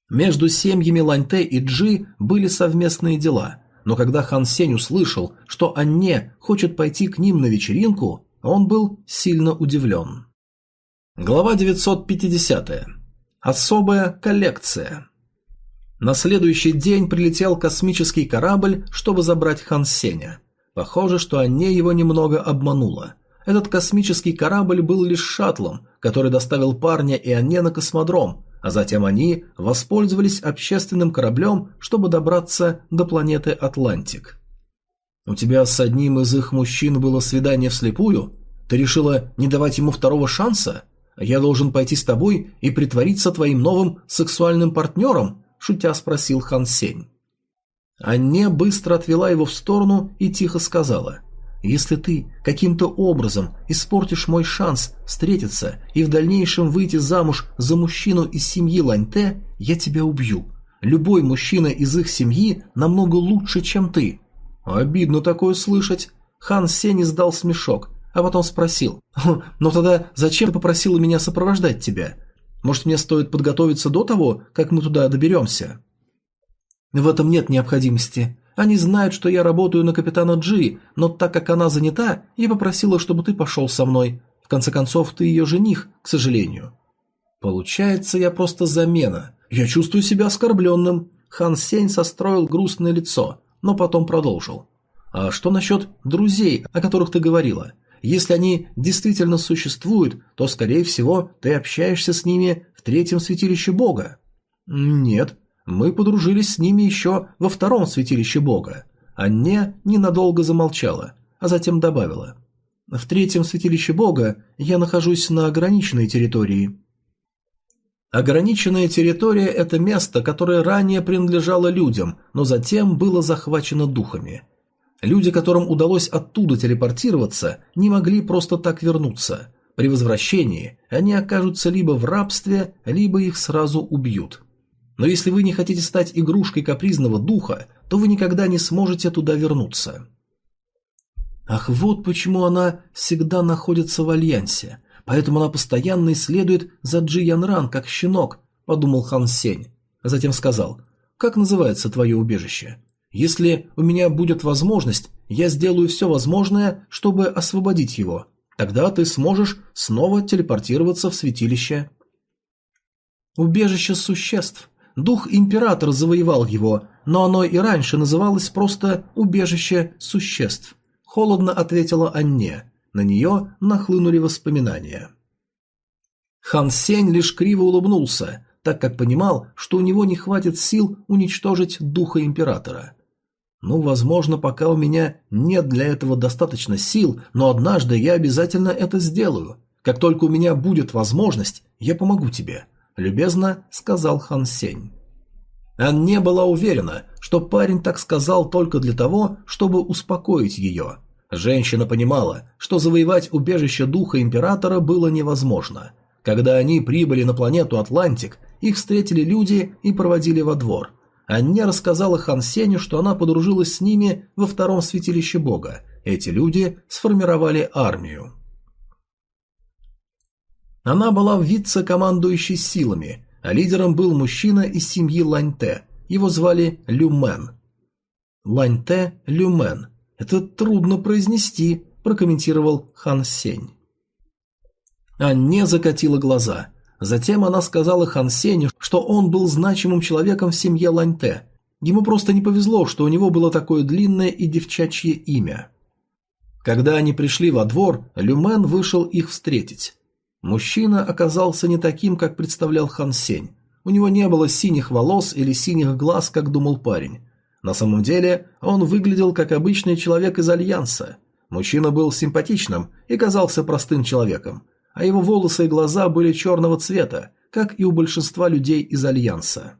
Между семьями Ланьте и Джи были совместные дела, но когда Хан Сень услышал, что Анне хочет пойти к ним на вечеринку, он был сильно удивлен. Глава 950. Особая коллекция. На следующий день прилетел космический корабль, чтобы забрать Хан Сеня. Похоже, что Анне его немного обманула. Этот космический корабль был лишь шаттлом, который доставил парня и Анне на космодром, а затем они воспользовались общественным кораблем, чтобы добраться до планеты Атлантик. «У тебя с одним из их мужчин было свидание вслепую? Ты решила не давать ему второго шанса?» «Я должен пойти с тобой и притвориться твоим новым сексуальным партнером?» – шутя спросил Хан Сень. Анне быстро отвела его в сторону и тихо сказала – если ты каким-то образом испортишь мой шанс встретиться и в дальнейшем выйти замуж за мужчину из семьи Ланьте, я тебя убью. Любой мужчина из их семьи намного лучше, чем ты. Обидно такое слышать. Хан Сень издал смешок а потом спросил. «Хм, «Ну тогда зачем ты попросила меня сопровождать тебя? Может, мне стоит подготовиться до того, как мы туда доберемся?» «В этом нет необходимости. Они знают, что я работаю на капитана Джи, но так как она занята, я попросила, чтобы ты пошел со мной. В конце концов, ты ее жених, к сожалению». «Получается, я просто замена. Я чувствую себя оскорбленным». Хан Сень состроил грустное лицо, но потом продолжил. «А что насчет друзей, о которых ты говорила? Если они действительно существуют, то, скорее всего, ты общаешься с ними в третьем святилище Бога. Нет, мы подружились с ними еще во втором святилище Бога. Анне ненадолго замолчала, а затем добавила. В третьем святилище Бога я нахожусь на ограниченной территории. Ограниченная территория – это место, которое ранее принадлежало людям, но затем было захвачено духами – Люди, которым удалось оттуда телепортироваться, не могли просто так вернуться. При возвращении они окажутся либо в рабстве, либо их сразу убьют. Но если вы не хотите стать игрушкой капризного духа, то вы никогда не сможете туда вернуться. Ах, вот почему она всегда находится в альянсе. Поэтому она постоянно исследует за Джи Янран, как щенок, подумал Хан Сень. А затем сказал, как называется твое убежище? Если у меня будет возможность, я сделаю все возможное, чтобы освободить его. Тогда ты сможешь снова телепортироваться в святилище. Убежище существ. Дух Император завоевал его, но оно и раньше называлось просто «убежище существ». Холодно ответила Анне. На нее нахлынули воспоминания. Хан Сень лишь криво улыбнулся, так как понимал, что у него не хватит сил уничтожить духа Императора. Ну, возможно, пока у меня нет для этого достаточно сил, но однажды я обязательно это сделаю. Как только у меня будет возможность, я помогу тебе, любезно сказал Хан Сень. Ан не была уверена, что парень так сказал только для того, чтобы успокоить ее. Женщина понимала, что завоевать убежище духа императора было невозможно. Когда они прибыли на планету Атлантик, их встретили люди и проводили во двор. Анне рассказала Хан Сеню, что она подружилась с ними во втором святилище бога. Эти люди сформировали армию. Она была вице-командующей силами, а лидером был мужчина из семьи Ланьте. Его звали Люмен. Ланьте Люмен. Это трудно произнести, прокомментировал Хан Сень. Анне закатила глаза. Затем она сказала Хан Сеню, что он был значимым человеком в семье Ланьте. Ему просто не повезло, что у него было такое длинное и девчачье имя. Когда они пришли во двор, Люмен вышел их встретить. Мужчина оказался не таким, как представлял Хан Сень. У него не было синих волос или синих глаз, как думал парень. На самом деле, он выглядел как обычный человек из Альянса. Мужчина был симпатичным и казался простым человеком, а его волосы и глаза были черного цвета, как и у большинства людей из Альянса.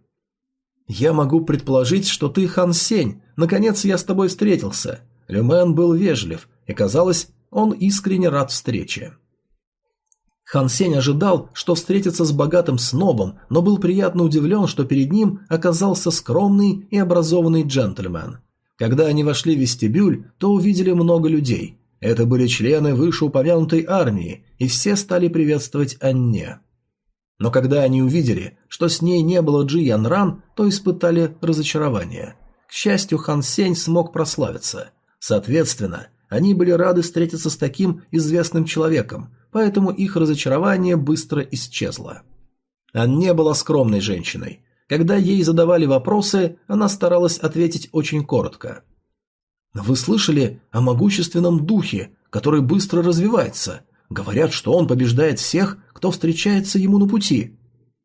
«Я могу предположить, что ты Хан Сень. Наконец я с тобой встретился». Люмен был вежлив, и казалось, он искренне рад встрече. Хан Сень ожидал, что встретится с богатым снобом, но был приятно удивлен, что перед ним оказался скромный и образованный джентльмен. Когда они вошли в вестибюль, то увидели много людей. Это были члены вышеупомянутой армии, и все стали приветствовать Анне. Но когда они увидели, что с ней не было Джи Ян Ран, то испытали разочарование. К счастью, Хан Сень смог прославиться. Соответственно, они были рады встретиться с таким известным человеком, поэтому их разочарование быстро исчезло. Анне была скромной женщиной. Когда ей задавали вопросы, она старалась ответить очень коротко. «Вы слышали о могущественном духе, который быстро развивается? Говорят, что он побеждает всех, кто встречается ему на пути».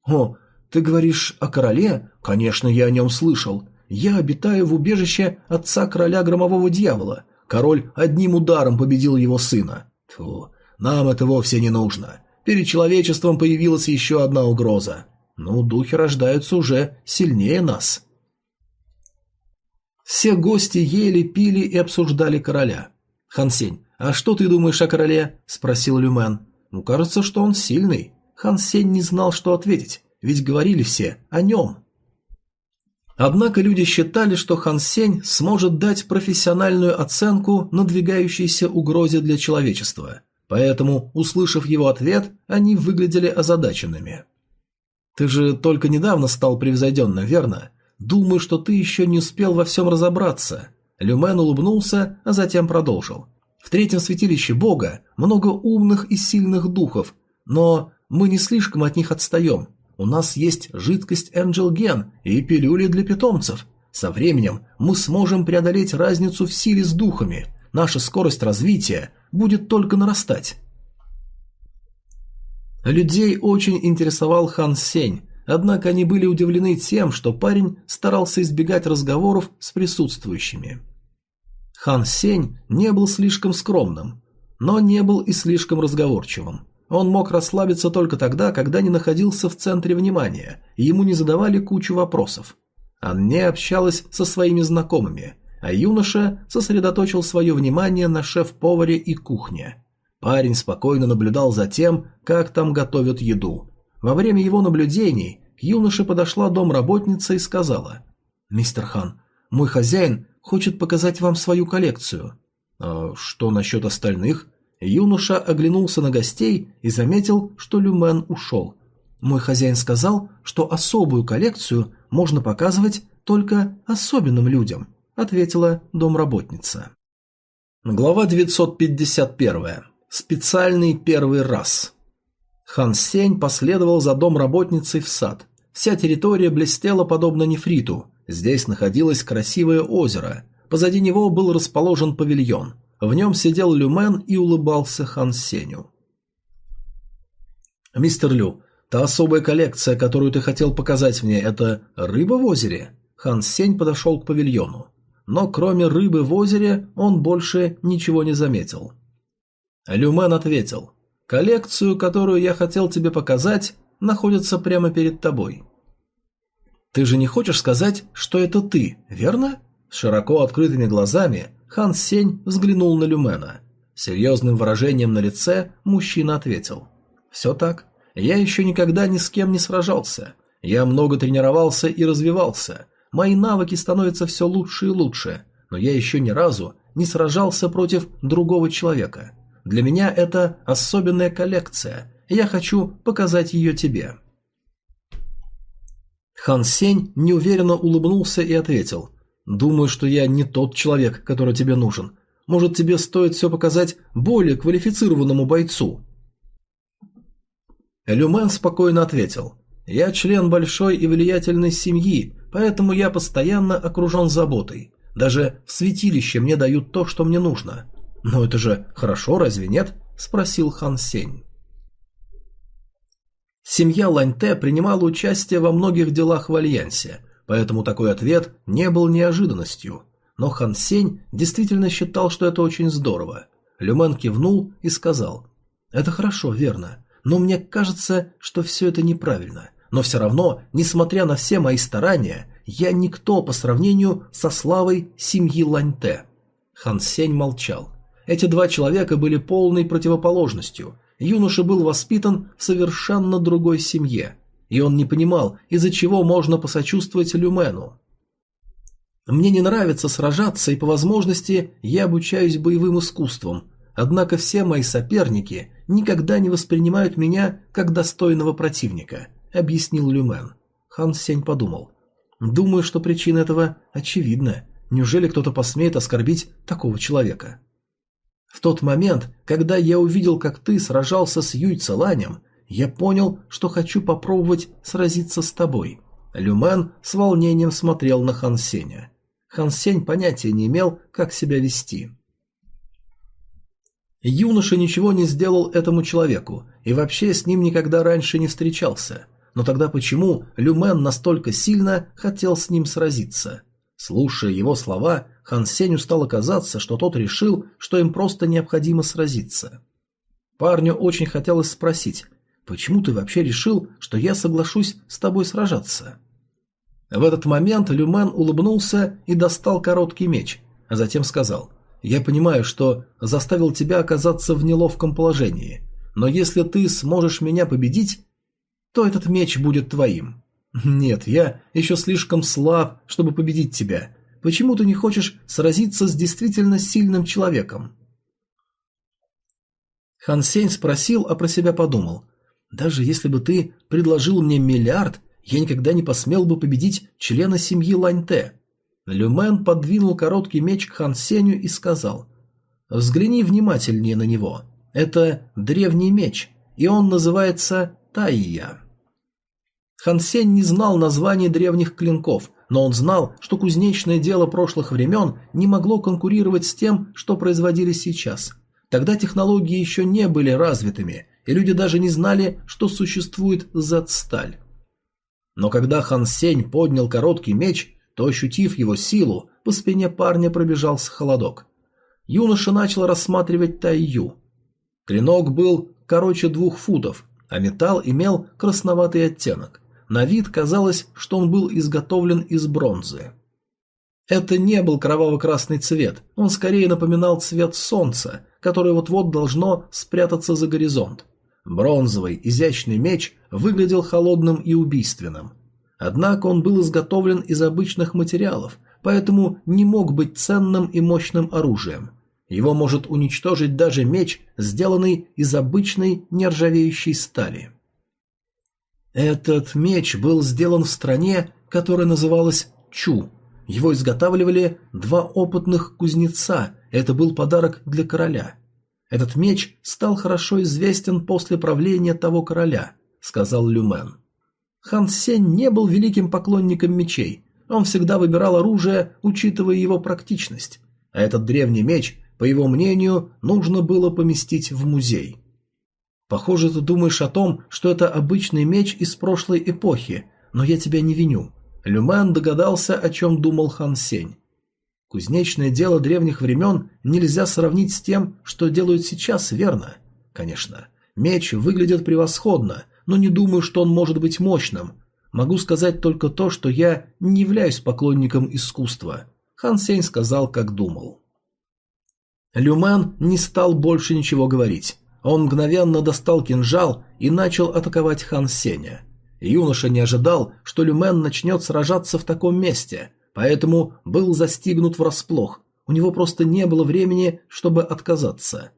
«О, ты говоришь о короле? Конечно, я о нем слышал. Я обитаю в убежище отца короля громового дьявола. Король одним ударом победил его сына. Тьфу, нам это вовсе не нужно. Перед человечеством появилась еще одна угроза. Ну, духи рождаются уже сильнее нас. Все гости ели, пили и обсуждали короля. Хансень, а что ты думаешь о короле? спросил Люмен. Ну, кажется, что он сильный. Хансень не знал, что ответить, ведь говорили все о нем. Однако люди считали, что Хан Сень сможет дать профессиональную оценку надвигающейся угрозе для человечества. Поэтому, услышав его ответ, они выглядели озадаченными. «Ты же только недавно стал превзойденным, верно? Думаю, что ты еще не успел во всем разобраться». Люмен улыбнулся, а затем продолжил. «В третьем святилище Бога много умных и сильных духов, но мы не слишком от них отстаем. У нас есть жидкость Gen и пилюли для питомцев. Со временем мы сможем преодолеть разницу в силе с духами. Наша скорость развития будет только нарастать. Людей очень интересовал Хан Сень, однако они были удивлены тем, что парень старался избегать разговоров с присутствующими. Хан Сень не был слишком скромным, но не был и слишком разговорчивым. Он мог расслабиться только тогда, когда не находился в центре внимания, и ему не задавали кучу вопросов. Анне общалась со своими знакомыми – а юноша сосредоточил свое внимание на шеф-поваре и кухне. Парень спокойно наблюдал за тем, как там готовят еду. Во время его наблюдений к юноше подошла домработница и сказала «Мистер Хан, мой хозяин хочет показать вам свою коллекцию». «А что насчет остальных?» Юноша оглянулся на гостей и заметил, что Люмен ушел. «Мой хозяин сказал, что особую коллекцию можно показывать только особенным людям ответила домработница. Глава 951. Специальный первый раз. Хан Сень последовал за домработницей в сад. Вся территория блестела подобно нефриту. Здесь находилось красивое озеро. Позади него был расположен павильон. В нем сидел Люмен и улыбался Хан Сеню. «Мистер Лю, та особая коллекция, которую ты хотел показать мне, это рыба в озере?» Хан Сень подошел к павильону но кроме рыбы в озере он больше ничего не заметил. Люмен ответил, «Коллекцию, которую я хотел тебе показать, находится прямо перед тобой». «Ты же не хочешь сказать, что это ты, верно?» С широко открытыми глазами Хан Сень взглянул на Люмена. Серьезным выражением на лице мужчина ответил. «Все так. Я еще никогда ни с кем не сражался. Я много тренировался и развивался. Мои навыки становятся все лучше и лучше, но я еще ни разу не сражался против другого человека. Для меня это особенная коллекция, и я хочу показать ее тебе». Хан Сень неуверенно улыбнулся и ответил. «Думаю, что я не тот человек, который тебе нужен. Может, тебе стоит все показать более квалифицированному бойцу?» Люмен спокойно ответил. «Я член большой и влиятельной семьи, поэтому я постоянно окружен заботой. Даже в святилище мне дают то, что мне нужно. Но это же хорошо, разве нет?» – спросил Хан Сень. Семья Ланьте принимала участие во многих делах в Альянсе, поэтому такой ответ не был неожиданностью. Но Хан Сень действительно считал, что это очень здорово. Люмен кивнул и сказал, «Это хорошо, верно, но мне кажется, что все это неправильно. Но все равно, несмотря на все мои старания, я никто по сравнению со славой семьи Ланьте». Хан Сень молчал. Эти два человека были полной противоположностью. Юноша был воспитан в совершенно другой семье, и он не понимал, из-за чего можно посочувствовать Люмену. Мне не нравится сражаться, и по возможности я обучаюсь боевым искусствам, однако все мои соперники никогда не воспринимают меня как достойного противника, объяснил Люмен. Хан Сень подумал. Думаю, что причина этого очевидна. Неужели кто-то посмеет оскорбить такого человека? В тот момент, когда я увидел, как ты сражался с Юй Целанем, я понял, что хочу попробовать сразиться с тобой. Люмен с волнением смотрел на Хан Сеня. Хан Сень понятия не имел, как себя вести. Юноша ничего не сделал этому человеку и вообще с ним никогда раньше не встречался. Но тогда почему Люмен настолько сильно хотел с ним сразиться? Слушая его слова, Хан Сенью стало казаться, что тот решил, что им просто необходимо сразиться. Парню очень хотелось спросить, почему ты вообще решил, что я соглашусь с тобой сражаться? В этот момент Люмен улыбнулся и достал короткий меч, а затем сказал, «Я понимаю, что заставил тебя оказаться в неловком положении, но если ты сможешь меня победить, то этот меч будет твоим». «Нет, я еще слишком слаб, чтобы победить тебя. Почему ты не хочешь сразиться с действительно сильным человеком?» Хан Сень спросил, а про себя подумал. «Даже если бы ты предложил мне миллиард, я никогда не посмел бы победить члена семьи Ланьте». Люмен подвинул короткий меч к Хан Сенью и сказал. «Взгляни внимательнее на него. Это древний меч, и он называется Тайя». Хан Сень не знал названий древних клинков, но он знал, что кузнечное дело прошлых времен не могло конкурировать с тем, что производили сейчас. Тогда технологии еще не были развитыми, и люди даже не знали, что существует Z-сталь. Но когда Хан Сень поднял короткий меч, то, ощутив его силу, по спине парня пробежался холодок. Юноша начал рассматривать Тайю. Клинок был короче двух футов, а металл имел красноватый оттенок. На вид казалось, что он был изготовлен из бронзы. Это не был кроваво-красный цвет, он скорее напоминал цвет солнца, которое вот-вот должно спрятаться за горизонт. Бронзовый, изящный меч выглядел холодным и убийственным. Однако он был изготовлен из обычных материалов, поэтому не мог быть ценным и мощным оружием. Его может уничтожить даже меч, сделанный из обычной нержавеющей стали. Этот меч был сделан в стране, которая называлась Чу. Его изготавливали два опытных кузнеца, это был подарок для короля. Этот меч стал хорошо известен после правления того короля, сказал Люмен. Хан Сень не был великим поклонником мечей, он всегда выбирал оружие, учитывая его практичность, а этот древний меч, по его мнению, нужно было поместить в музей. Похоже, ты думаешь о том, что это обычный меч из прошлой эпохи, но я тебя не виню. Люмен догадался, о чем думал Хан Сень. Кузнечное дело древних времен нельзя сравнить с тем, что делают сейчас, верно? Конечно. Меч выглядит превосходно, но не думаю, что он может быть мощным. Могу сказать только то, что я не являюсь поклонником искусства. Хан Сень сказал, как думал. Люмен не стал больше ничего говорить. Он мгновенно достал кинжал и начал атаковать Хан Сеня. Юноша не ожидал, что Люмен начнет сражаться в таком месте, поэтому был застигнут врасплох. У него просто не было времени, чтобы отказаться.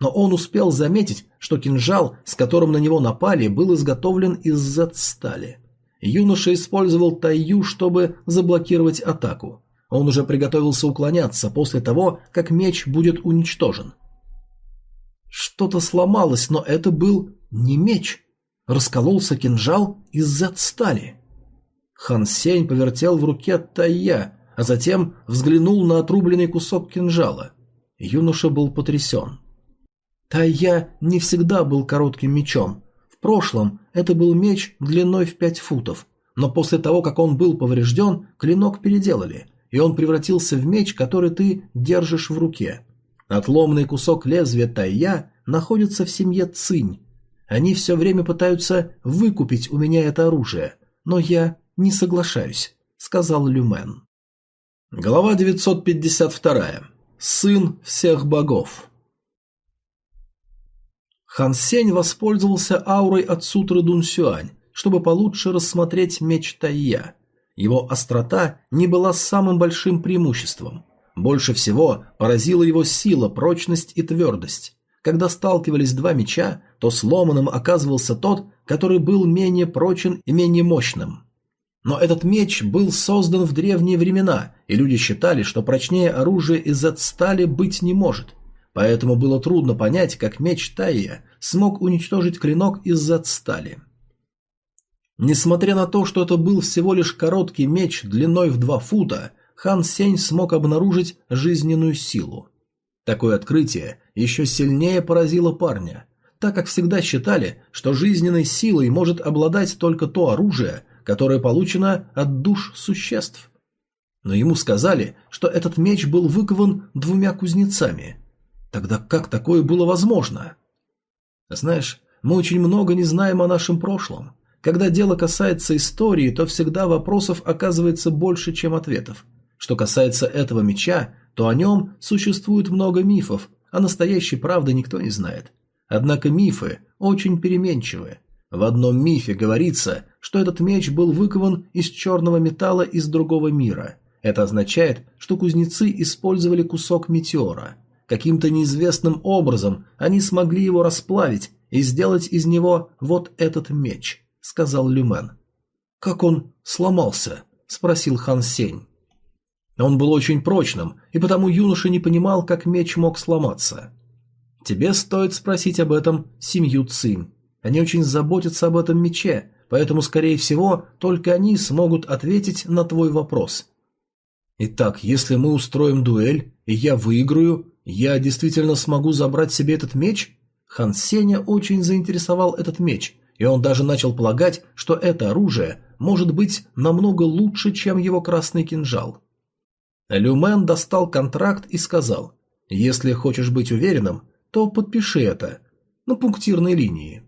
Но он успел заметить, что кинжал, с которым на него напали, был изготовлен из Z-стали. Юноша использовал Тайю, чтобы заблокировать атаку. Он уже приготовился уклоняться после того, как меч будет уничтожен. Что-то сломалось, но это был не меч. Раскололся кинжал из Z-стали. Хан Сень повертел в руке Тайя, а затем взглянул на отрубленный кусок кинжала. Юноша был потрясен. Тайя не всегда был коротким мечом. В прошлом это был меч длиной в пять футов, но после того, как он был поврежден, клинок переделали, и он превратился в меч, который ты держишь в руке. Отломанный кусок лезвия Тайя находится в семье Цинь. Они все время пытаются выкупить у меня это оружие, но я не соглашаюсь, сказал Люмен. Глава 952. Сын всех богов. Хан Сень воспользовался аурой от сутры Дун Сюань, чтобы получше рассмотреть меч Тайя. Его острота не была самым большим преимуществом. Больше всего поразила его сила, прочность и твердость. Когда сталкивались два меча, то сломанным оказывался тот, который был менее прочен и менее мощным. Но этот меч был создан в древние времена, и люди считали, что прочнее оружие из стали быть не может. Поэтому было трудно понять, как меч Тайя смог уничтожить клинок из-за стали. Несмотря на то, что это был всего лишь короткий меч длиной в два фута, Хан Сень смог обнаружить жизненную силу. Такое открытие еще сильнее поразило парня, так как всегда считали, что жизненной силой может обладать только то оружие, которое получено от душ существ. Но ему сказали, что этот меч был выкован двумя кузнецами, Тогда как такое было возможно? Знаешь, мы очень много не знаем о нашем прошлом. Когда дело касается истории, то всегда вопросов оказывается больше, чем ответов. Что касается этого меча, то о нем существует много мифов, а настоящей правды никто не знает. Однако мифы очень переменчивы. В одном мифе говорится, что этот меч был выкован из черного металла из другого мира. Это означает, что кузнецы использовали кусок метеора – Каким-то неизвестным образом они смогли его расплавить и сделать из него вот этот меч, сказал Люмен. Как он сломался? спросил Хан Сень. Он был очень прочным, и потому юноша не понимал, как меч мог сломаться. Тебе стоит спросить об этом семью Цинь. Они очень заботятся об этом мече, поэтому, скорее всего, только они смогут ответить на твой вопрос. Итак, если мы устроим дуэль, и я выиграю, «Я действительно смогу забрать себе этот меч?» Хан Сеня очень заинтересовал этот меч, и он даже начал полагать, что это оружие может быть намного лучше, чем его красный кинжал. Люмен достал контракт и сказал, «Если хочешь быть уверенным, то подпиши это на пунктирной линии».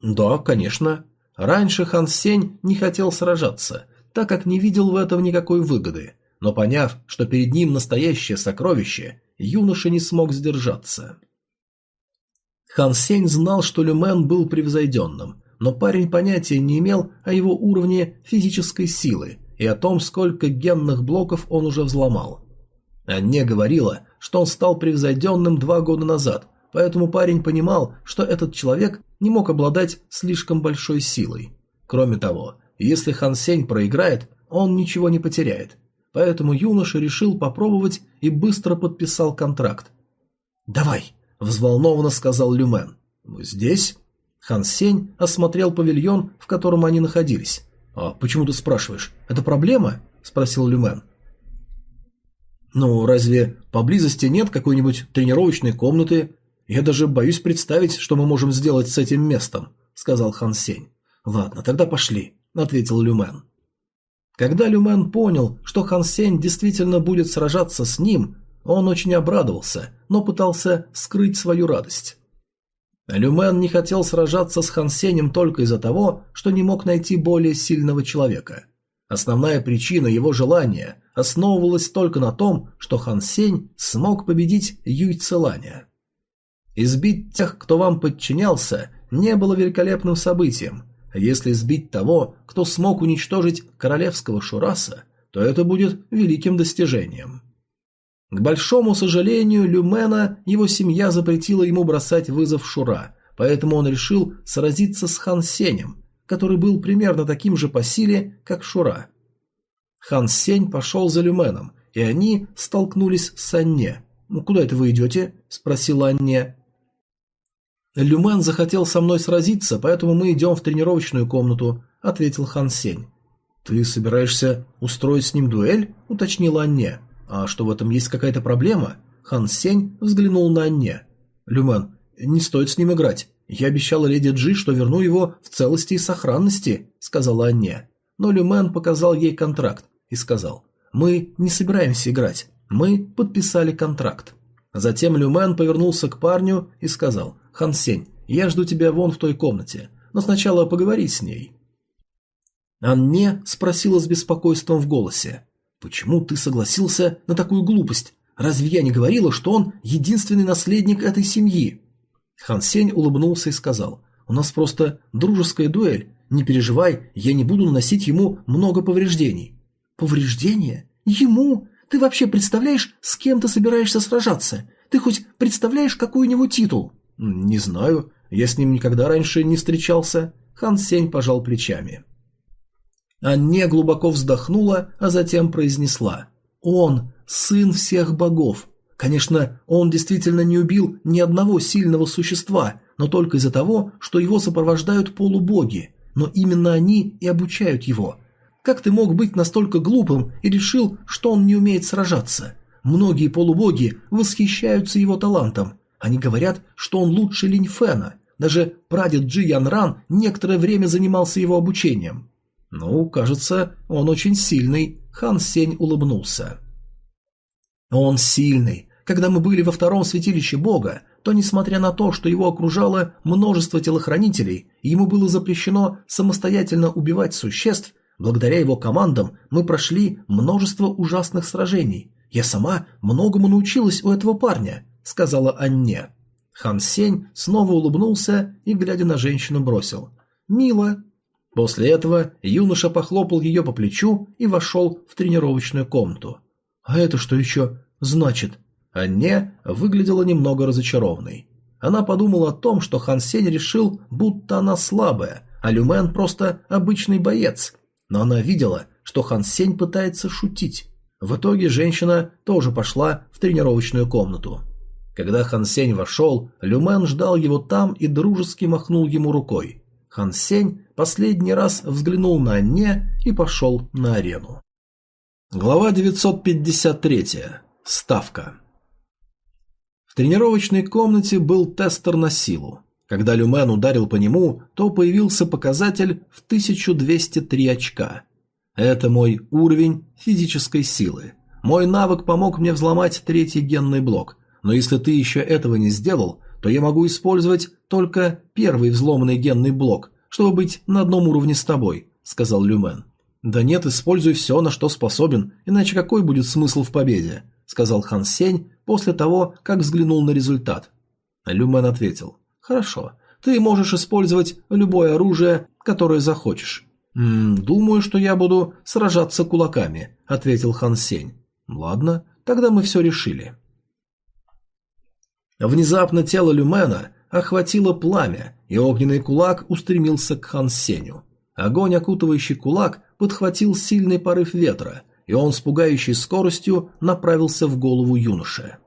«Да, конечно». Раньше Хан Сень не хотел сражаться, так как не видел в этом никакой выгоды, но поняв, что перед ним настоящее сокровище, юноша не смог сдержаться. Хан Сень знал, что Люмен был превзойденным, но парень понятия не имел о его уровне физической силы и о том, сколько генных блоков он уже взломал. Анне говорила, что он стал превзойденным два года назад, поэтому парень понимал, что этот человек не мог обладать слишком большой силой. Кроме того, если Хан Сень проиграет, он ничего не потеряет, поэтому юноша решил попробовать и быстро подписал контракт. «Давай», – взволнованно сказал Люмен. «Мы здесь?» Хан Сень осмотрел павильон, в котором они находились. «А почему ты спрашиваешь? Это проблема?» – спросил Люмен. «Ну, разве поблизости нет какой-нибудь тренировочной комнаты? Я даже боюсь представить, что мы можем сделать с этим местом», – сказал Хан Сень. «Ладно, тогда пошли», – ответил Люмен. Когда Люмен понял, что Хан Сень действительно будет сражаться с ним, он очень обрадовался, но пытался скрыть свою радость. Люмен не хотел сражаться с Хан Сенем только из-за того, что не мог найти более сильного человека. Основная причина его желания основывалась только на том, что Хан Сень смог победить Юй Целаня. Избить тех, кто вам подчинялся, не было великолепным событием. Если избить того, кто смог уничтожить королевского Шураса, то это будет великим достижением. К большому сожалению, Люмена его семья запретила ему бросать вызов Шура, поэтому он решил сразиться с Хан Сенем, который был примерно таким же по силе, как Шура. Хан Сень пошел за Люменом, и они столкнулись с Анне. «Ну, куда это вы идете?» – спросила Анне. «Люмен захотел со мной сразиться, поэтому мы идем в тренировочную комнату», – ответил Хан Сень. «Ты собираешься устроить с ним дуэль?» – уточнила Анне. «А что, в этом есть какая-то проблема?» Хан Сень взглянул на Анне. «Люмен, не стоит с ним играть. Я обещала леди Джи, что верну его в целости и сохранности», – сказала Анне. Но Люмен показал ей контракт и сказал, «Мы не собираемся играть. Мы подписали контракт». Затем Люмен повернулся к парню и сказал, «Хан Сень, я жду тебя вон в той комнате, но сначала поговори с ней». Анне спросила с беспокойством в голосе, Почему ты согласился на такую глупость? Разве я не говорила, что он единственный наследник этой семьи? Хан Сень улыбнулся и сказал: "У нас просто дружеская дуэль. Не переживай, я не буду наносить ему много повреждений". Повреждения? Ему? Ты вообще представляешь, с кем ты собираешься сражаться? Ты хоть представляешь, какой у него титул? Не знаю, я с ним никогда раньше не встречался. Хан Сень пожал плечами. Анне глубоко вздохнула, а затем произнесла. «Он – сын всех богов. Конечно, он действительно не убил ни одного сильного существа, но только из-за того, что его сопровождают полубоги. Но именно они и обучают его. Как ты мог быть настолько глупым и решил, что он не умеет сражаться? Многие полубоги восхищаются его талантом. Они говорят, что он лучше Линь Фэна. Даже прадед Джи Ян Ран некоторое время занимался его обучением. «Ну, кажется, он очень сильный», — Хан Сень улыбнулся. «Он сильный. Когда мы были во втором святилище Бога, то, несмотря на то, что его окружало множество телохранителей, ему было запрещено самостоятельно убивать существ, благодаря его командам мы прошли множество ужасных сражений. Я сама многому научилась у этого парня», — сказала Анне. Хан Сень снова улыбнулся и, глядя на женщину, бросил. «Мило, После этого юноша похлопал ее по плечу и вошел в тренировочную комнату. «А это что еще значит?» Анне выглядела немного разочарованной. Она подумала о том, что Хан Сень решил, будто она слабая, а Люмен просто обычный боец. Но она видела, что Хан Сень пытается шутить. В итоге женщина тоже пошла в тренировочную комнату. Когда Хан Сень вошел, Люмен ждал его там и дружески махнул ему рукой. Хан Сень последний раз взглянул на Анне и пошел на арену. Глава 953. Ставка. В тренировочной комнате был тестер на силу. Когда Люмен ударил по нему, то появился показатель в 1203 очка. Это мой уровень физической силы. Мой навык помог мне взломать третий генный блок, но если ты еще этого не сделал, то я могу использовать только первый взломанный генный блок, чтобы быть на одном уровне с тобой», — сказал Люмен. «Да нет, используй все, на что способен, иначе какой будет смысл в победе?» — сказал Хан Сень после того, как взглянул на результат. Люмен ответил. «Хорошо, ты можешь использовать любое оружие, которое захочешь». «М -м, «Думаю, что я буду сражаться кулаками», — ответил Хан Сень. «Ладно, тогда мы все решили». Внезапно тело Люмена охватило пламя, и огненный кулак устремился к Хан Сеню. Огонь, окутывающий кулак, подхватил сильный порыв ветра, и он с пугающей скоростью направился в голову юноши.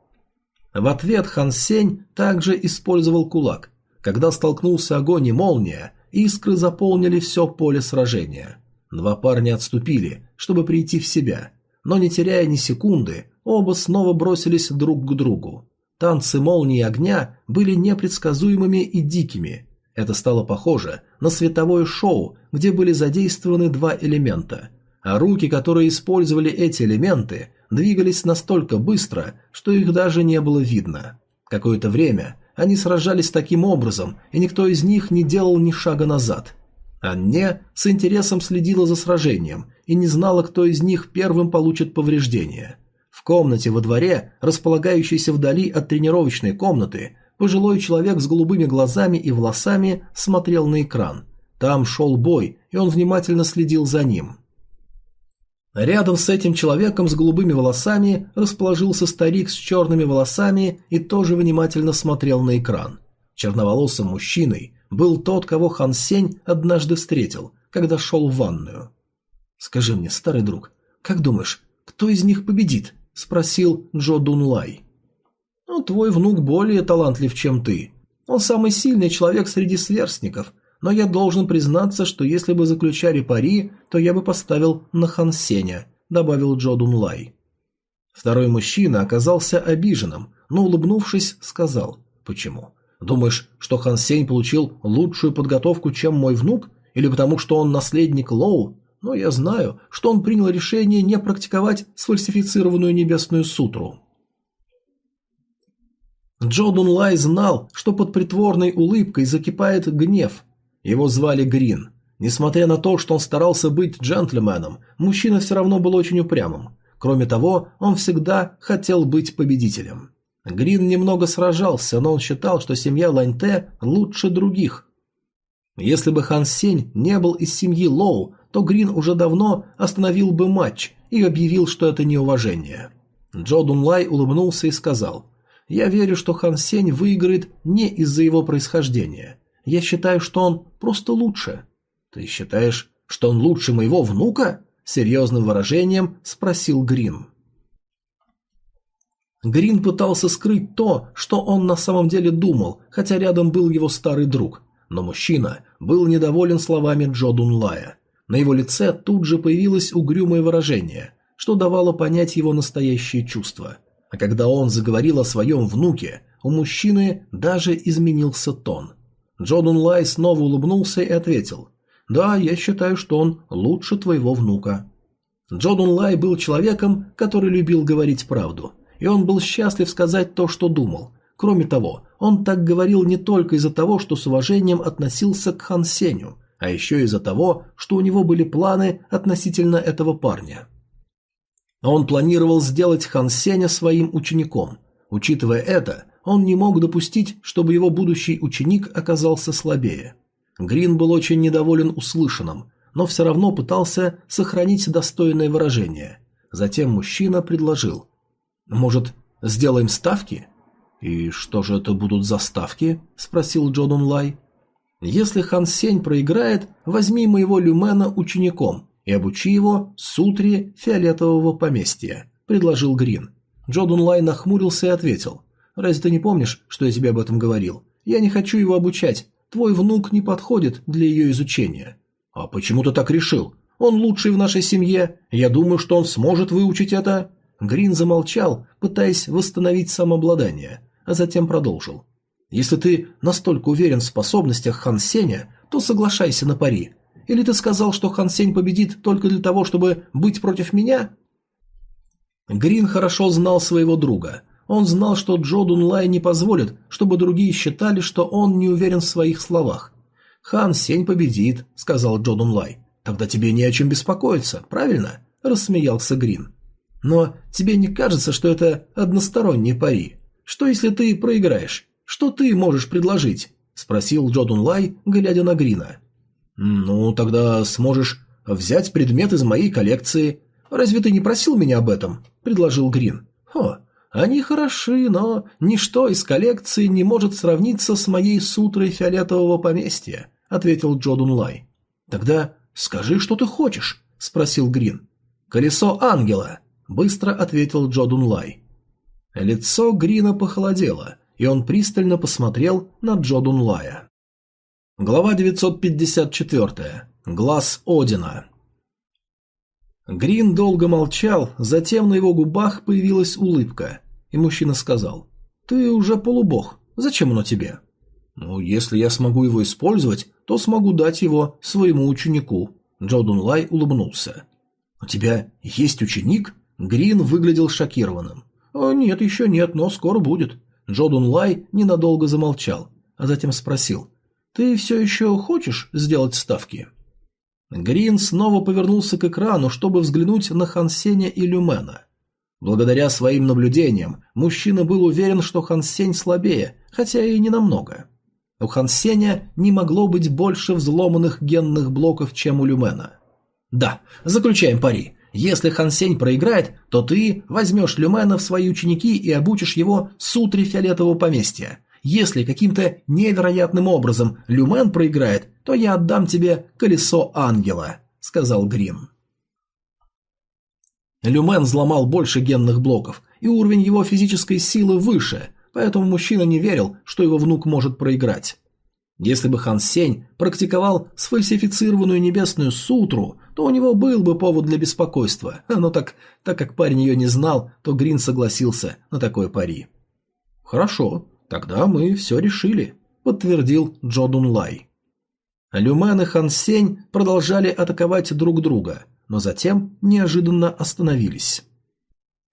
В ответ Хан Сень также использовал кулак. Когда столкнулся огонь и молния, искры заполнили все поле сражения. Два парня отступили, чтобы прийти в себя, но не теряя ни секунды, оба снова бросились друг к другу. Танцы молнии и огня были непредсказуемыми и дикими. Это стало похоже на световое шоу, где были задействованы два элемента. А руки, которые использовали эти элементы, двигались настолько быстро, что их даже не было видно. Какое-то время они сражались таким образом, и никто из них не делал ни шага назад. Анне с интересом следила за сражением и не знала, кто из них первым получит повреждения. В комнате во дворе, располагающейся вдали от тренировочной комнаты, пожилой человек с голубыми глазами и волосами смотрел на экран. Там шел бой, и он внимательно следил за ним. Рядом с этим человеком с голубыми волосами расположился старик с черными волосами и тоже внимательно смотрел на экран. Черноволосым мужчиной был тот, кого Хан Сень однажды встретил, когда шел в ванную. «Скажи мне, старый друг, как думаешь, кто из них победит?» – спросил Джо Дунлай. «Ну, твой внук более талантлив, чем ты. Он самый сильный человек среди сверстников, но я должен признаться, что если бы заключали пари, то я бы поставил на Хан Сеня», – добавил Джо Дунлай. Второй мужчина оказался обиженным, но, улыбнувшись, сказал «Почему?» Думаешь, что Хан Сень получил лучшую подготовку, чем мой внук? Или потому, что он наследник Лоу? Но я знаю, что он принял решение не практиковать сфальсифицированную небесную сутру. Джо Дунлай знал, что под притворной улыбкой закипает гнев. Его звали Грин. Несмотря на то, что он старался быть джентльменом, мужчина все равно был очень упрямым. Кроме того, он всегда хотел быть победителем. Грин немного сражался, но он считал, что семья Ланьте лучше других. Если бы Хан Сень не был из семьи Лоу, то Грин уже давно остановил бы матч и объявил, что это неуважение. Джо Дунлай улыбнулся и сказал, «Я верю, что Хан Сень выиграет не из-за его происхождения. Я считаю, что он просто лучше». «Ты считаешь, что он лучше моего внука?» Серьезным выражением спросил Грин. Грин пытался скрыть то, что он на самом деле думал, хотя рядом был его старый друг. Но мужчина был недоволен словами Джо Дунлая. На его лице тут же появилось угрюмое выражение, что давало понять его настоящие чувства. А когда он заговорил о своем внуке, у мужчины даже изменился тон. Джо Дунлай снова улыбнулся и ответил «Да, я считаю, что он лучше твоего внука». Джо Дунлай был человеком, который любил говорить правду – и он был счастлив сказать то, что думал. Кроме того, он так говорил не только из-за того, что с уважением относился к Хан Сеню, а еще из-за того, что у него были планы относительно этого парня. Он планировал сделать Хан Сеня своим учеником. Учитывая это, он не мог допустить, чтобы его будущий ученик оказался слабее. Грин был очень недоволен услышанным, но все равно пытался сохранить достойное выражение. Затем мужчина предложил может, сделаем ставки? И что же это будут за ставки? спросил Джодун Лай. Если Хан Сень проиграет, возьми моего Люмена учеником и обучи его сутре фиолетового поместья, предложил Грин. Джодун Лай нахмурился и ответил: Разве ты не помнишь, что я тебе об этом говорил? Я не хочу его обучать. Твой внук не подходит для ее изучения. А почему ты так решил? Он лучший в нашей семье. Я думаю, что он сможет выучить это. Грин замолчал, пытаясь восстановить самообладание, а затем продолжил. «Если ты настолько уверен в способностях Хан Сеня, то соглашайся на пари. Или ты сказал, что Хан Сень победит только для того, чтобы быть против меня?» Грин хорошо знал своего друга. Он знал, что Джо Дунлай не позволит, чтобы другие считали, что он не уверен в своих словах. «Хан Сень победит», — сказал Джо Дунлай. «Тогда тебе не о чем беспокоиться, правильно?» — рассмеялся Грин. Но тебе не кажется, что это односторонний пари? Что если ты проиграешь? Что ты можешь предложить?» – спросил Джодун Лай, глядя на Грина. «Ну, тогда сможешь взять предмет из моей коллекции. Разве ты не просил меня об этом?» – предложил Грин. «Хо, они хороши, но ничто из коллекции не может сравниться с моей сутрой фиолетового поместья», – ответил Джодун Лай. «Тогда скажи, что ты хочешь», – спросил Грин. «Колесо ангела», быстро ответил Джо Дунлай. Лицо Грина похолодело, и он пристально посмотрел на Джо Дунлая. Глава 954. Глаз Одина. Грин долго молчал, затем на его губах появилась улыбка, и мужчина сказал, «Ты уже полубог, зачем оно тебе?» «Ну, если я смогу его использовать, то смогу дать его своему ученику», Джо Дунлай улыбнулся. «У тебя есть ученик?» Грин выглядел шокированным. «О, нет, еще нет, но скоро будет». Джодун Лай ненадолго замолчал, а затем спросил. ты все еще хочешь сделать ставки?» Грин снова повернулся к экрану, чтобы взглянуть на Хансеня и Люмена. Благодаря своим наблюдениям, мужчина был уверен, что Хансень слабее, хотя и не намного. У Хансеня не могло быть больше взломанных генных блоков, чем у Люмена. «Да, заключаем пари. Если Хансень проиграет, то ты возьмешь Люмена в свои ученики и обучишь его сутре фиолетового поместья. Если каким-то невероятным образом Люмен проиграет, то я отдам тебе колесо ангела», — сказал Грин. Люмен взломал больше генных блоков, и уровень его физической силы выше, поэтому мужчина не верил, что его внук может проиграть. Если бы Хан Сень практиковал сфальсифицированную небесную сутру, то у него был бы повод для беспокойства, но так, так как парень ее не знал, то Грин согласился на такой пари. «Хорошо, тогда мы все решили», — подтвердил Джо Дун Лай. Люмен и Хан Сень продолжали атаковать друг друга, но затем неожиданно остановились.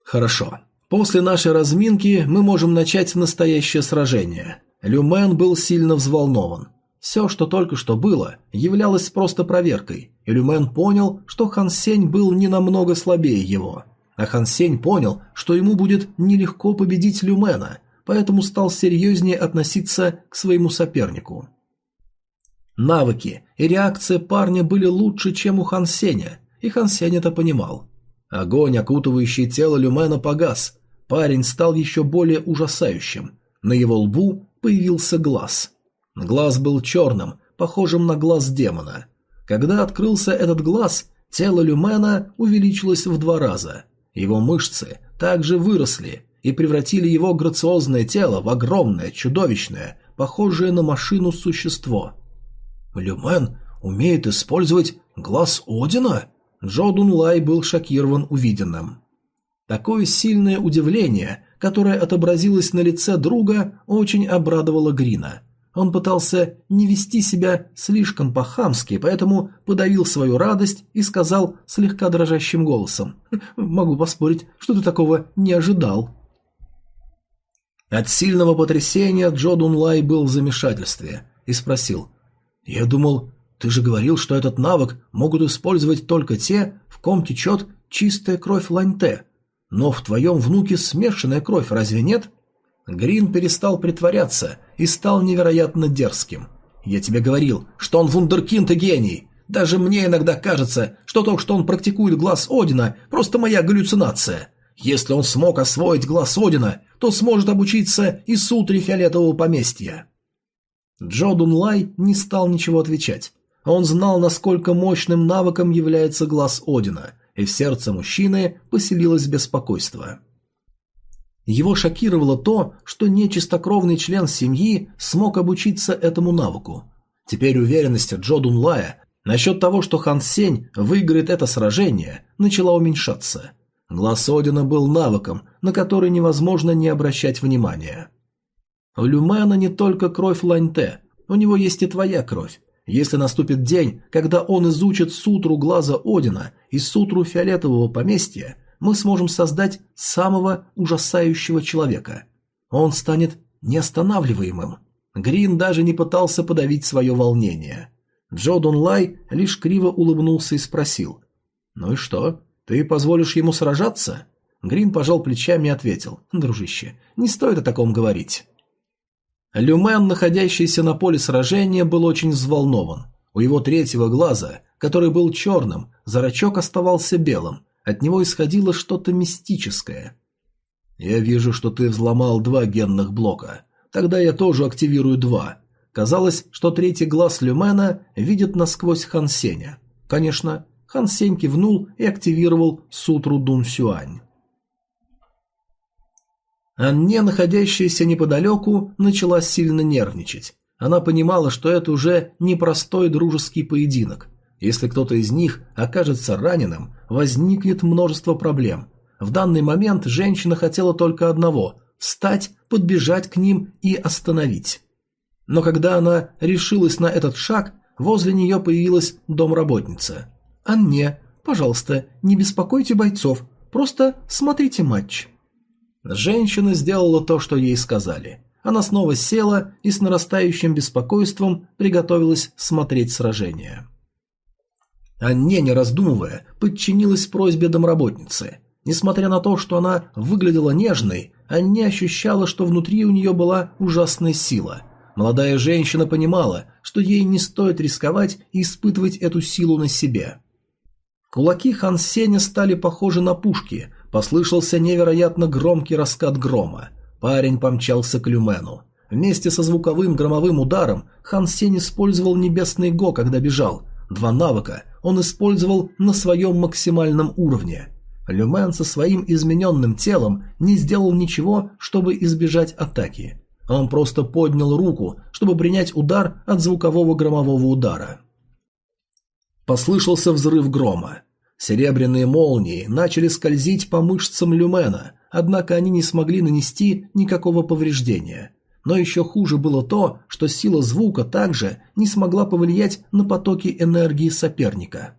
«Хорошо, после нашей разминки мы можем начать настоящее сражение». Люмен был сильно взволнован. Все, что только что было, являлось просто проверкой, Люмен понял, что Хан Сень был не намного слабее его. А Хан Сень понял, что ему будет нелегко победить Люмена, поэтому стал серьезнее относиться к своему сопернику. Навыки и реакция парня были лучше, чем у Хан Сеня, и Хан Сень это понимал. Огонь, окутывающий тело Люмена, погас. Парень стал еще более ужасающим. На его лбу появился глаз. Глаз был черным, похожим на глаз демона. Когда открылся этот глаз, тело Люмена увеличилось в два раза. Его мышцы также выросли и превратили его грациозное тело в огромное, чудовищное, похожее на машину существо. «Люмен умеет использовать глаз Одина?» Джо Дунлай был шокирован увиденным. Такое сильное удивление, которое отобразилось на лице друга, очень обрадовало Грина. Он пытался не вести себя слишком по-хамски, поэтому подавил свою радость и сказал слегка дрожащим голосом. «Могу поспорить, что ты такого не ожидал». От сильного потрясения Джо Дунлай был в замешательстве и спросил. «Я думал, ты же говорил, что этот навык могут использовать только те, в ком течет чистая кровь Ланьте. Но в твоем внуке смешанная кровь, разве нет?» Грин перестал притворяться и стал невероятно дерзким. «Я тебе говорил, что он вундеркинд и гений. Даже мне иногда кажется, что то, что он практикует глаз Одина, просто моя галлюцинация. Если он смог освоить глаз Одина, то сможет обучиться и сутре фиолетового поместья». Джо Дунлай не стал ничего отвечать. Он знал, насколько мощным навыком является глаз Одина, и в сердце мужчины поселилось беспокойство. Его шокировало то, что нечистокровный член семьи смог обучиться этому навыку. Теперь уверенность Джо Дунлая насчет того, что Хан Сень выиграет это сражение, начала уменьшаться. Глаз Одина был навыком, на который невозможно не обращать внимания. У Люмена не только кровь Ланьте, у него есть и твоя кровь. Если наступит день, когда он изучит сутру глаза Одина и сутру фиолетового поместья, мы сможем создать самого ужасающего человека. Он станет неостанавливаемым. Грин даже не пытался подавить свое волнение. Джо Дунлай лишь криво улыбнулся и спросил. «Ну и что, ты позволишь ему сражаться?» Грин пожал плечами и ответил. «Дружище, не стоит о таком говорить». Люмен, находящийся на поле сражения, был очень взволнован. У его третьего глаза, который был черным, зрачок оставался белым, от него исходило что-то мистическое. «Я вижу, что ты взломал два генных блока. Тогда я тоже активирую два». Казалось, что третий глаз Люмена видит насквозь Хан Сеня. Конечно, Хан Сень кивнул и активировал сутру Дун Сюань. Анне, находящаяся неподалеку, начала сильно нервничать. Она понимала, что это уже непростой дружеский поединок. Если кто-то из них окажется раненым, возникнет множество проблем. В данный момент женщина хотела только одного – встать, подбежать к ним и остановить. Но когда она решилась на этот шаг, возле нее появилась домработница. «Анне, пожалуйста, не беспокойте бойцов, просто смотрите матч». Женщина сделала то, что ей сказали. она снова села и с нарастающим беспокойством приготовилась смотреть сражение. Анне, не раздумывая, подчинилась просьбе домработницы. Несмотря на то, что она выглядела нежной, Анне ощущала, что внутри у нее была ужасная сила. Молодая женщина понимала, что ей не стоит рисковать и испытывать эту силу на себе. Кулаки Хан Сеня стали похожи на пушки, послышался невероятно громкий раскат грома. Парень помчался к Люмену. Вместе со звуковым громовым ударом Хан Сень использовал небесный Го, когда бежал. Два навыка он использовал на своем максимальном уровне. Люмен со своим измененным телом не сделал ничего, чтобы избежать атаки. Он просто поднял руку, чтобы принять удар от звукового громового удара. Послышался взрыв грома. Серебряные молнии начали скользить по мышцам Люмена, однако они не смогли нанести никакого повреждения. Но еще хуже было то, что сила звука также не смогла повлиять на потоки энергии соперника.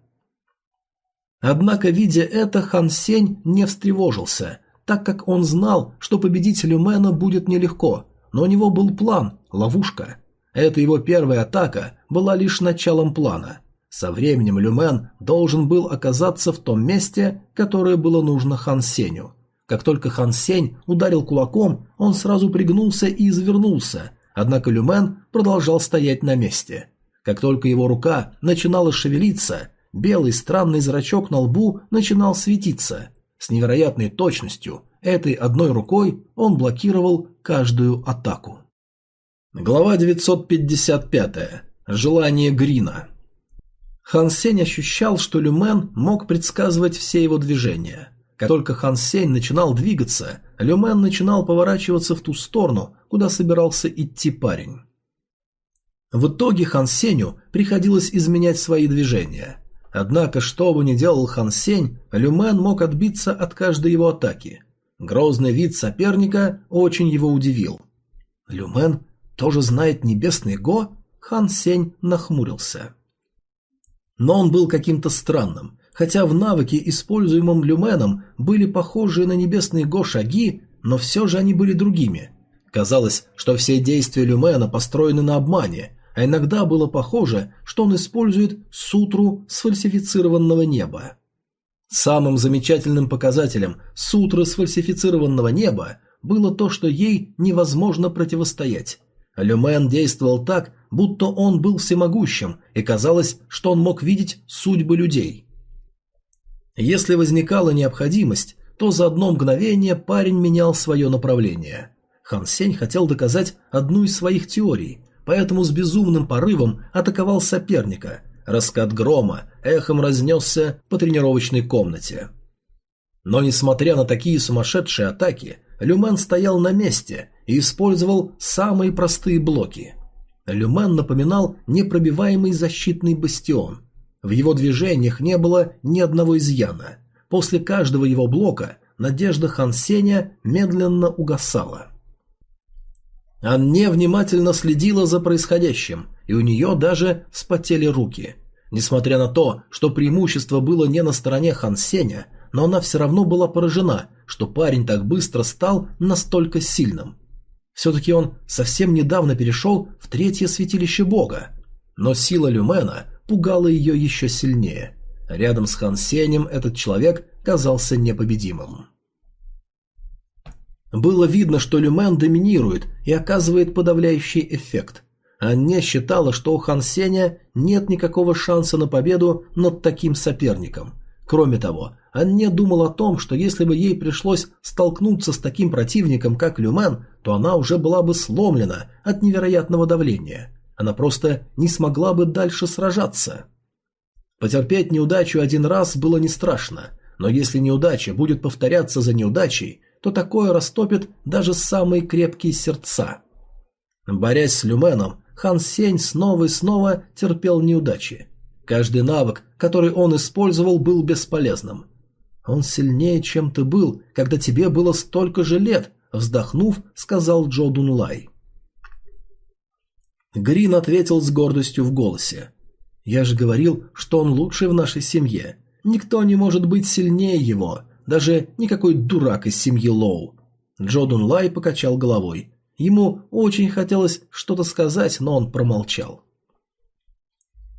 Однако, видя это, Хан Сень не встревожился, так как он знал, что победить Люмена будет нелегко, но у него был план, ловушка. Эта его первая атака была лишь началом плана. Со временем Люмен должен был оказаться в том месте, которое было нужно Хан Сенью – как только Хан Сень ударил кулаком, он сразу пригнулся и извернулся, однако Люмен продолжал стоять на месте. Как только его рука начинала шевелиться, белый странный зрачок на лбу начинал светиться. С невероятной точностью этой одной рукой он блокировал каждую атаку. Глава 955. Желание Грина. Хан Сень ощущал, что Люмен мог предсказывать все его движения – как только Хан Сень начинал двигаться, Люмен начинал поворачиваться в ту сторону, куда собирался идти парень. В итоге Хан Сенью приходилось изменять свои движения. Однако, что бы ни делал Хан Сень, Люмен мог отбиться от каждой его атаки. Грозный вид соперника очень его удивил. «Люмен тоже знает небесный Го?» Хан Сень нахмурился. Но он был каким-то странным, Хотя в навыке, используемом Люменом, были похожие на небесные го шаги, но все же они были другими. Казалось, что все действия Люмена построены на обмане, а иногда было похоже, что он использует сутру сфальсифицированного неба. Самым замечательным показателем сутры сфальсифицированного неба было то, что ей невозможно противостоять. Люмен действовал так, будто он был всемогущим, и казалось, что он мог видеть судьбы людей. Если возникала необходимость, то за одно мгновение парень менял свое направление. Хан Сень хотел доказать одну из своих теорий, поэтому с безумным порывом атаковал соперника. Раскат грома эхом разнесся по тренировочной комнате. Но несмотря на такие сумасшедшие атаки, Люмен стоял на месте и использовал самые простые блоки. Люмен напоминал непробиваемый защитный бастион – в его движениях не было ни одного изъяна. После каждого его блока надежда Хан Сеня медленно угасала. Анне внимательно следила за происходящим, и у нее даже вспотели руки. Несмотря на то, что преимущество было не на стороне Хан Сеня, но она все равно была поражена, что парень так быстро стал настолько сильным. Все-таки он совсем недавно перешел в третье святилище бога. Но сила Люмена пугало ее еще сильнее. Рядом с Хан Сенем этот человек казался непобедимым. Было видно, что Люмен доминирует и оказывает подавляющий эффект. Анне считала, что у Хан Сеня нет никакого шанса на победу над таким соперником. Кроме того, Анне думал о том, что если бы ей пришлось столкнуться с таким противником, как Люмен, то она уже была бы сломлена от невероятного давления. Она просто не смогла бы дальше сражаться. Потерпеть неудачу один раз было не страшно, но если неудача будет повторяться за неудачей, то такое растопит даже самые крепкие сердца. Борясь с Люменом, Хан Сень снова и снова терпел неудачи. Каждый навык, который он использовал, был бесполезным. «Он сильнее, чем ты был, когда тебе было столько же лет», вздохнув, сказал Джо Дунлай. Грин ответил с гордостью в голосе. «Я же говорил, что он лучший в нашей семье. Никто не может быть сильнее его, даже никакой дурак из семьи Лоу». Джо Дунлай покачал головой. Ему очень хотелось что-то сказать, но он промолчал.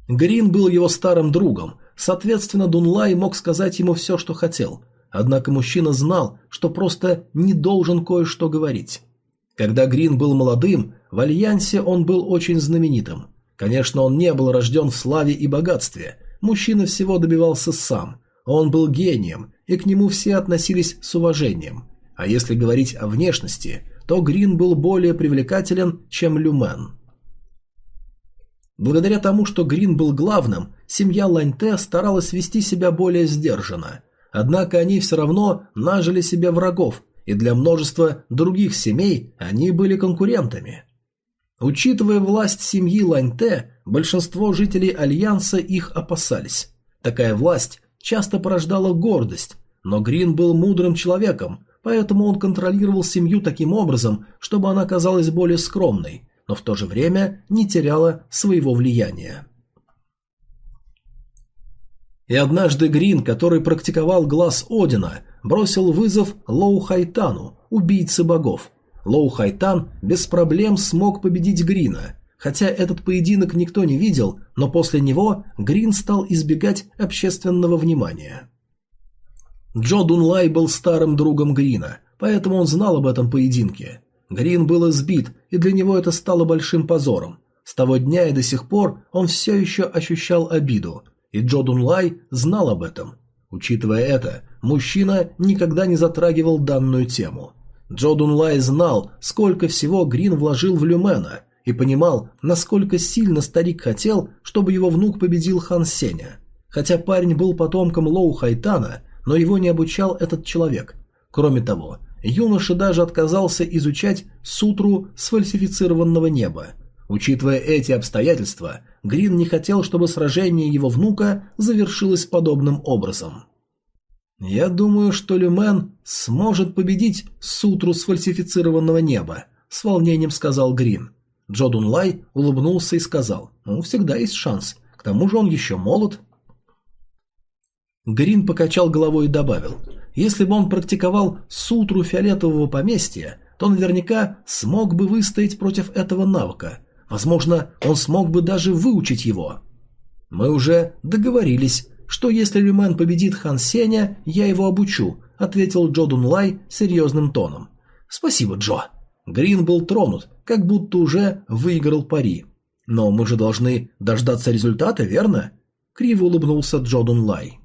Грин был его старым другом, соответственно, Дунлай мог сказать ему все, что хотел. Однако мужчина знал, что просто не должен кое-что говорить. Когда Грин был молодым, в Альянсе он был очень знаменитым. Конечно, он не был рожден в славе и богатстве. Мужчина всего добивался сам. Он был гением, и к нему все относились с уважением. А если говорить о внешности, то Грин был более привлекателен, чем Люмен. Благодаря тому, что Грин был главным, семья Ланьте старалась вести себя более сдержанно. Однако они все равно нажили себе врагов, и для множества других семей они были конкурентами. Учитывая власть семьи Ланьте, большинство жителей Альянса их опасались. Такая власть часто порождала гордость, но Грин был мудрым человеком, поэтому он контролировал семью таким образом, чтобы она казалась более скромной, но в то же время не теряла своего влияния. И однажды Грин, который практиковал глаз Одина, бросил вызов Лоу Хайтану, убийце богов. Лоу Хайтан без проблем смог победить Грина. Хотя этот поединок никто не видел, но после него Грин стал избегать общественного внимания. Джо Дунлай был старым другом Грина, поэтому он знал об этом поединке. Грин был избит, и для него это стало большим позором. С того дня и до сих пор он все еще ощущал обиду, и Джо Дунлай знал об этом. Учитывая это, мужчина никогда не затрагивал данную тему. Джо Дунлай знал, сколько всего Грин вложил в Люмена, и понимал, насколько сильно старик хотел, чтобы его внук победил Хан Сеня. Хотя парень был потомком Лоу Хайтана, но его не обучал этот человек. Кроме того, юноша даже отказался изучать сутру сфальсифицированного неба. Учитывая эти обстоятельства, Грин не хотел, чтобы сражение его внука завершилось подобным образом. «Я думаю, что Люмен сможет победить сутру сфальсифицированного неба», – с волнением сказал Грин. Джо Дунлай улыбнулся и сказал, «Ну, всегда есть шанс. К тому же он еще молод». Грин покачал головой и добавил, «Если бы он практиковал сутру фиолетового поместья, то наверняка смог бы выстоять против этого навыка. Возможно, он смог бы даже выучить его». «Мы уже договорились что если Люмен победит Хан Сеня, я его обучу», — ответил Джо Дунлай серьезным тоном. «Спасибо, Джо». Грин был тронут, как будто уже выиграл пари. «Но мы же должны дождаться результата, верно?» Криво улыбнулся Джо Дунлай.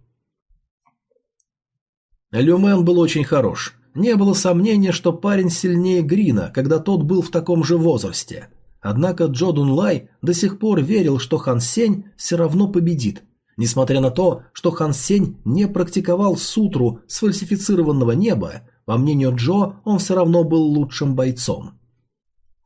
Люмен был очень хорош. Не было сомнения, что парень сильнее Грина, когда тот был в таком же возрасте. Однако Джо Дунлай до сих пор верил, что Хан Сень все равно победит, Несмотря на то, что Хан Сень не практиковал сутру сфальсифицированного неба, по мнению Джо, он все равно был лучшим бойцом.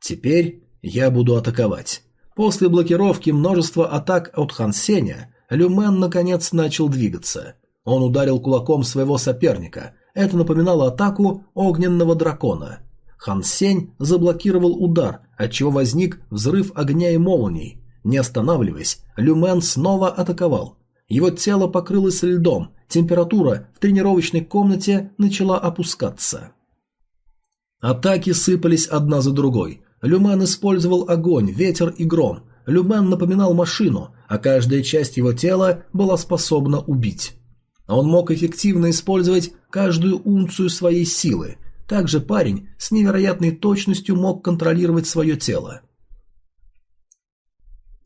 Теперь я буду атаковать. После блокировки множества атак от Хан Сеня, Люмен наконец начал двигаться. Он ударил кулаком своего соперника. Это напоминало атаку огненного дракона. Хан Сень заблокировал удар, отчего возник взрыв огня и молний. Не останавливаясь, Люмен снова атаковал. Его тело покрылось льдом, температура в тренировочной комнате начала опускаться. Атаки сыпались одна за другой. Люмен использовал огонь, ветер и гром. Люмен напоминал машину, а каждая часть его тела была способна убить. Он мог эффективно использовать каждую унцию своей силы. Также парень с невероятной точностью мог контролировать свое тело.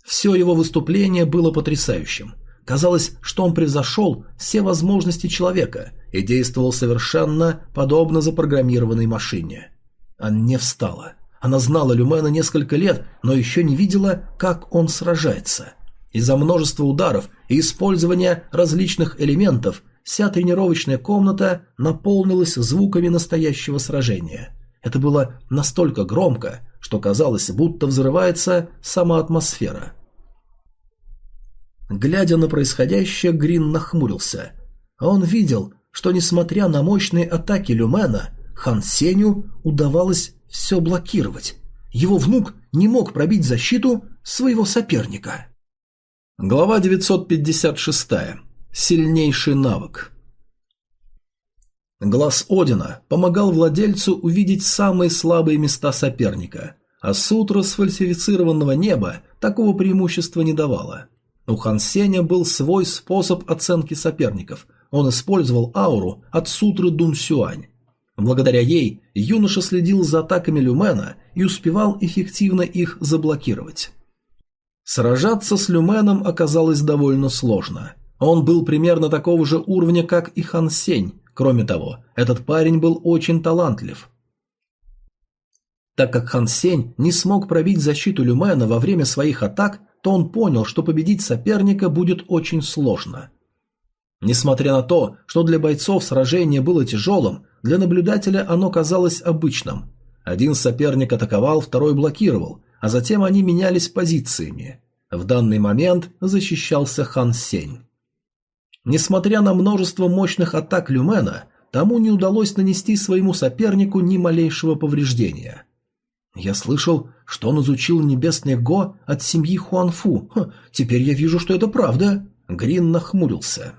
Все его выступление было потрясающим. Казалось, что он превзошел все возможности человека и действовал совершенно подобно запрограммированной машине. Анне встала. Она знала Люмена несколько лет, но еще не видела, как он сражается. Из-за множества ударов и использования различных элементов вся тренировочная комната наполнилась звуками настоящего сражения. Это было настолько громко, что казалось, будто взрывается сама атмосфера. Глядя на происходящее, Грин нахмурился. Он видел, что несмотря на мощные атаки Люмена, Хан Сеню удавалось все блокировать. Его внук не мог пробить защиту своего соперника. Глава 956. Сильнейший навык. Глаз Одина помогал владельцу увидеть самые слабые места соперника, а сутра сфальсифицированного неба такого преимущества не давала. У Хан Сеня был свой способ оценки соперников. Он использовал ауру от сутры Дун Сюань. Благодаря ей юноша следил за атаками Люмена и успевал эффективно их заблокировать. Сражаться с Люменом оказалось довольно сложно. Он был примерно такого же уровня, как и Хан Сень. Кроме того, этот парень был очень талантлив. Так как Хан Сень не смог пробить защиту Люмена во время своих атак, то он понял, что победить соперника будет очень сложно. Несмотря на то, что для бойцов сражение было тяжелым, для наблюдателя оно казалось обычным. Один соперник атаковал, второй блокировал, а затем они менялись позициями. В данный момент защищался Хан Сень. Несмотря на множество мощных атак Люмена, тому не удалось нанести своему сопернику ни малейшего повреждения. Я слышал, что он изучил небесный Го от семьи Хуанфу. Ха, теперь я вижу, что это правда. Грин нахмурился.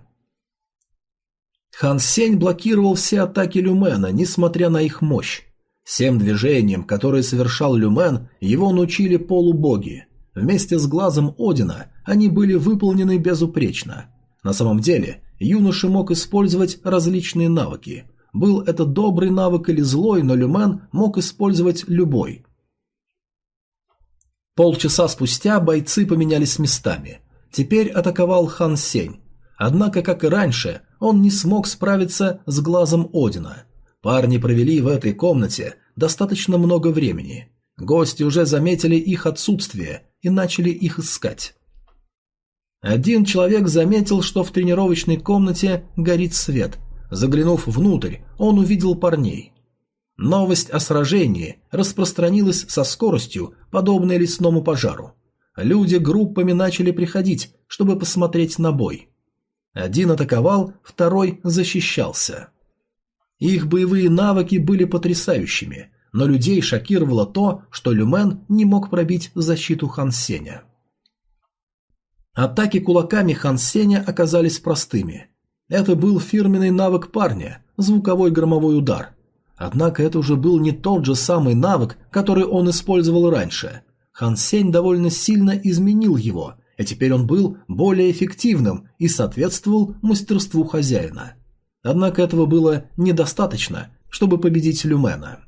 Хан Сень блокировал все атаки Люмена, несмотря на их мощь. Всем движениям, которые совершал Люмен, его научили полубоги. Вместе с глазом Одина они были выполнены безупречно. На самом деле, юноша мог использовать различные навыки. Был это добрый навык или злой, но Люмен мог использовать любой. Полчаса спустя бойцы поменялись местами. Теперь атаковал Хан Сень. Однако, как и раньше, он не смог справиться с глазом Одина. Парни провели в этой комнате достаточно много времени. Гости уже заметили их отсутствие и начали их искать. Один человек заметил, что в тренировочной комнате горит свет. Заглянув внутрь, он увидел парней. Новость о сражении распространилась со скоростью, подобной лесному пожару. Люди группами начали приходить, чтобы посмотреть на бой. Один атаковал, второй защищался. Их боевые навыки были потрясающими, но людей шокировало то, что Люмен не мог пробить защиту Хан Сеня. Атаки кулаками Хан Сеня оказались простыми. Это был фирменный навык парня – звуковой громовой удар. Однако это уже был не тот же самый навык, который он использовал раньше. Хан Сень довольно сильно изменил его, и теперь он был более эффективным и соответствовал мастерству хозяина. Однако этого было недостаточно, чтобы победить Люмена.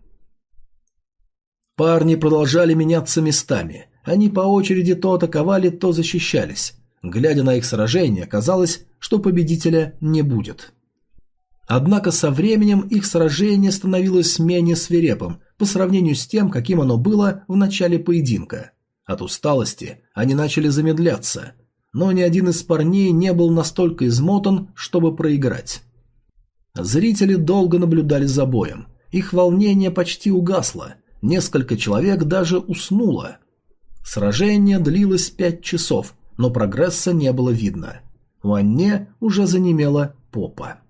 Парни продолжали меняться местами. Они по очереди то атаковали, то защищались. Глядя на их сражение, казалось, что победителя не будет. Однако со временем их сражение становилось менее свирепым по сравнению с тем, каким оно было в начале поединка. От усталости они начали замедляться, но ни один из парней не был настолько измотан, чтобы проиграть. Зрители долго наблюдали за боем. Их волнение почти угасло, несколько человек даже уснуло. Сражение длилось пять часов, но прогресса не было видно. У Анне уже занемела попа.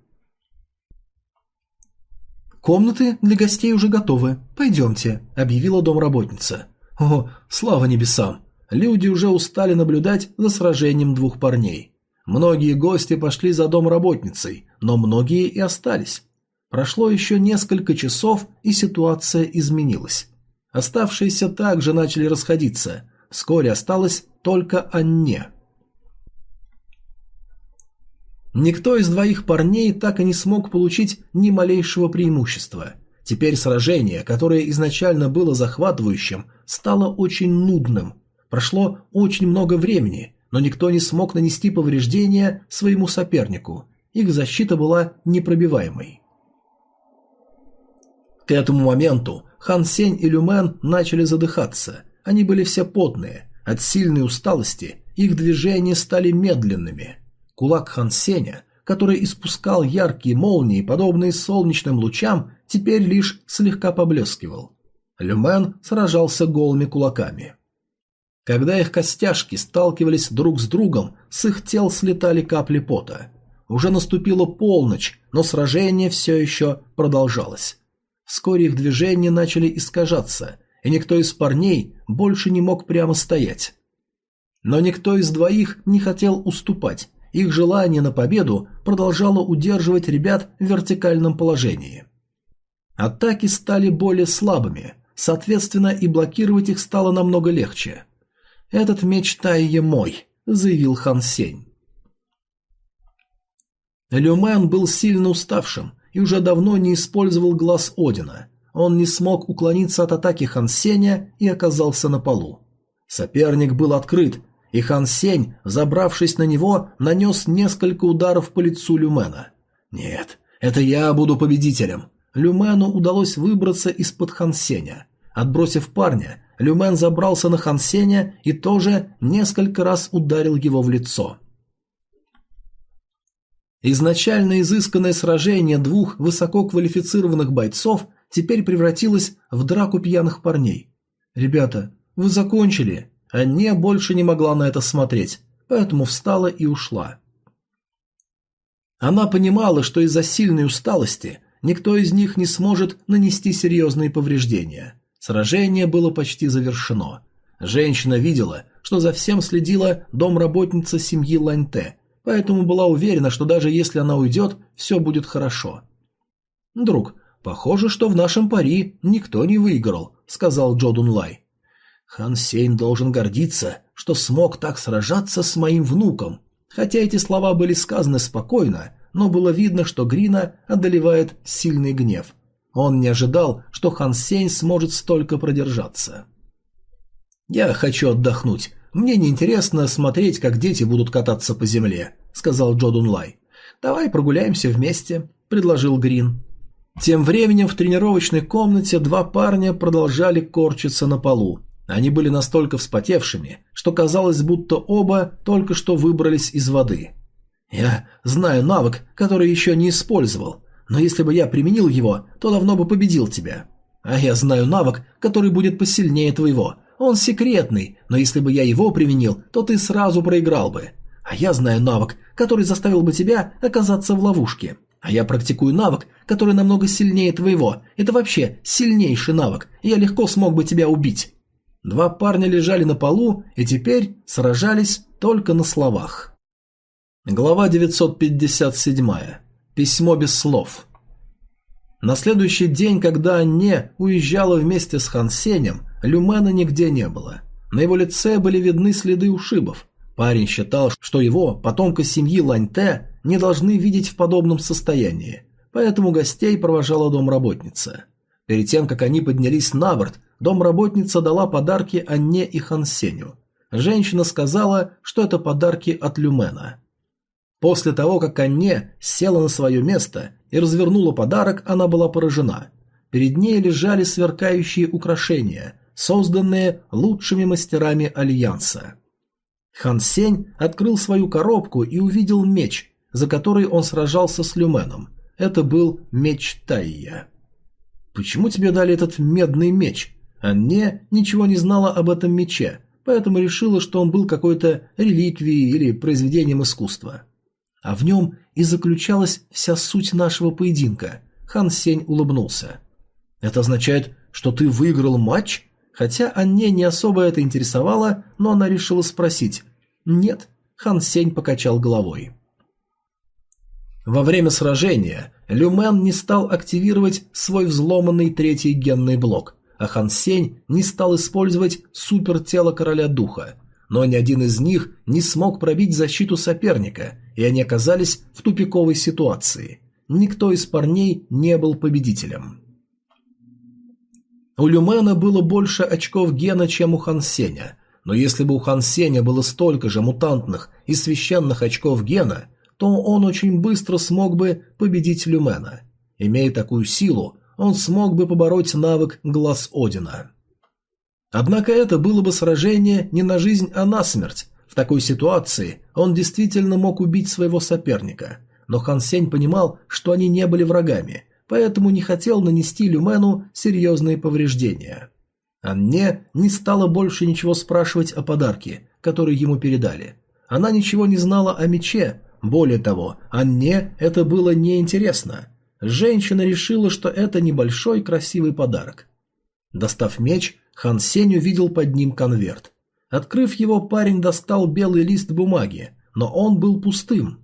«Комнаты для гостей уже готовы. Пойдемте», — объявила домработница. «О, слава небесам! Люди уже устали наблюдать за сражением двух парней. Многие гости пошли за домработницей, но многие и остались. Прошло еще несколько часов, и ситуация изменилась. Оставшиеся также начали расходиться. Вскоре осталось только Анне. Никто из двоих парней так и не смог получить ни малейшего преимущества. Теперь сражение, которое изначально было захватывающим, стало очень нудным. Прошло очень много времени, но никто не смог нанести повреждения своему сопернику. Их защита была непробиваемой. К этому моменту Хан Сень и Люмен начали задыхаться. Они были все потные. От сильной усталости их движения стали медленными – Кулак Хан Сеня, который испускал яркие молнии, подобные солнечным лучам, теперь лишь слегка поблескивал. Люмен сражался голыми кулаками. Когда их костяшки сталкивались друг с другом, с их тел слетали капли пота. Уже наступила полночь, но сражение все еще продолжалось. Вскоре их движения начали искажаться, и никто из парней больше не мог прямо стоять. Но никто из двоих не хотел уступать, их желание на победу продолжало удерживать ребят в вертикальном положении. Атаки стали более слабыми, соответственно и блокировать их стало намного легче. «Этот меч Тайе мой», — заявил Хан Сень. Люмен был сильно уставшим и уже давно не использовал глаз Одина. Он не смог уклониться от атаки Хан Сеня и оказался на полу. Соперник был открыт, и Хан Сень, забравшись на него, нанес несколько ударов по лицу Люмена. «Нет, это я буду победителем!» Люмену удалось выбраться из-под Хан Сеня. Отбросив парня, Люмен забрался на Хан Сеня и тоже несколько раз ударил его в лицо. Изначально изысканное сражение двух высококвалифицированных бойцов теперь превратилось в драку пьяных парней. «Ребята, вы закончили?» Анне больше не могла на это смотреть, поэтому встала и ушла. Она понимала, что из-за сильной усталости никто из них не сможет нанести серьезные повреждения. Сражение было почти завершено. Женщина видела, что за всем следила домработница семьи Ланьте, поэтому была уверена, что даже если она уйдет, все будет хорошо. «Друг, похоже, что в нашем пари никто не выиграл», — сказал Джо Дунлай. Хан Сейн должен гордиться, что смог так сражаться с моим внуком. Хотя эти слова были сказаны спокойно, но было видно, что Грина одолевает сильный гнев. Он не ожидал, что Хан Сейн сможет столько продержаться. «Я хочу отдохнуть. Мне неинтересно смотреть, как дети будут кататься по земле», — сказал Джо Дунлай. «Давай прогуляемся вместе», — предложил Грин. Тем временем в тренировочной комнате два парня продолжали корчиться на полу. Они были настолько вспотевшими, что казалось, будто оба только что выбрались из воды. «Я знаю навык, который еще не использовал, но если бы я применил его, то давно бы победил тебя. А я знаю навык, который будет посильнее твоего. Он секретный, но если бы я его применил, то ты сразу проиграл бы. А я знаю навык, который заставил бы тебя оказаться в ловушке. А я практикую навык, который намного сильнее твоего. Это вообще сильнейший навык, я легко смог бы тебя убить. Два парня лежали на полу и теперь сражались только на словах. Глава 957. Письмо без слов. На следующий день, когда Анне уезжала вместе с Хан Люмена нигде не было. На его лице были видны следы ушибов. Парень считал, что его, потомка семьи Ланьте, не должны видеть в подобном состоянии, поэтому гостей провожала домработница. Перед тем, как они поднялись на борт, домработница дала подарки Анне и Хансеню. Женщина сказала, что это подарки от Люмена. После того, как Анне села на свое место и развернула подарок, она была поражена. Перед ней лежали сверкающие украшения, созданные лучшими мастерами Альянса. Хан Сень открыл свою коробку и увидел меч, за который он сражался с Люменом. Это был меч Тайя. «Почему тебе дали этот медный меч?» Анне ничего не знала об этом мече, поэтому решила, что он был какой-то реликвией или произведением искусства. А в нем и заключалась вся суть нашего поединка. Хан Сень улыбнулся. «Это означает, что ты выиграл матч?» Хотя Анне не особо это интересовало, но она решила спросить. «Нет», — Хан Сень покачал головой. Во время сражения Люмен не стал активировать свой взломанный третий генный блок, а Хан Сень не стал использовать супертело короля духа, но ни один из них не смог пробить защиту соперника, и они оказались в тупиковой ситуации. Никто из парней не был победителем. У Люмена было больше очков гена, чем у Хан Сеня, но если бы у Хан Сеня было столько же мутантных и священных очков гена, то он очень быстро смог бы победить Люмена. Имея такую силу, он смог бы побороть навык Глаз Одина. Однако это было бы сражение не на жизнь, а на смерть. В такой ситуации он действительно мог убить своего соперника, но Хан Сень понимал, что они не были врагами, поэтому не хотел нанести Люмену серьезные повреждения. Анне не стала больше ничего спрашивать о подарке, который ему передали. Она ничего не знала о мече, более того, Анне это было неинтересно. Женщина решила, что это небольшой красивый подарок. Достав меч, Хан Сень увидел под ним конверт. Открыв его, парень достал белый лист бумаги, но он был пустым.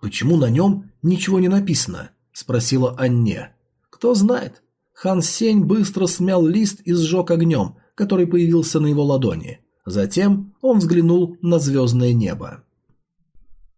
«Почему на нем ничего не написано?» – спросила Анне. «Кто знает». Хан Сень быстро смял лист и сжег огнем, который появился на его ладони. Затем он взглянул на звездное небо.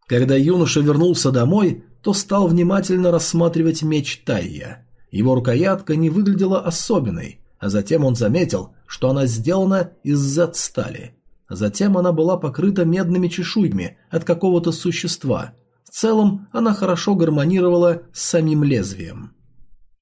Когда юноша вернулся домой, то стал внимательно рассматривать меч Тайя. Его рукоятка не выглядела особенной, а затем он заметил, что она сделана из Z-стали. Затем она была покрыта медными чешуйками от какого-то существа. В целом она хорошо гармонировала с самим лезвием.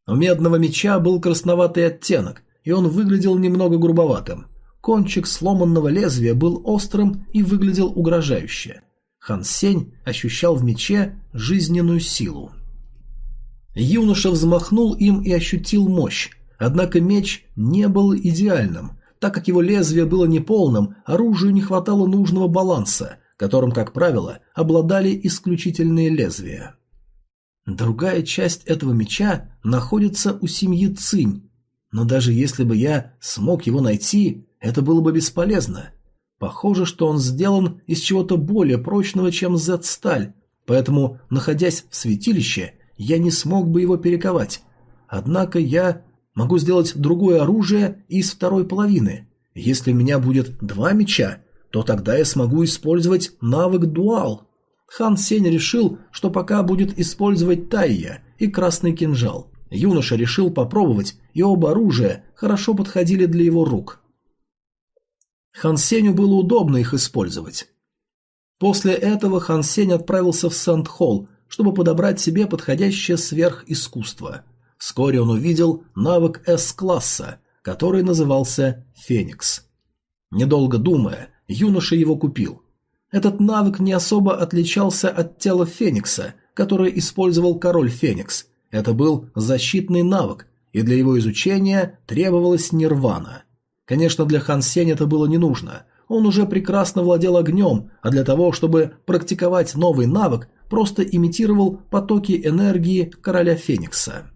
У медного меча был красноватый оттенок, и он выглядел немного грубоватым. Кончик сломанного лезвия был острым и выглядел угрожающе. Хан Сень ощущал в мече жизненную силу. Юноша взмахнул им и ощутил мощь, однако меч не был идеальным. Так как его лезвие было неполным, оружию не хватало нужного баланса, которым, как правило, обладали исключительные лезвия. Другая часть этого меча находится у семьи Цинь, но даже если бы я смог его найти, это было бы бесполезно. Похоже, что он сделан из чего-то более прочного, чем Z-сталь, поэтому, находясь в святилище, я не смог бы его перековать. Однако я могу сделать другое оружие из второй половины. Если у меня будет два меча, то тогда я смогу использовать навык дуал. Хан Сень решил, что пока будет использовать Тайя и красный кинжал. Юноша решил попробовать, и оба оружия хорошо подходили для его рук. Хан Сенью было удобно их использовать. После этого Хан Сень отправился в Санд-Холл, чтобы подобрать себе подходящее сверхискусство. Вскоре он увидел навык С-класса, который назывался «Феникс». Недолго думая, юноша его купил – этот навык не особо отличался от тела Феникса, которое использовал король Феникс. Это был защитный навык, и для его изучения требовалась нирвана. Конечно, для Хан Сень это было не нужно. Он уже прекрасно владел огнем, а для того, чтобы практиковать новый навык, просто имитировал потоки энергии короля Феникса.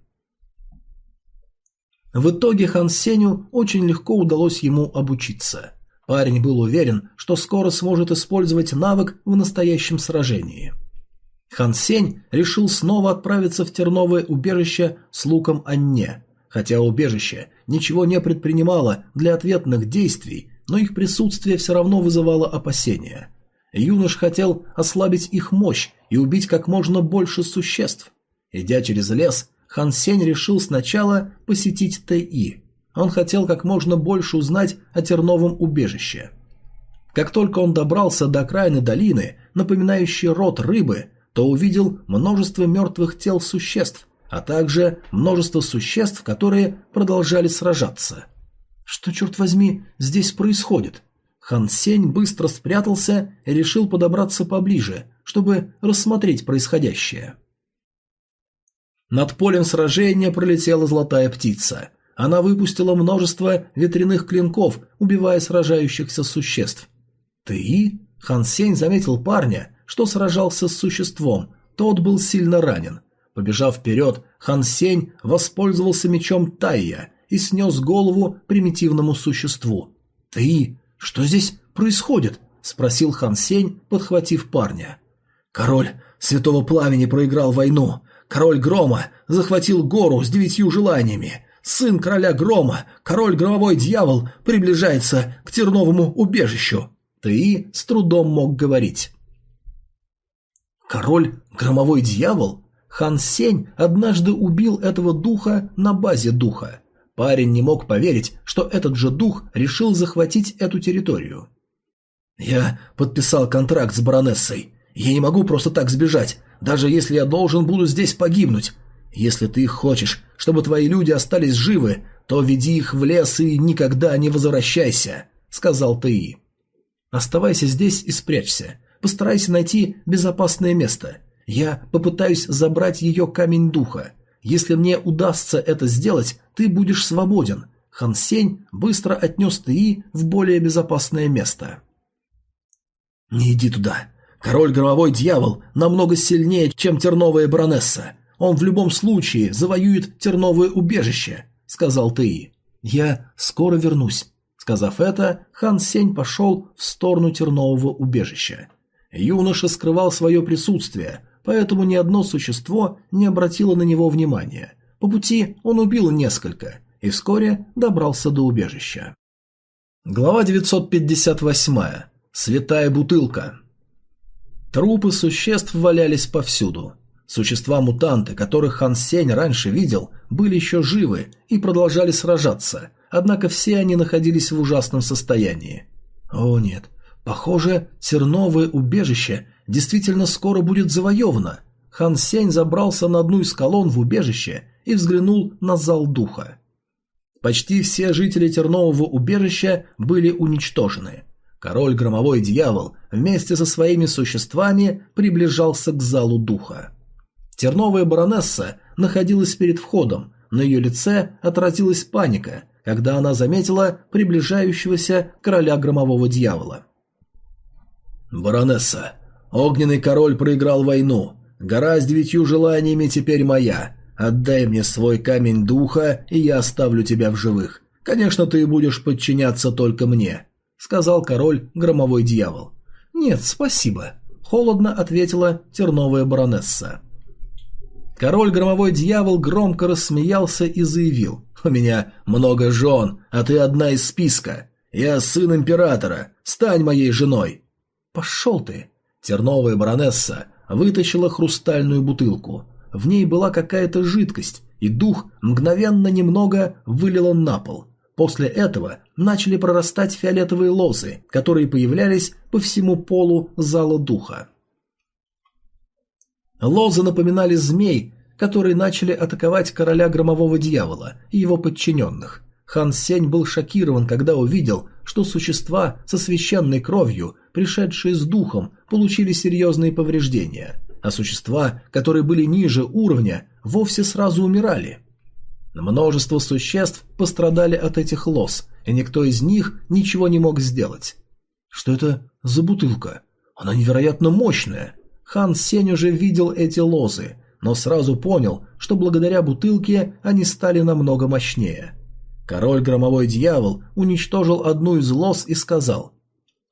В итоге Хан Сеню очень легко удалось ему обучиться – Парень был уверен, что скоро сможет использовать навык в настоящем сражении. Хан Сень решил снова отправиться в терновое убежище с луком Анне. Хотя убежище ничего не предпринимало для ответных действий, но их присутствие все равно вызывало опасения. Юнош хотел ослабить их мощь и убить как можно больше существ. Идя через лес, Хан Сень решил сначала посетить Тэ-И. Он хотел как можно больше узнать о терновом убежище. Как только он добрался до окраины долины, напоминающей рот рыбы, то увидел множество мертвых тел существ, а также множество существ, которые продолжали сражаться. Что, черт возьми, здесь происходит? Хан Сень быстро спрятался и решил подобраться поближе, чтобы рассмотреть происходящее. Над полем сражения пролетела золотая птица – она выпустила множество ветряных клинков, убивая сражающихся существ. «Ты?» Хан Сень заметил парня, что сражался с существом. Тот был сильно ранен. Побежав вперед, Хан Сень воспользовался мечом Тайя и снес голову примитивному существу. «Ты? Что здесь происходит?» – спросил Хан Сень, подхватив парня. «Король Святого Пламени проиграл войну. Король Грома захватил гору с девятью желаниями. Сын короля Грома, король Громовой Дьявол, приближается к терновому убежищу. Ты с трудом мог говорить. Король Громовой Дьявол? Хан Сень однажды убил этого духа на базе духа. Парень не мог поверить, что этот же дух решил захватить эту территорию. «Я подписал контракт с баронессой. Я не могу просто так сбежать, даже если я должен буду здесь погибнуть. Если ты хочешь, чтобы твои люди остались живы, то веди их в лес и никогда не возвращайся», — сказал Таи. «Оставайся здесь и спрячься. Постарайся найти безопасное место. Я попытаюсь забрать ее камень духа. Если мне удастся это сделать, ты будешь свободен». Хан Сень быстро отнес Таи в более безопасное место. «Не иди туда. Король Громовой Дьявол намного сильнее, чем Терновая Баронесса. Он в любом случае завоюет терновое убежище», — сказал Ты. «Я скоро вернусь». Сказав это, хан Сень пошел в сторону тернового убежища. Юноша скрывал свое присутствие, поэтому ни одно существо не обратило на него внимания. По пути он убил несколько и вскоре добрался до убежища. Глава 958. Святая бутылка. Трупы существ валялись повсюду. Существа-мутанты, которых Хан Сень раньше видел, были еще живы и продолжали сражаться, однако все они находились в ужасном состоянии. О нет, похоже, терновое убежище действительно скоро будет завоевано. Хан Сень забрался на одну из колонн в убежище и взглянул на зал духа. Почти все жители тернового убежища были уничтожены. Король Громовой Дьявол вместе со своими существами приближался к залу духа. Терновая баронесса находилась перед входом, на ее лице отразилась паника, когда она заметила приближающегося короля Громового Дьявола. «Баронесса, огненный король проиграл войну. Гора с девятью желаниями теперь моя. Отдай мне свой камень духа, и я оставлю тебя в живых. Конечно, ты будешь подчиняться только мне», — сказал король Громовой Дьявол. «Нет, спасибо», — холодно ответила терновая баронесса. Король Громовой Дьявол громко рассмеялся и заявил. «У меня много жен, а ты одна из списка. Я сын императора. Стань моей женой». «Пошел ты!» Терновая баронесса вытащила хрустальную бутылку. В ней была какая-то жидкость, и дух мгновенно немного вылила на пол. После этого начали прорастать фиолетовые лозы, которые появлялись по всему полу зала духа. Лозы напоминали змей, которые начали атаковать короля громового дьявола и его подчиненных. Хан Сень был шокирован, когда увидел, что существа со священной кровью, пришедшие с духом, получили серьезные повреждения а существа, которые были ниже уровня, вовсе сразу умирали. Множество существ пострадали от этих лос, и никто из них ничего не мог сделать. Что это за бутылка? Она невероятно мощная. Хан Сень уже видел эти лозы, но сразу понял, что благодаря бутылке они стали намного мощнее. Король Громовой Дьявол уничтожил одну из лоз и сказал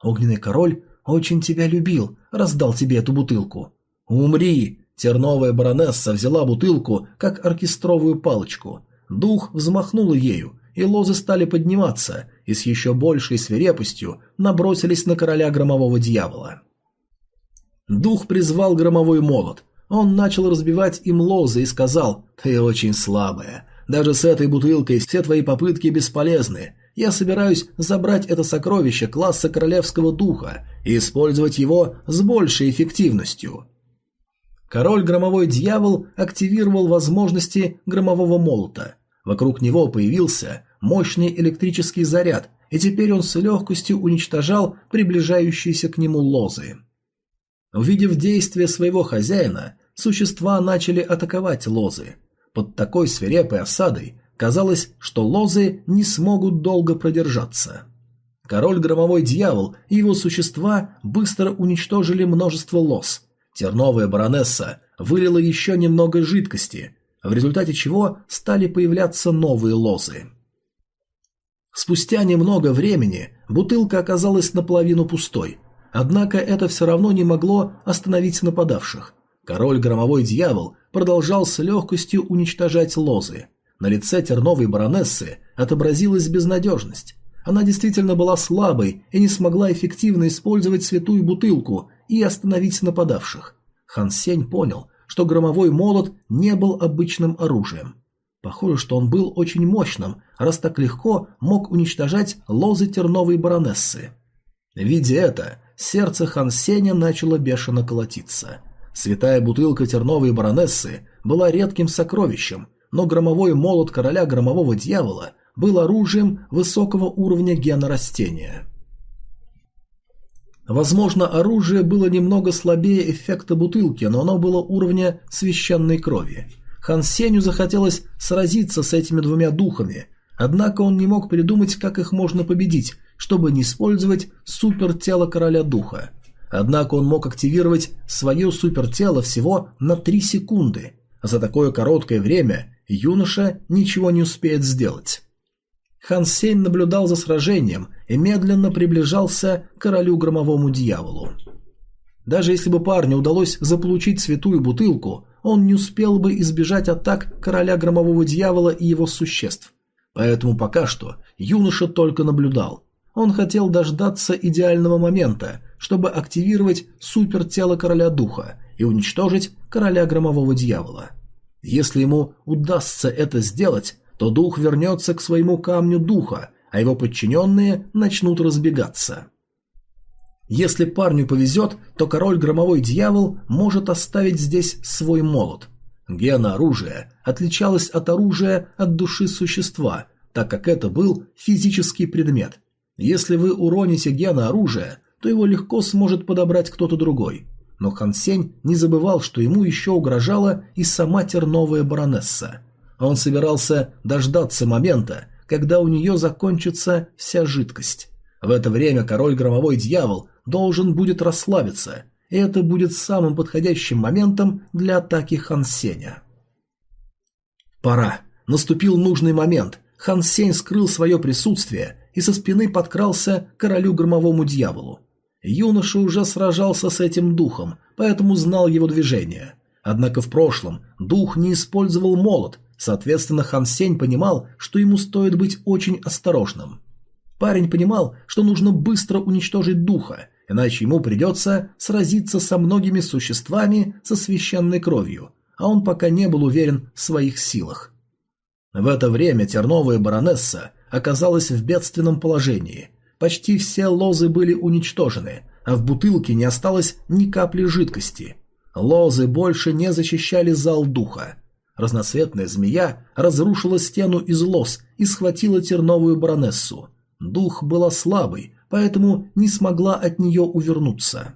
«Огненный король очень тебя любил, раздал тебе эту бутылку. «Умри!» Терновая баронесса взяла бутылку, как оркестровую палочку. Дух взмахнул ею, и лозы стали подниматься, и с еще большей свирепостью набросились на короля громового дьявола. Дух призвал громовой молот. Он начал разбивать им лозы и сказал «Ты очень слабая. Даже с этой бутылкой все твои попытки бесполезны. Я собираюсь забрать это сокровище класса королевского духа и использовать его с большей эффективностью». Король Громовой Дьявол активировал возможности Громового Молота. Вокруг него появился мощный электрический заряд, и теперь он с легкостью уничтожал приближающиеся к нему лозы. Увидев действия своего хозяина, существа начали атаковать лозы. Под такой свирепой осадой казалось, что лозы не смогут долго продержаться. Король Громовой Дьявол и его существа быстро уничтожили множество лоз – Терновая баронесса вылила еще немного жидкости, в результате чего стали появляться новые лозы. Спустя немного времени бутылка оказалась наполовину пустой, однако это все равно не могло остановить нападавших. Король Громовой Дьявол продолжал с легкостью уничтожать лозы. На лице терновой баронессы отобразилась безнадежность. Она действительно была слабой и не смогла эффективно использовать святую бутылку и остановить нападавших. Хан Сень понял, что громовой молот не был обычным оружием. Похоже, что он был очень мощным, раз так легко мог уничтожать лозы терновой баронессы. Видя это, сердце Хан Сеня начало бешено колотиться. Святая бутылка терновой баронессы была редким сокровищем, но громовой молот короля громового дьявола был оружием высокого уровня гена растения. Возможно, оружие было немного слабее эффекта бутылки, но оно было уровня священной крови. Хан Сеню захотелось сразиться с этими двумя духами, однако он не мог придумать, как их можно победить, чтобы не использовать супертело короля духа. Однако он мог активировать свое супертело всего на 3 секунды. За такое короткое время юноша ничего не успеет сделать. Хан Сень наблюдал за сражением и медленно приближался к королю громовому дьяволу. Даже если бы парню удалось заполучить святую бутылку, он не успел бы избежать атак короля громового дьявола и его существ. Поэтому пока что юноша только наблюдал. Он хотел дождаться идеального момента, чтобы активировать супертело короля духа и уничтожить короля громового дьявола. Если ему удастся это сделать, то дух вернется к своему камню духа, а его подчиненные начнут разбегаться. Если парню повезет, то король громовой дьявол может оставить здесь свой молот. Гена оружия отличалась от оружия от души существа, так как это был физический предмет. Если вы уроните гена оружия, то его легко сможет подобрать кто-то другой. Но Хан Сень не забывал, что ему еще угрожала и сама терновая баронесса. Он собирался дождаться момента, когда у нее закончится вся жидкость. В это время король громовой дьявол должен будет расслабиться, и это будет самым подходящим моментом для атаки Хан Сеня. Пора. Наступил нужный момент. Хан Сень скрыл свое присутствие и со спины подкрался к королю громовому дьяволу. Юноша уже сражался с этим духом, поэтому знал его движение. Однако в прошлом дух не использовал молот, соответственно Хан Сень понимал, что ему стоит быть очень осторожным. Парень понимал, что нужно быстро уничтожить духа, иначе ему придется сразиться со многими существами со священной кровью, а он пока не был уверен в своих силах. В это время терновая баронесса оказалась в бедственном положении. Почти все лозы были уничтожены, а в бутылке не осталось ни капли жидкости. Лозы больше не защищали зал духа. Разноцветная змея разрушила стену из лоз и схватила терновую баронессу. Дух была слабой, поэтому не смогла от нее увернуться.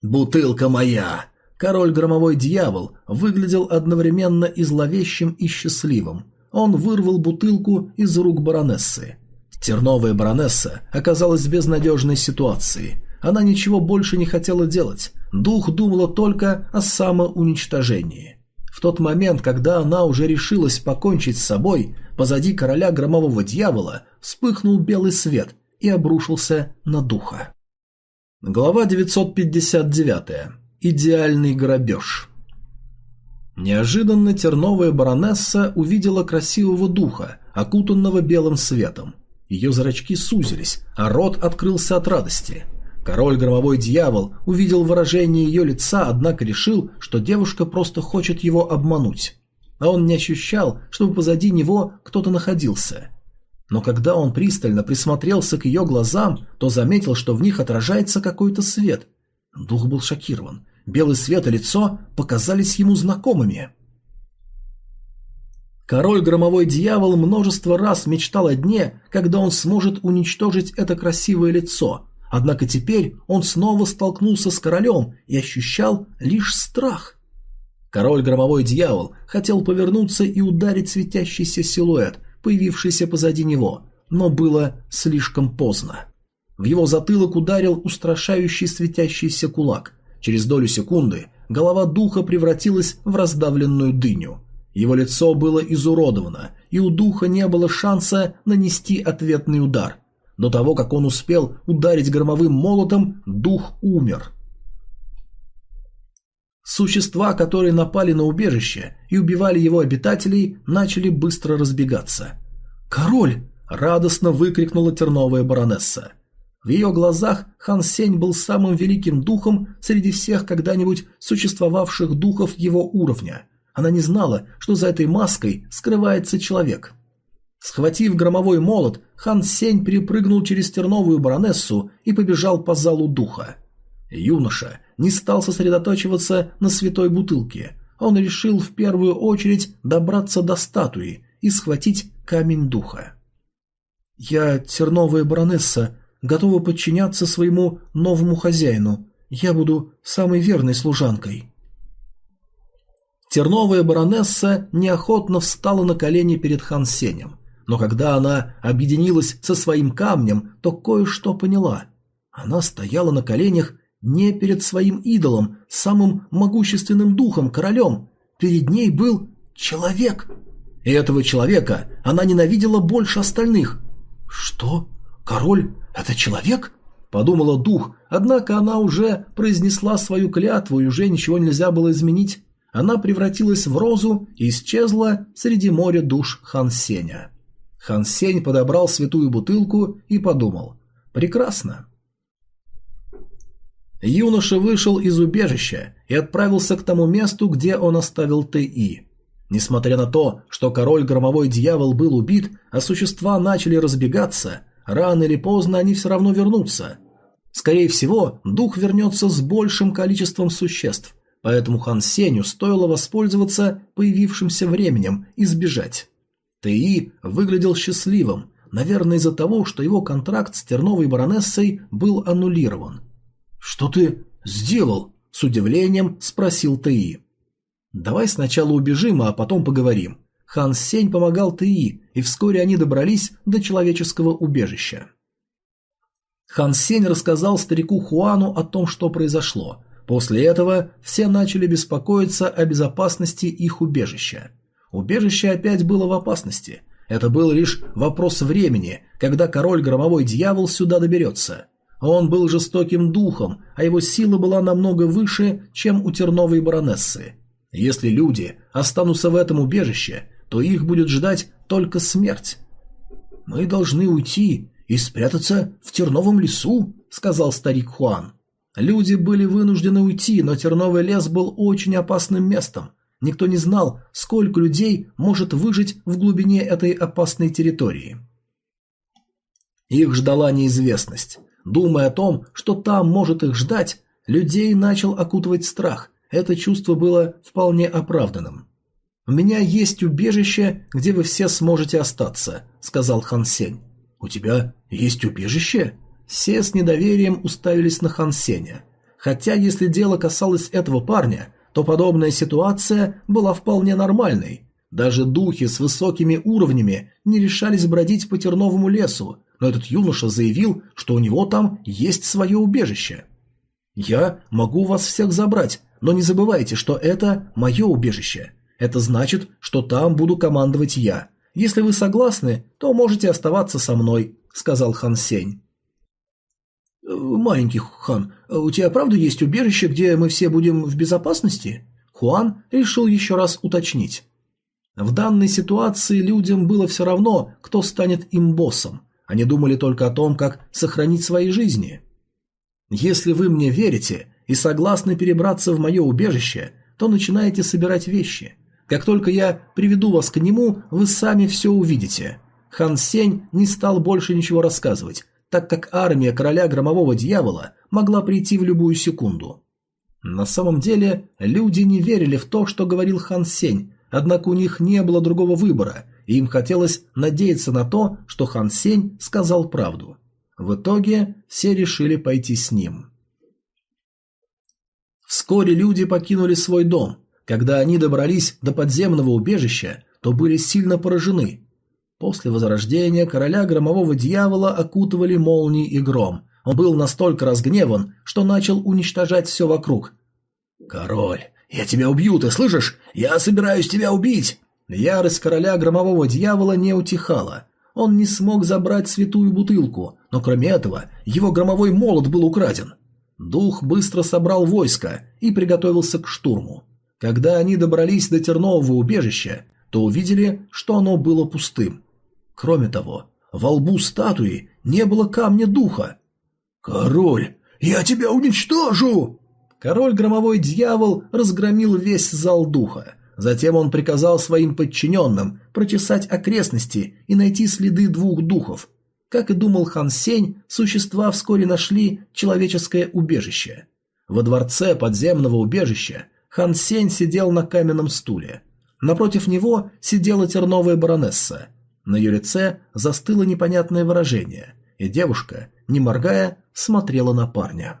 «Бутылка моя!» Король Громовой Дьявол выглядел одновременно и зловещим, и счастливым. Он вырвал бутылку из рук баронессы. Терновая баронесса оказалась в безнадежной ситуации. Она ничего больше не хотела делать. Дух думала только о самоуничтожении. В тот момент, когда она уже решилась покончить с собой, позади короля громового дьявола вспыхнул белый свет и обрушился на духа. Глава 959. Идеальный грабеж. Неожиданно терновая баронесса увидела красивого духа, окутанного белым светом. Ее зрачки сузились, а рот открылся от радости. Король громовой дьявол увидел выражение ее лица, однако решил, что девушка просто хочет его обмануть. А он не ощущал, чтобы позади него кто-то находился. Но когда он пристально присмотрелся к ее глазам, то заметил, что в них отражается какой-то свет. Дух был шокирован. Белый свет и лицо показались ему знакомыми. Король Громовой Дьявол множество раз мечтал о дне, когда он сможет уничтожить это красивое лицо, однако теперь он снова столкнулся с королем и ощущал лишь страх. Король Громовой Дьявол хотел повернуться и ударить светящийся силуэт, появившийся позади него, но было слишком поздно. В его затылок ударил устрашающий светящийся кулак. Через долю секунды голова духа превратилась в раздавленную дыню. Его лицо было изуродовано, и у духа не было шанса нанести ответный удар. До того, как он успел ударить громовым молотом, дух умер. Существа, которые напали на убежище и убивали его обитателей, начали быстро разбегаться. «Король!» – радостно выкрикнула терновая баронесса. В ее глазах Хан Сень был самым великим духом среди всех когда-нибудь существовавших духов его уровня. Она не знала, что за этой маской скрывается человек. Схватив громовой молот, Хан Сень перепрыгнул через терновую баронессу и побежал по залу духа. Юноша не стал сосредотачиваться на святой бутылке. Он решил в первую очередь добраться до статуи и схватить камень духа. «Я терновая баронесса, готова подчиняться своему новому хозяину. Я буду самой верной служанкой». Терновая баронесса неохотно встала на колени перед Хан Сенем, но когда она объединилась со своим камнем, то кое-что поняла. Она стояла на коленях не перед своим идолом, самым могущественным духом, королем. Перед ней был человек. И этого человека она ненавидела больше остальных. Что? Король – это человек? Подумала дух, однако она уже произнесла свою клятву и уже ничего нельзя было изменить. Она превратилась в розу и исчезла среди моря душ Хан Сеня. Хан Сень подобрал святую бутылку и подумал. Прекрасно. Юноша вышел из убежища и отправился к тому месту, где он оставил Т.И. Несмотря на то, что король Громовой Дьявол был убит, а существа начали разбегаться, рано или поздно они все равно вернутся. Скорее всего, дух вернется с большим количеством существ, поэтому Хан Сеню стоило воспользоваться появившимся временем и сбежать. Т.И. выглядел счастливым, наверное из-за того, что его контракт с терновой баронессой был аннулирован. «Что ты сделал?» – с удивлением спросил Ти. «Давай сначала убежим, а потом поговорим». Хан Сень помогал Ти, и вскоре они добрались до человеческого убежища. Хан Сень рассказал старику Хуану о том, что произошло. После этого все начали беспокоиться о безопасности их убежища. Убежище опять было в опасности. Это был лишь вопрос времени, когда король Громовой Дьявол сюда доберется. Он был жестоким духом, а его сила была намного выше, чем у терновой баронессы. Если люди останутся в этом убежище, то их будет ждать только смерть. «Мы должны уйти и спрятаться в терновом лесу», — сказал старик Хуан. Люди были вынуждены уйти, но терновый лес был очень опасным местом. Никто не знал, сколько людей может выжить в глубине этой опасной территории. Их ждала неизвестность. Думая о том, что там может их ждать, людей начал окутывать страх. Это чувство было вполне оправданным. «У меня есть убежище, где вы все сможете остаться», — сказал Хан Сень. «У тебя есть убежище?» Все с недоверием уставились на Хан Сеня. Хотя, если дело касалось этого парня, то подобная ситуация была вполне нормальной. Даже духи с высокими уровнями не решались бродить по терновому лесу, но этот юноша заявил, что у него там есть свое убежище. «Я могу вас всех забрать, но не забывайте, что это мое убежище. Это значит, что там буду командовать я. Если вы согласны, то можете оставаться со мной», — сказал Хан Сень. «Маленький Хан, у тебя правда есть убежище, где мы все будем в безопасности?» Хуан решил еще раз уточнить. В данной ситуации людям было все равно, кто станет им боссом. Они думали только о том, как сохранить свои жизни. Если вы мне верите и согласны перебраться в мое убежище, то начинаете собирать вещи. Как только я приведу вас к нему, вы сами все увидите. Хан Сень не стал больше ничего рассказывать, так как армия короля громового дьявола могла прийти в любую секунду. На самом деле, люди не верили в то, что говорил Хан Сень, однако у них не было другого выбора, и им хотелось надеяться на то, что Хан Сень сказал правду. В итоге все решили пойти с ним. Вскоре люди покинули свой дом. Когда они добрались до подземного убежища, то были сильно поражены. После возрождения короля громового дьявола окутывали молнии и гром. Он был настолько разгневан, что начал уничтожать все вокруг. «Король, я тебя убью, ты слышишь? Я собираюсь тебя убить!» Ярость короля громового дьявола не утихала. Он не смог забрать святую бутылку, но кроме этого его громовой молот был украден. Дух быстро собрал войско и приготовился к штурму. Когда они добрались до тернового убежища, то увидели, что оно было пустым. Кроме того, во лбу статуи не было камня духа. «Король, я тебя уничтожу!» Король Громовой Дьявол разгромил весь зал духа. Затем он приказал своим подчиненным прочесать окрестности и найти следы двух духов. Как и думал Хан Сень, существа вскоре нашли человеческое убежище. Во дворце подземного убежища Хан Сень сидел на каменном стуле. Напротив него сидела терновая баронесса. На ее лице застыло непонятное выражение, и девушка, не моргая, смотрела на парня.